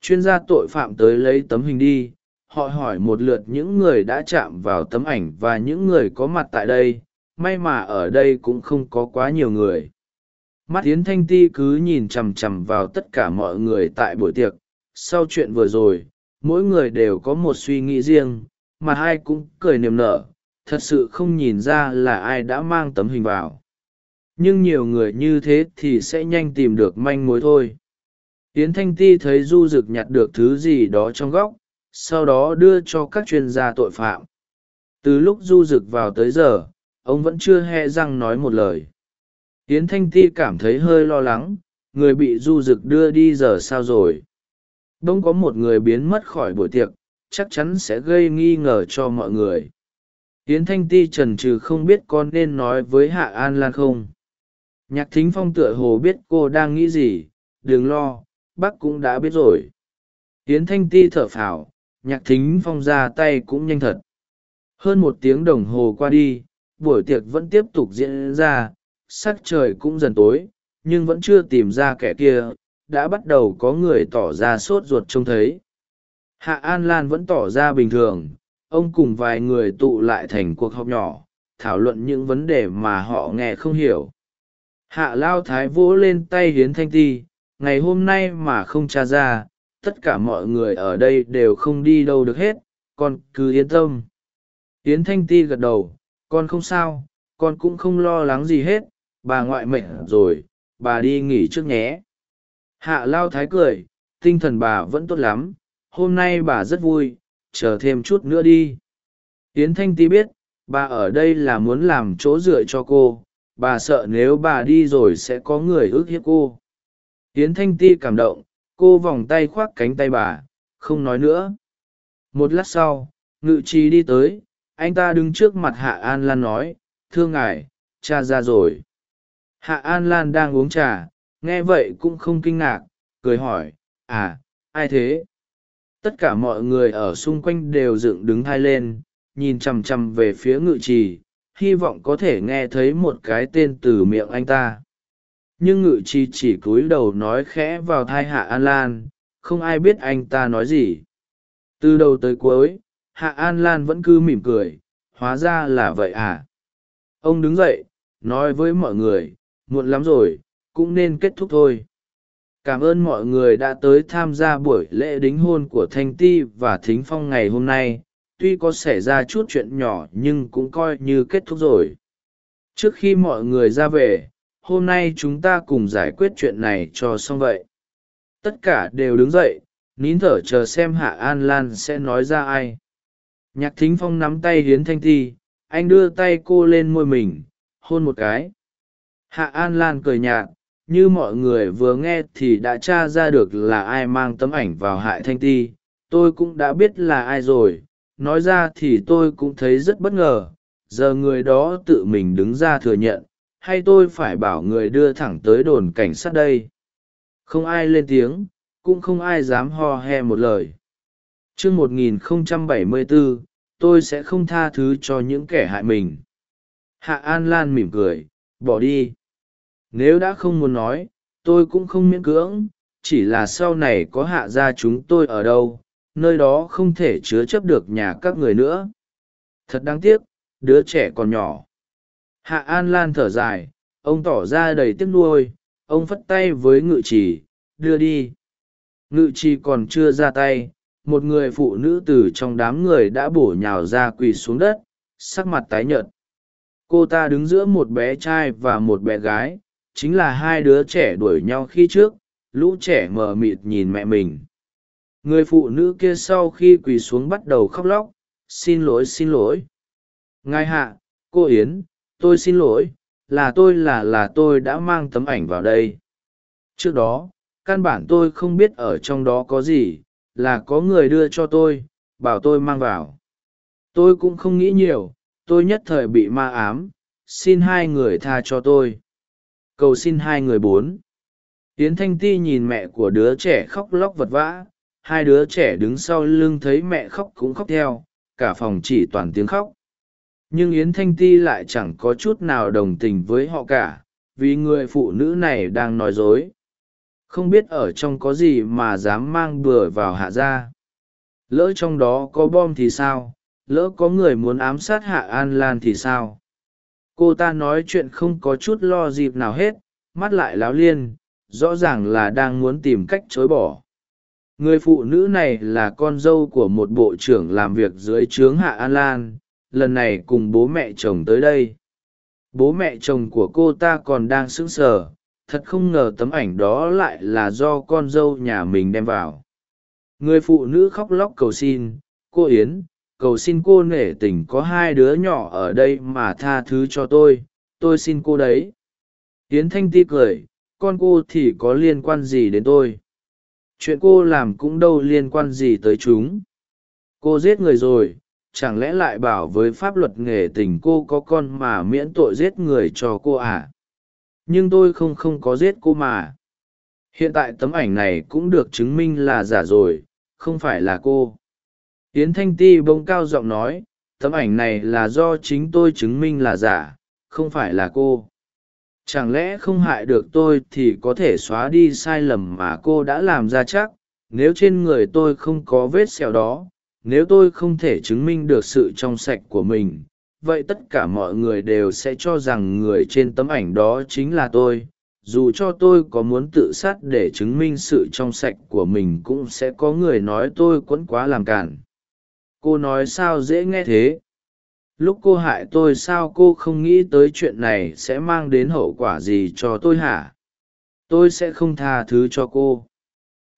Chuyên gia tội phạm tới lấy tấm hình đi, họ hỏi một lượt những người đã chạm vào tấm ảnh và những người có mặt tại đây may mà ở đây cũng không có quá nhiều người. Mắt tiến thanh ti cứ nhìn chằm chằm vào tất cả mọi người tại buổi tiệc. Sau chuyện vừa rồi, mỗi người đều có một suy nghĩ riêng, mà ai cũng cười niềm nở. Thật sự không nhìn ra là ai đã mang tấm hình vào. Nhưng nhiều người như thế thì sẽ nhanh tìm được manh mối thôi. Yến thanh ti thấy du rực nhặt được thứ gì đó trong góc, sau đó đưa cho các chuyên gia tội phạm. Từ lúc du rực vào tới giờ ông vẫn chưa he răng nói một lời. Yến thanh ti cảm thấy hơi lo lắng, người bị du rực đưa đi giờ sao rồi? Đông có một người biến mất khỏi buổi tiệc, chắc chắn sẽ gây nghi ngờ cho mọi người. Yến thanh ti trần trừ không biết con nên nói với hạ an lan không? Nhạc thính phong tựa hồ biết cô đang nghĩ gì, đừng lo, bác cũng đã biết rồi. Yến thanh ti thở phào, nhạc thính phong ra tay cũng nhanh thật. Hơn một tiếng đồng hồ qua đi buổi tiệc vẫn tiếp tục diễn ra, sắc trời cũng dần tối, nhưng vẫn chưa tìm ra kẻ kia, đã bắt đầu có người tỏ ra sốt ruột trông thấy. Hạ an lan vẫn tỏ ra bình thường, ông cùng vài người tụ lại thành cuộc họp nhỏ, thảo luận những vấn đề mà họ nghe không hiểu. Hạ lao thái vỗ lên tay hiến thanh ti, ngày hôm nay mà không tra ra, tất cả mọi người ở đây đều không đi đâu được hết con cứ yên tâm. Hiến thanh ti gật đầu con không sao, con cũng không lo lắng gì hết, bà ngoại mệnh rồi, bà đi nghỉ trước nhé. Hạ lao thái cười, tinh thần bà vẫn tốt lắm, hôm nay bà rất vui, chờ thêm chút nữa đi. Yến thanh ti biết, bà ở đây là muốn làm chỗ dựa cho cô, bà sợ nếu bà đi rồi sẽ có người ước hiếp cô. Yến thanh ti cảm động, cô vòng tay khoác cánh tay bà, không nói nữa. Một lát sau, ngự trì đi tới anh ta đứng trước mặt hạ an lan nói, thưa ngài, cha ra rồi. Hạ an lan đang uống trà, nghe vậy cũng không kinh ngạc, cười hỏi à ai thế? Tất cả mọi người ở xung quanh đều dựng đứng hai lên, nhìn chằm chằm về phía ngự trì, hy vọng có thể nghe thấy một cái tên từ miệng anh ta. Nhưng ngự trì chỉ cúi đầu nói khẽ vào thai hạ an lan, không ai biết anh ta nói gì. Từ đầu tới cuối hạ an lan vẫn cứ mỉm cười, hóa ra là vậy à? Ông đứng dậy, nói với mọi người, muộn lắm rồi, cũng nên kết thúc thôi. Cảm ơn mọi người đã tới tham gia buổi lễ đính hôn của thanh ti và thính phong ngày hôm nay. Tuy có xảy ra chút chuyện nhỏ nhưng cũng coi như kết thúc rồi. Trước khi mọi người ra về, hôm nay chúng ta cùng giải quyết chuyện này cho xong vậy. Tất cả đều đứng dậy, nín thở chờ xem hạ an lan sẽ nói ra ai nhạc thính phong nắm tay hiến thanh ti anh đưa tay cô lên môi mình hôn một cái. Hạ an lan cười nhạt như mọi người vừa nghe thì đã tra ra được là ai mang tấm ảnh vào hại thanh ti. Tôi cũng đã biết là ai rồi nói ra thì tôi cũng thấy rất bất ngờ. Giờ người đó tự mình đứng ra thừa nhận hay tôi phải bảo người đưa thẳng tới đồn cảnh sát đây? Không ai lên tiếng cũng không ai dám ho he một lời. T r ư ớ c 1074, tôi sẽ không tha thứ cho những kẻ hại mình. Hạ an lan mỉm cười, bỏ đi. Nếu đã không muốn nói, tôi cũng không miễn cưỡng, chỉ là sau này có hạ ra chúng tôi ở đâu, nơi đó không thể chứa chấp được nhà các người nữa. Thật đáng tiếc, đứa trẻ còn nhỏ. Hạ an lan thở dài, ông tỏ ra đầy tiếc nuôi, ông phất tay với ngự trì, đưa đi. Ngự trì còn chưa ra tay một người phụ nữ từ trong đám người đã bổ nhào ra quỳ xuống đất, sắc mặt tái nhợt. Cô ta đứng giữa một bé trai và một bé gái, chính là hai đứa trẻ đuổi nhau khi trước, lũ trẻ mờ mịt nhìn mẹ mình. Người phụ nữ kia sau khi quỳ xuống bắt đầu khóc lóc, xin lỗi xin lỗi. Ngài hạ, cô yến, tôi xin lỗi, là tôi, là là tôi đã mang tấm ảnh vào đây. Trước đó, căn bản tôi không biết ở trong đó có gì là có người đưa cho tôi, bảo tôi mang vào. Tôi cũng không nghĩ nhiều, tôi nhất thời bị ma ám, xin hai người tha cho tôi. Cầu xin hai người bốn. Yến thanh ti nhìn mẹ của đứa trẻ khóc lóc vật vã, hai đứa trẻ đứng sau lưng thấy mẹ khóc cũng khóc theo, cả phòng chỉ toàn tiếng khóc. Nhưng yến thanh ti lại chẳng có chút nào đồng tình với họ cả, vì người phụ nữ này đang nói dối không biết ở trong có gì mà dám mang bừa vào hạ gia. Lỡ trong đó có bom thì sao? Lỡ có người muốn ám sát hạ an lan thì sao? Cô ta nói chuyện không có chút lo dịp nào hết, mắt lại láo liên, rõ ràng là đang muốn tìm cách chối bỏ. Người phụ nữ này là con dâu của một bộ trưởng làm việc dưới trướng hạ an lan, lần này cùng bố mẹ chồng tới đây. Bố mẹ chồng của cô ta còn đang sững sờ thật không ngờ tấm ảnh đó lại là do con dâu nhà mình đem vào. Người phụ nữ khóc lóc cầu xin, cô yến, cầu xin cô nể tình có hai đứa nhỏ ở đây mà tha thứ cho tôi tôi xin cô đấy. Yến thanh ti cười, con cô thì có liên quan gì đến tôi? Chuyện cô làm cũng đâu liên quan gì tới chúng. Cô giết người rồi, chẳng lẽ lại bảo với pháp luật nghề tình cô có con mà miễn tội giết người cho cô à? Nhưng tôi không không có giết cô mà. Hiện tại tấm ảnh này cũng được chứng minh là giả rồi, không phải là cô. Yến thanh ti bỗng cao giọng nói, tấm ảnh này là do chính tôi chứng minh là giả, không phải là cô. Chẳng lẽ không hại được tôi thì có thể xóa đi sai lầm mà cô đã làm ra chắc? Nếu trên người tôi không có vết sẹo đó, nếu tôi không thể chứng minh được sự trong sạch của mình vậy tất cả mọi người đều sẽ cho rằng người trên tấm ảnh đó chính là tôi. Dù cho tôi có muốn tự sát để chứng minh sự trong sạch của mình cũng sẽ có người nói tôi quẫn quá làm cản cô nói sao dễ nghe thế? Lúc cô hại tôi sao cô không nghĩ tới chuyện này sẽ mang đến hậu quả gì cho tôi hả? Tôi sẽ không tha thứ cho cô.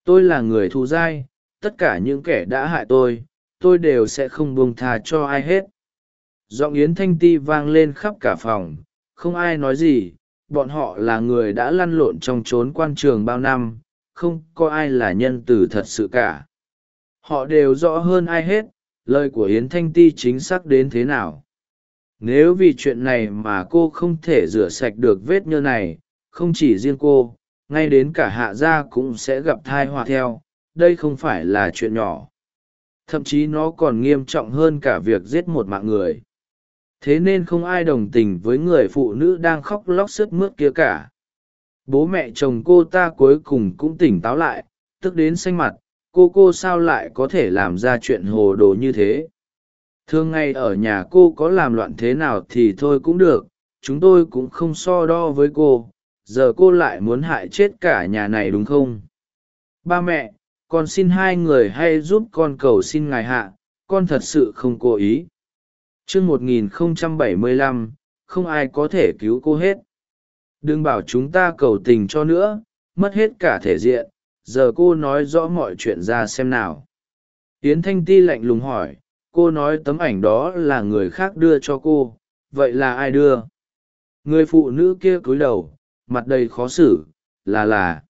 Tôi là người thù dai, tất cả những kẻ đã hại tôi tôi đều sẽ không buông tha cho ai hết giọng yến thanh ti vang lên khắp cả phòng, không ai nói gì, bọn họ là người đã lăn lộn trong trốn quan trường bao năm, không có ai là nhân từ thật sự cả. Họ đều rõ hơn ai hết, lời của yến thanh ti chính xác đến thế nào. Nếu vì chuyện này mà cô không thể rửa sạch được vết nhơ này, không chỉ riêng cô, ngay đến cả hạ gia cũng sẽ gặp thai họa theo, đây không phải là chuyện nhỏ. Thậm chí nó còn nghiêm trọng hơn cả việc giết một mạng người thế nên không ai đồng tình với người phụ nữ đang khóc lóc sướt mướt kia cả. Bố mẹ chồng cô ta cuối cùng cũng tỉnh táo lại, tức đến xanh mặt, cô cô sao lại có thể làm ra chuyện hồ đồ như thế? Thường ngày ở nhà cô có làm loạn thế nào thì thôi cũng được, chúng tôi cũng không so đo với cô, giờ cô lại muốn hại chết cả nhà này đúng không? Ba mẹ, con xin hai người hay giúp con cầu xin ngài hạ, con thật sự không cố ý chương một nghìn không trăm bảy mươi lăm, không ai có thể cứu cô hết. Đừng bảo chúng ta cầu tình cho nữa, mất hết cả thể diện, giờ cô nói rõ mọi chuyện ra xem nào. Yến thanh ti lạnh lùng hỏi, cô nói tấm ảnh đó là người khác đưa cho cô, vậy là ai đưa? Người phụ nữ kia cúi đầu, mặt đầy khó xử, là là.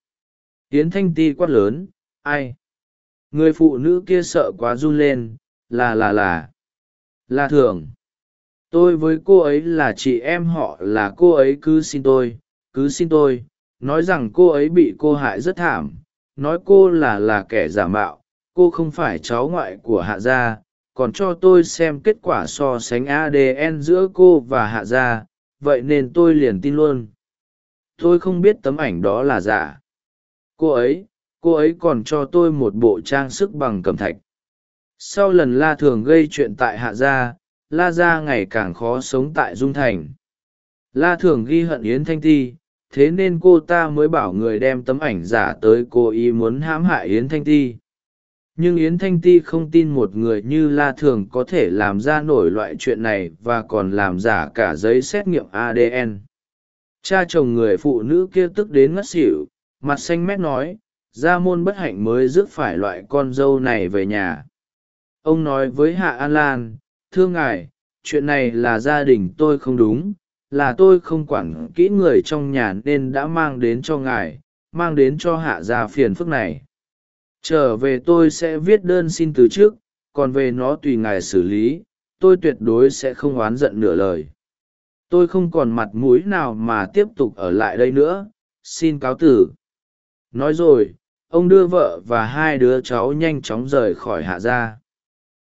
Yến thanh ti quát lớn, ai? Người phụ nữ kia sợ quá run lên, là là là là thường. Tôi với cô ấy là chị em họ là cô ấy cứ xin tôi, cứ xin tôi. Nói rằng cô ấy bị cô hại rất thảm. Nói cô là là kẻ giả mạo. Cô không phải cháu ngoại của hạ gia. Còn cho tôi xem kết quả so sánh adn giữa cô và hạ gia. Vậy nên tôi liền tin luôn. Tôi không biết tấm ảnh đó là giả. Cô ấy cô ấy còn cho tôi một bộ trang sức bằng cẩm thạch sau lần la thường gây chuyện tại hạ gia, la gia ngày càng khó sống tại dung thành. La thường ghi hận yến thanh ti, thế nên cô ta mới bảo người đem tấm ảnh giả tới cô ý muốn hãm hại yến thanh ti. Nhưng yến thanh ti không tin một người như la thường có thể làm ra nổi loại chuyện này và còn làm giả cả giấy xét nghiệm adn cha chồng người phụ nữ kia tức đến ngất xỉu, mặt xanh mét nói gia môn bất hạnh mới rước phải loại con dâu này về nhà ông nói với hạ an lan, thưa ngài, chuyện này là gia đình tôi không đúng, là tôi không quản kỹ người trong nhà nên đã mang đến cho ngài, mang đến cho hạ gia phiền phức này. Trở về tôi sẽ viết đơn xin từ trước còn về nó tùy ngài xử lý, tôi tuyệt đối sẽ không oán giận nửa lời. Tôi không còn mặt mũi nào mà tiếp tục ở lại đây nữa, xin cáo tử. Nói rồi, ông đưa vợ và hai đứa cháu nhanh chóng rời khỏi hạ gia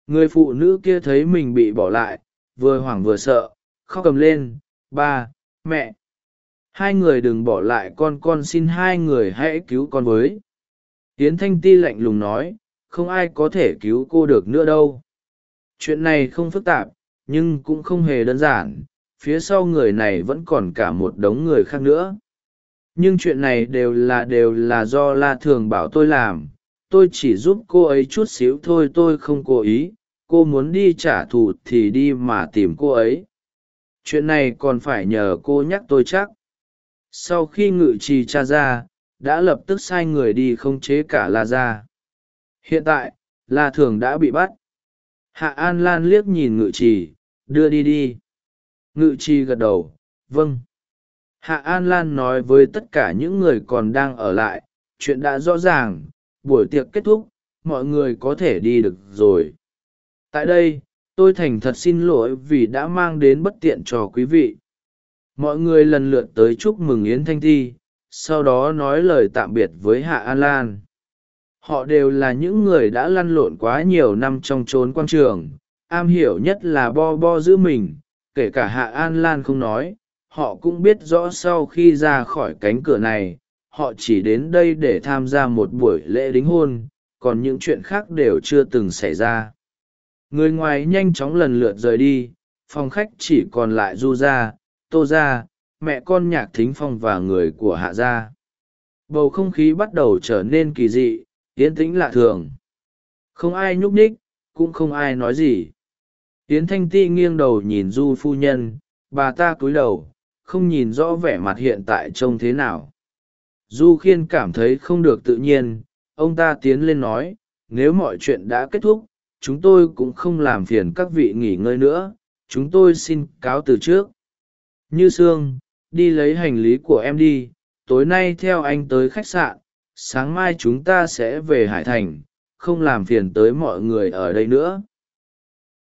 người phụ nữ kia thấy mình bị bỏ lại, vừa hoảng vừa sợ, khóc cầm lên, ba, mẹ, hai người đừng bỏ lại con con xin hai người hãy cứu con với. Tiến thanh ti lạnh lùng nói, không ai có thể cứu cô được nữa đâu. Chuyện này không phức tạp, nhưng cũng không hề đơn giản, phía sau người này vẫn còn cả một đống người khác nữa. Nhưng chuyện này đều là đều là do la thường bảo tôi làm tôi chỉ giúp cô ấy chút xíu thôi, tôi không cố ý. Cô muốn đi trả thù thì đi mà tìm cô ấy. Chuyện này còn phải nhờ cô nhắc tôi chắc. Sau khi ngự trì cha ra, đã lập tức sai người đi khống chế cả la ra hiện tại, la thường đã bị bắt. Hạ an lan liếc nhìn ngự trì, đưa đi đi. Ngự trì gật đầu vâng. Hạ an lan nói với tất cả những người còn đang ở lại, chuyện đã rõ ràng buổi tiệc kết thúc, mọi người có thể đi được rồi. Tại đây, tôi thành thật xin lỗi vì đã mang đến bất tiện cho quý vị. Mọi người lần lượt tới chúc mừng yến thanh thi, sau đó nói lời tạm biệt với hạ an lan. Họ đều là những người đã lăn lộn quá nhiều năm trong trốn quan trường, am hiểu nhất là bo bo giữ mình, kể cả hạ an lan không nói, họ cũng biết rõ sau khi ra khỏi cánh cửa này họ chỉ đến đây để tham gia một buổi lễ đính hôn, còn những chuyện khác đều chưa từng xảy ra. Người ngoài nhanh chóng lần lượt rời đi, phòng khách chỉ còn lại du gia, tô gia, mẹ con nhạc thính phong và người của hạ gia. Bầu không khí bắt đầu trở nên kỳ dị yến tĩnh lạ thường. Không ai nhúc nhích, cũng không ai nói gì. Yến thanh ti nghiêng đầu nhìn du phu nhân, bà ta cúi đầu, không nhìn rõ vẻ mặt hiện tại trông thế nào du khiên cảm thấy không được tự nhiên, ông ta tiến lên nói, nếu mọi chuyện đã kết thúc, chúng tôi cũng không làm phiền các vị nghỉ ngơi nữa, chúng tôi xin cáo từ trước. Như sương, đi lấy hành lý của em đi, tối nay theo anh tới khách sạn, sáng mai chúng ta sẽ về hải thành, không làm phiền tới mọi người ở đây nữa.